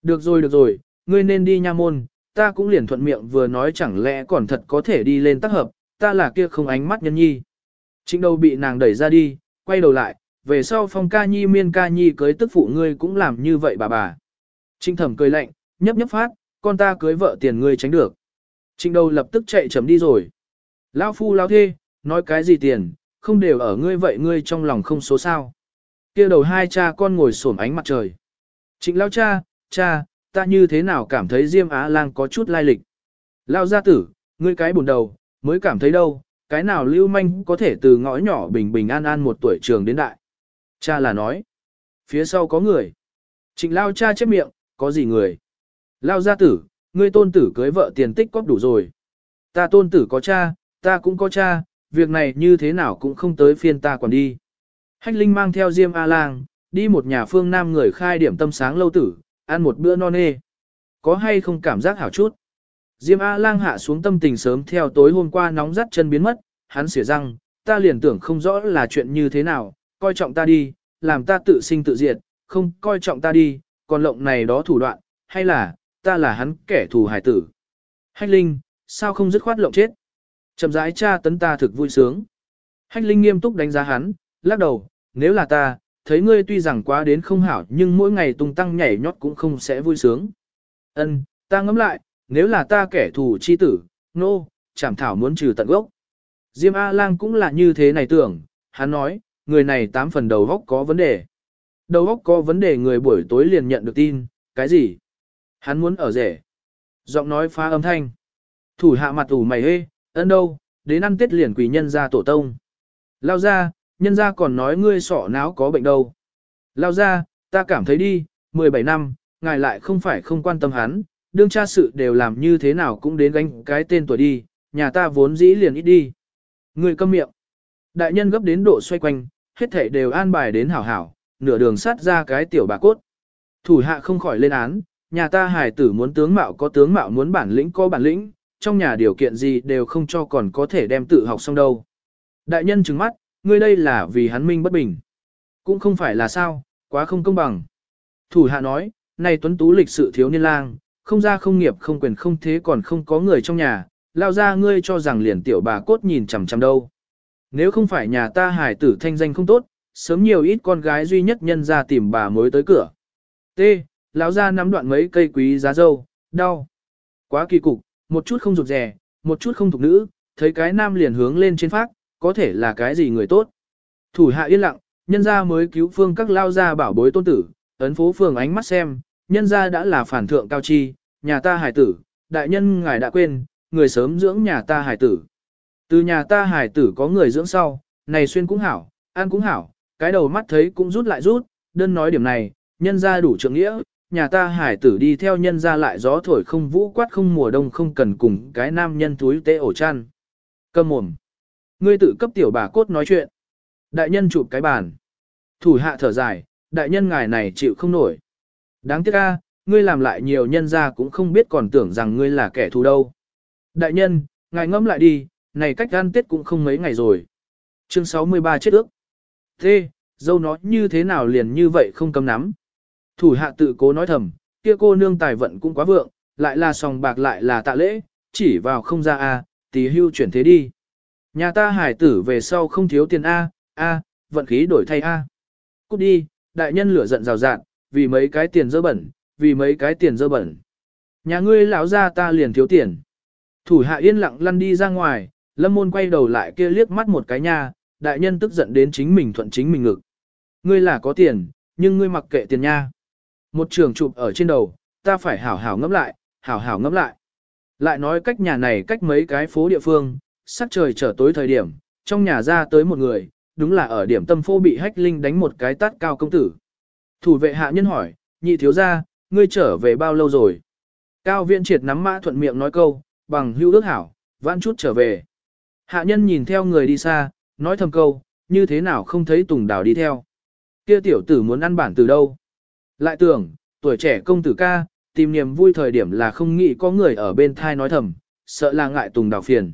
Được rồi được rồi, ngươi nên đi nha môn, ta cũng liền thuận miệng vừa nói chẳng lẽ còn thật có thể đi lên tác hợp, ta là kia không ánh mắt nhân nhi. Trịnh đầu bị nàng đẩy ra đi, quay đầu lại, về sau phong ca nhi miên ca nhi cưới tức phụ ngươi cũng làm như vậy bà bà. Trịnh thẩm cười lạnh, nhấp nhấp phát, con ta cưới vợ tiền ngươi tránh được. Trịnh đầu lập tức chạy chấm đi rồi. Lão phu lão thê, nói cái gì tiền, không đều ở ngươi vậy ngươi trong lòng không số sao. kia đầu hai cha con ngồi sổm ánh mặt trời. Trịnh lão cha, cha, ta như thế nào cảm thấy Diêm Á Lang có chút lai lịch. Lao gia tử, ngươi cái buồn đầu, mới cảm thấy đâu, cái nào lưu manh có thể từ ngõ nhỏ bình bình an an một tuổi trường đến đại. Cha là nói, phía sau có người. Trịnh Lao cha chép miệng, có gì người. Lao gia tử, ngươi tôn tử cưới vợ tiền tích cóp đủ rồi. Ta tôn tử có cha, ta cũng có cha, việc này như thế nào cũng không tới phiên ta còn đi. Hách Linh mang theo Diêm A-Lang, đi một nhà phương nam người khai điểm tâm sáng lâu tử, ăn một bữa non nê. Có hay không cảm giác hảo chút? Diêm A-lang hạ xuống tâm tình sớm theo tối hôm qua nóng rắt chân biến mất, hắn xỉa răng, ta liền tưởng không rõ là chuyện như thế nào, coi trọng ta đi, làm ta tự sinh tự diệt, không coi trọng ta đi, còn lộng này đó thủ đoạn, hay là, ta là hắn kẻ thù hải tử. Hách Linh, sao không dứt khoát lộng chết? Chậm rãi cha tấn ta thực vui sướng. Hách Linh nghiêm túc đánh giá hắn, lắc đầu, nếu là ta, thấy ngươi tuy rằng quá đến không hảo nhưng mỗi ngày tung tăng nhảy nhót cũng không sẽ vui sướng. Ân, ta ngẫm lại, nếu là ta kẻ thù chi tử, nô, no, chảm thảo muốn trừ tận gốc. Diêm A-lang cũng là như thế này tưởng, hắn nói, người này tám phần đầu góc có vấn đề. Đầu góc có vấn đề người buổi tối liền nhận được tin, cái gì? Hắn muốn ở rể. Giọng nói phá âm thanh. Thủ hạ mặt ủ mày hê, ấn đâu, đến ăn tết liền quỷ nhân ra tổ tông. Lao ra, nhân ra còn nói ngươi sọ não có bệnh đâu. Lao ra, ta cảm thấy đi, 17 năm, ngài lại không phải không quan tâm hắn, đương cha sự đều làm như thế nào cũng đến gánh cái tên tuổi đi, nhà ta vốn dĩ liền ít đi. người câm miệng. Đại nhân gấp đến độ xoay quanh, hết thể đều an bài đến hảo hảo, nửa đường sát ra cái tiểu bà cốt. Thủ hạ không khỏi lên án, nhà ta hài tử muốn tướng mạo có tướng mạo muốn bản lĩnh có bản lĩnh, trong nhà điều kiện gì đều không cho còn có thể đem tự học xong đâu. Đại nhân trừng mắt, ngươi đây là vì hắn minh bất bình. Cũng không phải là sao, quá không công bằng. Thủ hạ nói, này tuấn tú lịch sự thiếu niên lang, không ra không nghiệp không quyền không thế còn không có người trong nhà, lao ra ngươi cho rằng liền tiểu bà cốt nhìn chằm chằm đâu. Nếu không phải nhà ta hải tử thanh danh không tốt, sớm nhiều ít con gái duy nhất nhân ra tìm bà mới tới cửa. T. Lão ra nắm đoạn mấy cây quý giá dâu, đau. Quá kỳ cục, một chút không rụt rè, một chút không thục nữ, thấy cái nam liền hướng lên trên phát, có thể là cái gì người tốt. Thủ hạ yên lặng, nhân ra mới cứu phương các lao ra bảo bối tôn tử, ấn phố phường ánh mắt xem, nhân ra đã là phản thượng cao chi, nhà ta hải tử, đại nhân ngài đã quên, người sớm dưỡng nhà ta hải tử. Từ nhà ta hải tử có người dưỡng sau, này xuyên cũng hảo, ăn cũng hảo, cái đầu mắt thấy cũng rút lại rút, đơn nói điểm này, nhân ra đủ trượng nghĩa, nhà ta hải tử đi theo nhân ra lại gió thổi không vũ quát không mùa đông không cần cùng cái nam nhân túi tế ổ chăn. Cầm mồm. Ngươi tự cấp tiểu bà cốt nói chuyện. Đại nhân chụp cái bàn. Thủ hạ thở dài, đại nhân ngài này chịu không nổi. Đáng tiếc a, ngươi làm lại nhiều nhân ra cũng không biết còn tưởng rằng ngươi là kẻ thù đâu. Đại nhân, ngài ngẫm lại đi, này cách gan tiết cũng không mấy ngày rồi. Chương 63 chết ước. Thế, dâu nó như thế nào liền như vậy không cầm nắm. Thủ hạ tự cố nói thầm, kia cô nương tài vận cũng quá vượng, lại là sòng bạc lại là tạ lễ, chỉ vào không ra a, tí hưu chuyển thế đi. Nhà ta hải tử về sau không thiếu tiền A, A, vận khí đổi thay A. Cút đi, đại nhân lửa giận rào rạt, vì mấy cái tiền dơ bẩn, vì mấy cái tiền dơ bẩn. Nhà ngươi lão ra ta liền thiếu tiền. Thủ hạ yên lặng lăn đi ra ngoài, lâm môn quay đầu lại kia liếc mắt một cái nha, đại nhân tức giận đến chính mình thuận chính mình ngực. Ngươi là có tiền, nhưng ngươi mặc kệ tiền nha. Một trường chụp ở trên đầu, ta phải hảo hảo ngẫm lại, hảo hảo ngẫm lại. Lại nói cách nhà này cách mấy cái phố địa phương, sắc trời trở tối thời điểm, trong nhà ra tới một người, đúng là ở điểm tâm phô bị hách linh đánh một cái tát cao công tử. Thủ vệ hạ nhân hỏi, nhị thiếu ra, ngươi trở về bao lâu rồi? Cao viện triệt nắm mã thuận miệng nói câu, bằng hữu ước hảo, vãn chút trở về. Hạ nhân nhìn theo người đi xa, nói thầm câu, như thế nào không thấy tùng đào đi theo. Kia tiểu tử muốn ăn bản từ đâu? Lại tưởng, tuổi trẻ công tử ca, tìm niềm vui thời điểm là không nghĩ có người ở bên thai nói thầm, sợ là ngại tùng đào phiền.